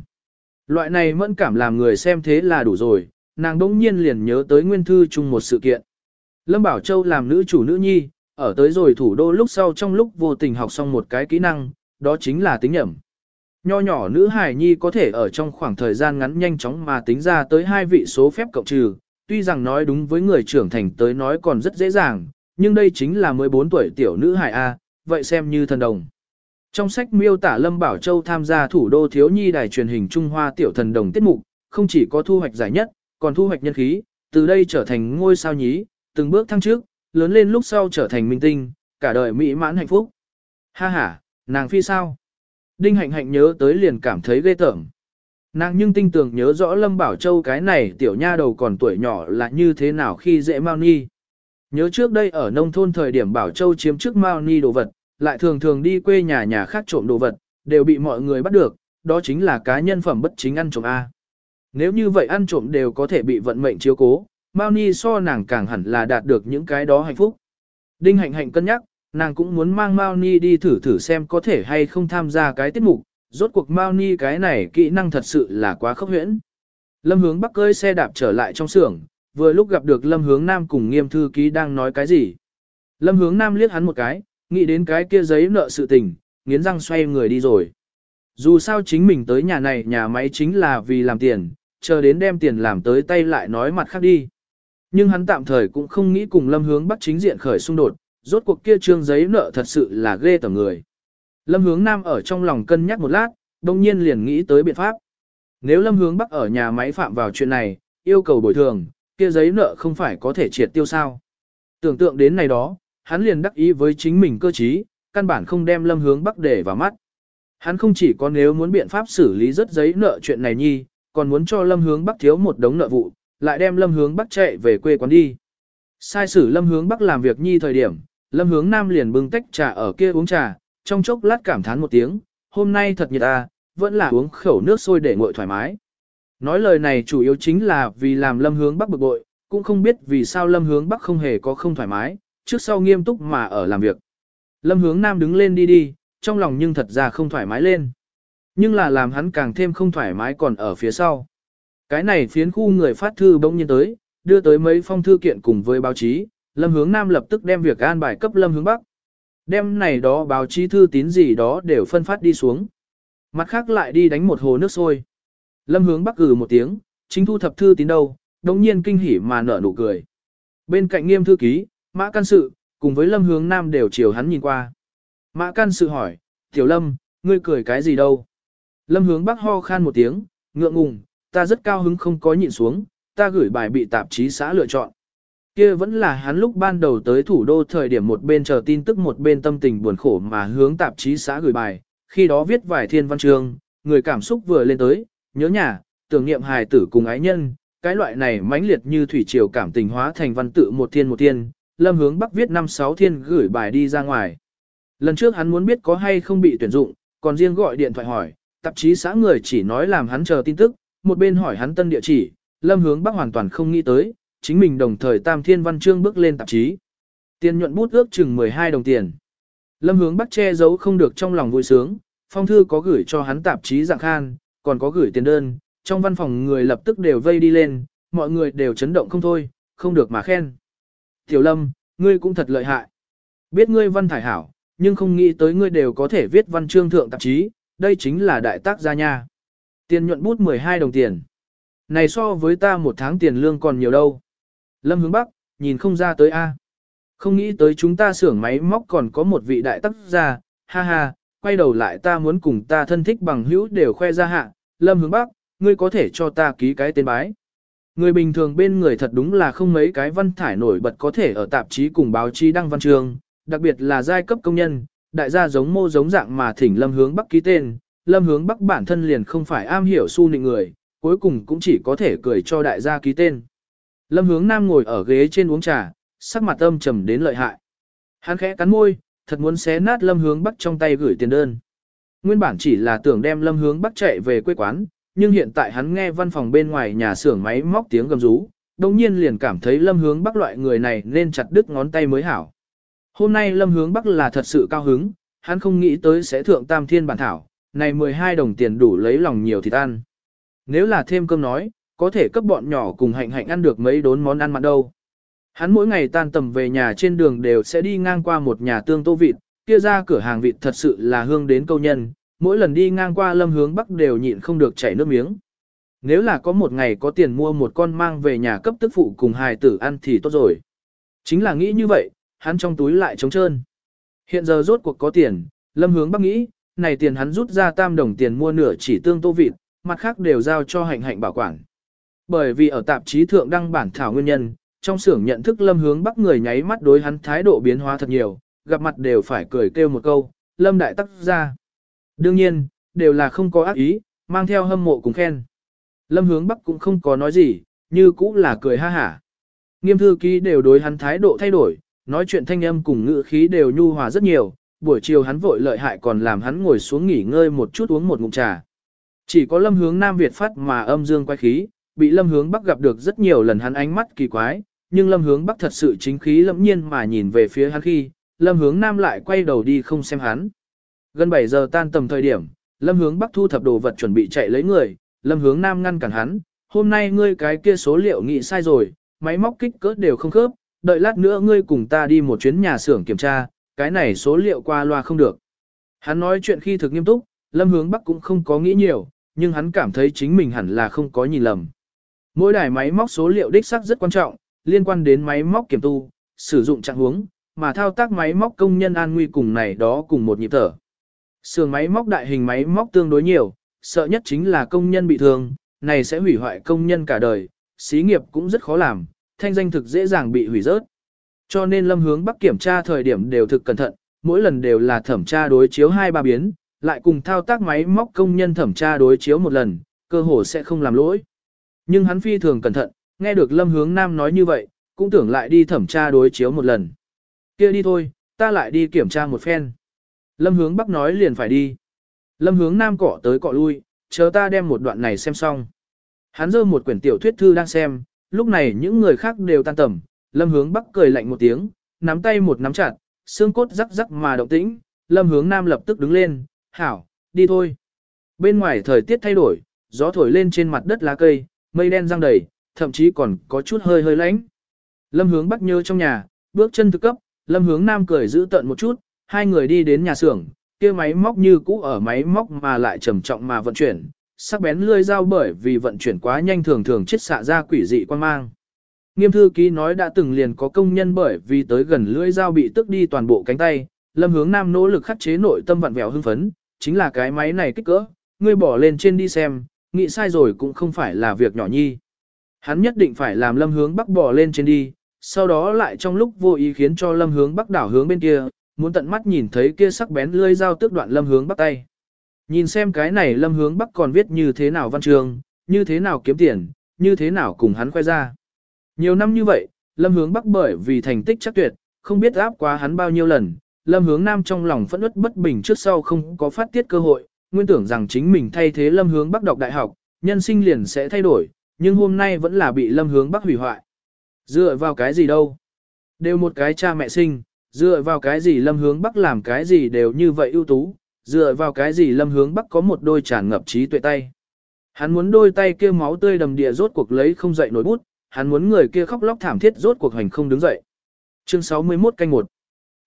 Loại này mẫn cảm làm người xem thế là đủ rồi, nàng đỗng nhiên liền nhớ tới nguyên thư chung một sự kiện. Lâm Bảo Châu làm nữ chủ nữ nhi, ở tới rồi thủ đô lúc sau trong lúc vô tình học xong một cái kỹ năng, đó chính là tính nhẩm. Nho nhỏ nữ hài nhi có thể ở trong khoảng thời gian ngắn nhanh chóng mà tính ra tới hai vị số phép cộng trừ, tuy rằng nói đúng với người trưởng thành tới nói còn rất dễ dàng, nhưng đây chính là 14 tuổi tiểu nữ hài A, vậy xem như thần đồng. Trong sách miêu tả Lâm Bảo Châu tham gia thủ đô thiếu nhi đài truyền hình Trung Hoa tiểu thần đồng tiết mục, không chỉ có thu hoạch giải nhất, còn thu hoạch nhân khí, từ đây trở thành ngôi sao nhí, từng bước thăng trước, lớn lên lúc sau trở thành minh tinh, cả đời mỹ mãn hạnh phúc. Ha ha, nàng phi sao? Đinh hạnh hạnh nhớ tới liền cảm thấy ghê tởm. Nàng nhưng tinh tường nhớ rõ Lâm Bảo Châu cái này tiểu nha đầu còn tuổi nhỏ là như thế nào khi dễ Mao Ni. Nhớ trước đây ở nông thôn thời điểm Bảo Châu chiếm trước Mao Ni đồ vật, lại thường thường đi quê nhà nhà khác trộm đồ vật, đều bị mọi người bắt được, đó chính là cá nhân phẩm bất chính ăn trộm A. Nếu như vậy ăn trộm đều có thể bị vận mệnh chiếu cố, Mao Ni so nàng càng hẳn là đạt được những cái đó hạnh phúc. Đinh hạnh hạnh cân nhắc, nàng cũng muốn mang Mao Ni đi thử thử xem có thể hay không tham gia cái tiết mục, rốt cuộc Mao Ni cái này kỹ năng thật sự là quá khốc huyễn. Lâm hướng bắc cơi xe đạp trở lại trong xưởng, vừa lúc gặp được Lâm hướng nam cùng nghiêm thư ký đang nói cái gì. Lâm hướng nam liếc hắn một cái, nghĩ đến cái kia giấy nợ sự tình, nghiến răng xoay người đi rồi. Dù sao chính mình tới nhà này nhà máy chính là vì làm tiền, chờ đến đem tiền làm tới tay lại nói mặt khác đi. Nhưng hắn tạm thời cũng không nghĩ cùng Lâm Hướng Bắc chính diện khởi xung đột, rốt cuộc kia trương giấy nợ thật sự là ghê tởm người. Lâm Hướng Nam ở trong lòng cân nhắc một lát, đồng nhiên liền nghĩ tới biện pháp. Nếu Lâm Hướng Bắc ở nhà máy phạm vào chuyện này, yêu cầu bồi thường, kia giấy nợ không phải có thể triệt tiêu sao. Tưởng tượng đến này đó, hắn liền đắc ý với chính mình cơ trí, căn bản không đem Lâm Hướng Bắc để vào mắt. Hắn không chỉ có nếu muốn biện pháp xử lý rất giấy nợ chuyện này nhi, còn muốn cho Lâm Hướng Bắc thiếu một đống nợ vụ, lại đem Lâm Hướng Bắc chạy về quê quán đi. Sai sử Lâm Hướng Bắc làm việc nhi thời điểm, Lâm Hướng Nam liền bưng tách trà ở kia uống trà, trong chốc lát cảm thán một tiếng, hôm nay thật nhiệt à, vẫn là uống khẩu nước sôi để nguội thoải mái. Nói lời này chủ yếu chính là vì làm Lâm Hướng Bắc bực bội, cũng không biết vì sao Lâm Hướng Bắc không hề có không thoải mái, trước sau nghiêm túc mà ở làm việc. Lâm Hướng Nam đứng lên đi đi, trong lòng nhưng thật ra không thoải mái lên. Nhưng là làm hắn càng thêm không thoải mái còn ở phía sau. Cái này phiến khu người phát thư bỗng nhiên tới, đưa tới mấy phong thư kiện cùng với báo chí, Lâm Hướng Nam lập tức đem việc an bài cấp Lâm Hướng Bắc. Đem này đó báo chí thư tín gì đó đều phân phát đi xuống. Mặt khác lại đi đánh một hồ nước sôi. Lâm Hướng Bắc gừ một tiếng, chính thu thập thư tín đâu, đồng nhiên kinh hỉ mà nở nụ cười. Bên cạnh nghiêm thư ký, Mã Can Sự, cùng với Lâm Hướng Nam đều chiều hắn nhìn qua. Mã Can Sự hỏi, Tiểu Lâm, ngươi cười cái gì đâu? Lâm Hướng Bắc ho khan một tiếng, ngượng ngùng, ta rất cao hứng không có nhịn xuống, ta gửi bài bị tạp chí xã lựa chọn. Kia vẫn là hắn lúc ban đầu tới thủ đô thời điểm một bên chờ tin tức một bên tâm tình buồn khổ mà hướng tạp chí xã gửi bài, khi đó viết vài thiên văn chương, người cảm xúc vừa lên tới, nhớ nhà, tưởng niệm hài tử cùng ái nhân, cái loại này mãnh liệt như thủy triều cảm tình hóa thành văn tự một thiên một thiên, lâm hướng bắc viết năm sáu thiên gửi bài đi ra ngoài. Lần trước hắn muốn biết có hay không bị tuyển dụng, còn riêng gọi điện thoại hỏi, tạp chí xã người chỉ nói làm hắn chờ tin tức, một bên hỏi hắn tân địa chỉ, lâm hướng bắc hoàn toàn không nghĩ tới, chính mình đồng thời tam thiên văn chương bước lên tạp chí. Tiền nhuận bút ước chừng 12 đồng tiền. Lâm hướng bắc che giấu không được trong lòng vui sướng, phong thư có gửi cho hắn tạp chí dạng khan, còn có gửi tiền đơn, trong văn phòng người lập tức đều vây đi lên, mọi người đều chấn động không thôi, không được mà khen. Tiểu lâm, ngươi cũng thật lợi hại. Biết ngươi văn thải hảo, nhưng không nghĩ tới ngươi đều có thể viết văn chương thượng tạp chí, đây chính là đại tác gia nha. Tiền nhuận bút 12 đồng tiền. Này so với ta một tháng tiền lương còn nhiều đâu. Lâm hướng Bắc, nhìn không ra tới A. Không nghĩ tới chúng ta xưởng máy móc còn có một vị đại tác gia, ha ha, quay đầu lại ta muốn cùng ta thân thích bằng hữu đều khoe ra hạ, lâm hướng bắc, ngươi có thể cho ta ký cái tên bái. Người bình thường bên người thật đúng là không mấy cái văn thải nổi bật có thể ở tạp chí cùng báo chí đăng văn trường, đặc biệt là giai cấp công nhân, đại gia giống mô giống dạng mà thỉnh lâm hướng bắc ký tên, lâm hướng bắc bản thân liền không phải am hiểu su nịnh người, cuối cùng cũng chỉ có thể cười cho đại gia ký tên. Lâm hướng nam ngồi ở ghế trên uống trà, sắc mặt âm trầm đến lợi hại. Hắn khẽ cắn môi, thật muốn xé nát lâm hướng bắc trong tay gửi tiền đơn. Nguyên bản chỉ là tưởng đem lâm hướng bắc chạy về quê quán, nhưng hiện tại hắn nghe văn phòng bên ngoài nhà xưởng máy móc tiếng gầm rú, đồng nhiên liền cảm thấy lâm hướng bắc loại người này nên chặt đứt ngón tay mới hảo. Hôm nay lâm hướng bắc là thật sự cao hứng, hắn không nghĩ tới sẽ thượng tam thiên bản thảo, này 12 đồng tiền đủ lấy lòng nhiều thịt ăn. Nếu là thêm cơm nói, có thể cấp bọn nhỏ cùng hạnh hạnh ăn được mấy đốn món ăn mặn đâu. Hắn mỗi ngày tan tầm về nhà trên đường đều sẽ đi ngang qua một nhà tương tô vịt, kia ra cửa hàng vịt thật sự là hương đến câu nhân, mỗi lần đi ngang qua lâm hướng bắc đều nhịn không được chảy nước miếng. Nếu là có một ngày có tiền mua một con mang về nhà cấp tức phụ cùng hài tử ăn thì tốt rồi. Chính là nghĩ như vậy, hắn trong túi lại trống trơn. Hiện giờ rốt cuộc có tiền, lâm hướng bắc nghĩ, này tiền hắn rút ra tam đồng tiền mua nửa chỉ tương tô vịt, mặt khác đều giao cho hạnh hạnh bảo quản. Bởi vì ở tạp chí thượng đăng bản thảo nguyên nhân, trong xưởng nhận thức lâm hướng bắc người nháy mắt đối hắn thái độ biến hóa thật nhiều, gặp mặt đều phải cười kêu một câu, lâm đại tắc ra. Đương nhiên, đều là không có ác ý, mang theo hâm mộ cùng khen. Lâm hướng bắc cũng không có nói gì, như cũng là cười ha hả. Nghiêm thư ký đều đối hắn thái độ thay đổi, nói chuyện thanh âm cùng ngữ khí đều nhu hòa rất nhiều, buổi chiều hắn vội lợi hại còn làm hắn ngồi xuống nghỉ ngơi một chút uống một ngụm trà. Chỉ có lâm hướng Nam Việt phát mà âm dương quay khí, bị lâm hướng Bắc gặp được rất nhiều lần hắn ánh mắt kỳ quái, nhưng lâm hướng Bắc thật sự chính khí lẫm nhiên mà nhìn về phía hắn khi, lâm hướng Nam lại quay đầu đi không xem hắn. Gần 7 giờ tan tầm thời điểm, lâm hướng Bắc thu thập đồ vật chuẩn bị chạy lấy người, lâm hướng Nam ngăn cản hắn, hôm nay ngươi cái kia số liệu nghị sai rồi, máy móc kích cỡ đều không khớp, đợi lát nữa ngươi cùng ta đi một chuyến nhà xưởng kiểm tra, cái này số liệu qua loa không được. Hắn nói chuyện khi thực nghiêm túc, lâm hướng Bắc cũng không có nghĩ nhiều, nhưng hắn cảm thấy chính mình hẳn là không có nhìn lầm. Mỗi đài máy móc số liệu đích xác rất quan trọng, liên quan đến máy móc kiểm tu, sử dụng trạng huống, mà thao tác máy móc công nhân an nguy cùng này đó cùng một nhịp thở. Sườn máy móc đại hình máy móc tương đối nhiều, sợ nhất chính là công nhân bị thương, này sẽ hủy hoại công nhân cả đời, xí nghiệp cũng rất khó làm, thanh danh thực dễ dàng bị hủy rớt. Cho nên lâm hướng bắc kiểm tra thời điểm đều thực cẩn thận, mỗi lần đều là thẩm tra đối chiếu hai ba biến, lại cùng thao tác máy móc công nhân thẩm tra đối chiếu một lần, cơ hồ sẽ không làm lỗi. Nhưng hắn phi thường cẩn thận, nghe được Lâm Hướng Nam nói như vậy, cũng tưởng lại đi thẩm tra đối chiếu một lần. kia đi thôi, ta lại đi kiểm tra một phen. Lâm Hướng Bắc nói liền phải đi. Lâm Hướng Nam cọ tới cọ lui, chờ ta đem một đoạn này xem xong. Hắn giơ một quyển tiểu thuyết thư đang xem, lúc này những người khác đều tan tầm. Lâm Hướng Bắc cười lạnh một tiếng, nắm tay một nắm chặt, xương cốt rắc rắc mà động tĩnh. Lâm Hướng Nam lập tức đứng lên, hảo, đi thôi. Bên ngoài thời tiết thay đổi, gió thổi lên trên mặt đất lá cây, mây đen răng đầy, thậm chí còn có chút hơi hơi lạnh. Lâm hướng bắc nhớ trong nhà, bước chân thực cấp, lâm hướng nam cười giữ tận một chút, hai người đi đến nhà xưởng, kia máy móc như cũ ở máy móc mà lại trầm trọng mà vận chuyển, sắc bén lươi dao bởi vì vận chuyển quá nhanh thường thường chết xạ ra quỷ dị quan mang. Nghiêm thư ký nói đã từng liền có công nhân bởi vì tới gần lưỡi dao bị tức đi toàn bộ cánh tay, lâm hướng nam nỗ lực khắc chế nội tâm vặn vẹo hưng phấn, chính là cái máy này kích cỡ, ngươi bỏ lên trên đi xem, nghĩ sai rồi cũng không phải là việc nhỏ nhi. Hắn nhất định phải làm lâm hướng bắc bỏ lên trên đi, sau đó lại trong lúc vô ý khiến cho lâm hướng bắc đảo hướng bên kia, muốn tận mắt nhìn thấy kia sắc bén lưỡi dao tước đoạn lâm hướng bắc tay. Nhìn xem cái này lâm hướng bắc còn viết như thế nào văn trường, như thế nào kiếm tiền, như thế nào cùng hắn khoe ra. Nhiều năm như vậy, lâm hướng bắc bởi vì thành tích chắc tuyệt, không biết áp quá hắn bao nhiêu lần, lâm hướng nam trong lòng phẫn ướt bất bình trước sau không có phát tiết cơ hội, nguyên tưởng rằng chính mình thay thế lâm hướng bắc đọc đại học, nhân sinh liền sẽ thay đổi, nhưng hôm nay vẫn là bị lâm hướng bắc hủy hoại. Dựa vào cái gì đâu? Đều một cái cha mẹ sinh, dựa vào cái gì lâm hướng bắc làm cái gì đều như vậy ưu tú, dựa vào cái gì lâm hướng bắc có một đôi tràn ngập trí tuệ tay. Hắn muốn đôi tay kia máu tươi đầm địa rốt cuộc lấy không dậy nổi bút, hắn muốn người kia khóc lóc thảm thiết rốt cuộc hành không đứng dậy. Chương 61 canh 1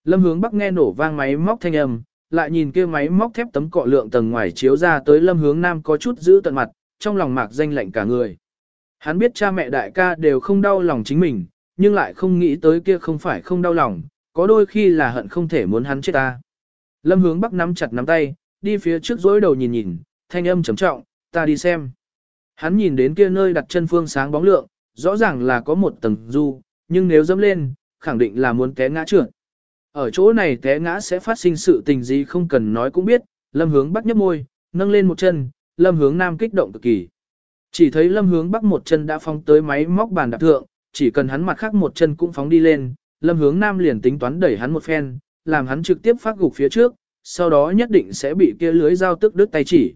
Lâm hướng bắc nghe nổ vang máy móc thanh âm, lại nhìn kia máy móc thép tấm cọ lượng tầng ngoài chiếu ra tới lâm hướng nam có chút giữ tận mặt, trong lòng mạc danh lạnh cả người. Hắn biết cha mẹ đại ca đều không đau lòng chính mình, nhưng lại không nghĩ tới kia không phải không đau lòng, có đôi khi là hận không thể muốn hắn chết ta. Lâm hướng bắc nắm chặt nắm tay, đi phía trước dối đầu nhìn nhìn, thanh âm trầm trọng, ta đi xem. Hắn nhìn đến kia nơi đặt chân phương sáng bóng lượng, rõ ràng là có một tầng du, nhưng nếu dẫm lên, khẳng định là muốn té ngã trượt. Ở chỗ này té ngã sẽ phát sinh sự tình gì không cần nói cũng biết, lâm hướng bắc nhấp môi, nâng lên một chân, lâm hướng nam kích động cực kỳ. Chỉ thấy lâm hướng bắc một chân đã phóng tới máy móc bàn đạp thượng, chỉ cần hắn mặt khác một chân cũng phóng đi lên, lâm hướng nam liền tính toán đẩy hắn một phen, làm hắn trực tiếp phát gục phía trước, sau đó nhất định sẽ bị kia lưới dao tức đứt tay chỉ.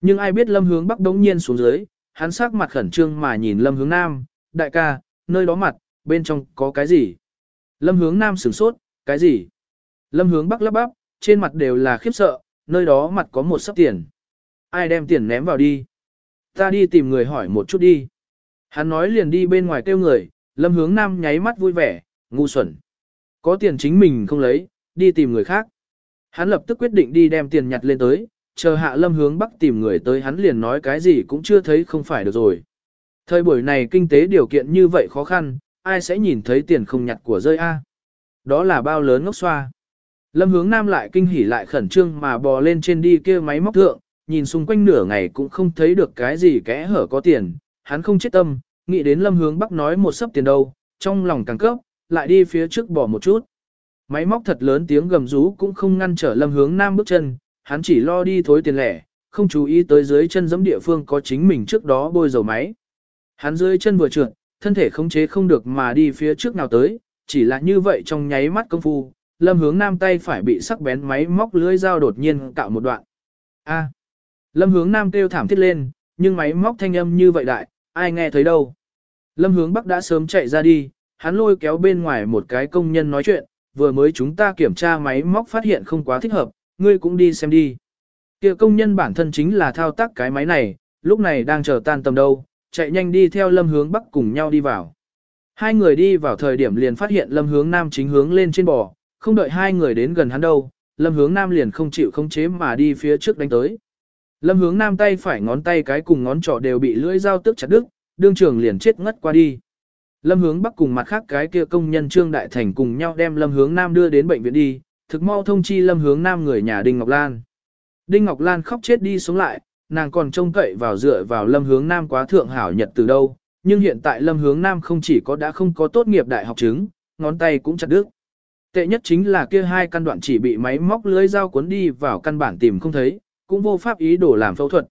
Nhưng ai biết lâm hướng bắc đống nhiên xuống dưới, hắn sắc mặt khẩn trương mà nhìn lâm hướng nam, đại ca, nơi đó mặt, bên trong có cái gì? Lâm hướng nam sửng sốt, cái gì? Lâm hướng bắc lắp bắp, trên mặt đều là khiếp sợ, nơi đó mặt có một sắp tiền. Ai đem tiền ném vào đi? Ta đi tìm người hỏi một chút đi. Hắn nói liền đi bên ngoài kêu người, lâm hướng nam nháy mắt vui vẻ, ngu xuẩn. Có tiền chính mình không lấy, đi tìm người khác. Hắn lập tức quyết định đi đem tiền nhặt lên tới, chờ hạ lâm hướng bắc tìm người tới hắn liền nói cái gì cũng chưa thấy không phải được rồi. Thời buổi này kinh tế điều kiện như vậy khó khăn, ai sẽ nhìn thấy tiền không nhặt của rơi A. Đó là bao lớn ngốc xoa. Lâm hướng nam lại kinh hỉ lại khẩn trương mà bò lên trên đi kia máy móc thượng, nhìn xung quanh nửa ngày cũng không thấy được cái gì kẽ hở có tiền, hắn không chết tâm, nghĩ đến lâm hướng bắc nói một sấp tiền đâu, trong lòng càng cấp, lại đi phía trước bỏ một chút. Máy móc thật lớn tiếng gầm rú cũng không ngăn trở lâm hướng nam bước chân, hắn chỉ lo đi thối tiền lẻ, không chú ý tới dưới chân giẫm địa phương có chính mình trước đó bôi dầu máy. Hắn dưới chân vừa trượt, thân thể khống chế không được mà đi phía trước nào tới, chỉ là như vậy trong nháy mắt công phu, lâm hướng nam tay phải bị sắc bén máy móc lưới dao đột nhiên cạo một đoạn. A. lâm hướng nam kêu thảm thiết lên, nhưng máy móc thanh âm như vậy đại, ai nghe thấy đâu. Lâm hướng bắc đã sớm chạy ra đi, hắn lôi kéo bên ngoài một cái công nhân nói chuyện, vừa mới chúng ta kiểm tra máy móc phát hiện không quá thích hợp, ngươi cũng đi xem đi. Kia công nhân bản thân chính là thao tác cái máy này, lúc này đang chờ tan tầm đâu, chạy nhanh đi theo lâm hướng bắc cùng nhau đi vào. Hai người đi vào thời điểm liền phát hiện lâm hướng nam chính hướng lên trên bò, không đợi hai người đến gần hắn đâu, lâm hướng nam liền không chịu không chế mà đi phía trước đánh tới. Lâm hướng nam tay phải ngón tay cái cùng ngón trỏ đều bị lưỡi dao tước chặt đứt, đương trường liền chết ngất qua đi. Lâm hướng bắc cùng mặt khác cái kia công nhân Trương Đại Thành cùng nhau đem Lâm hướng nam đưa đến bệnh viện đi, thực mau thông chi Lâm hướng nam người nhà Đinh Ngọc Lan. Đinh Ngọc Lan khóc chết đi sống lại, nàng còn trông cậy vào dựa vào Lâm hướng nam quá thượng hảo nhật từ đâu, nhưng hiện tại Lâm hướng nam không chỉ có đã không có tốt nghiệp đại học chứng, ngón tay cũng chặt đứt. Tệ nhất chính là kia hai căn đoạn chỉ bị máy móc lưới dao cuốn đi vào căn bản tìm không thấy, cũng vô pháp ý đồ làm phẫu thuật,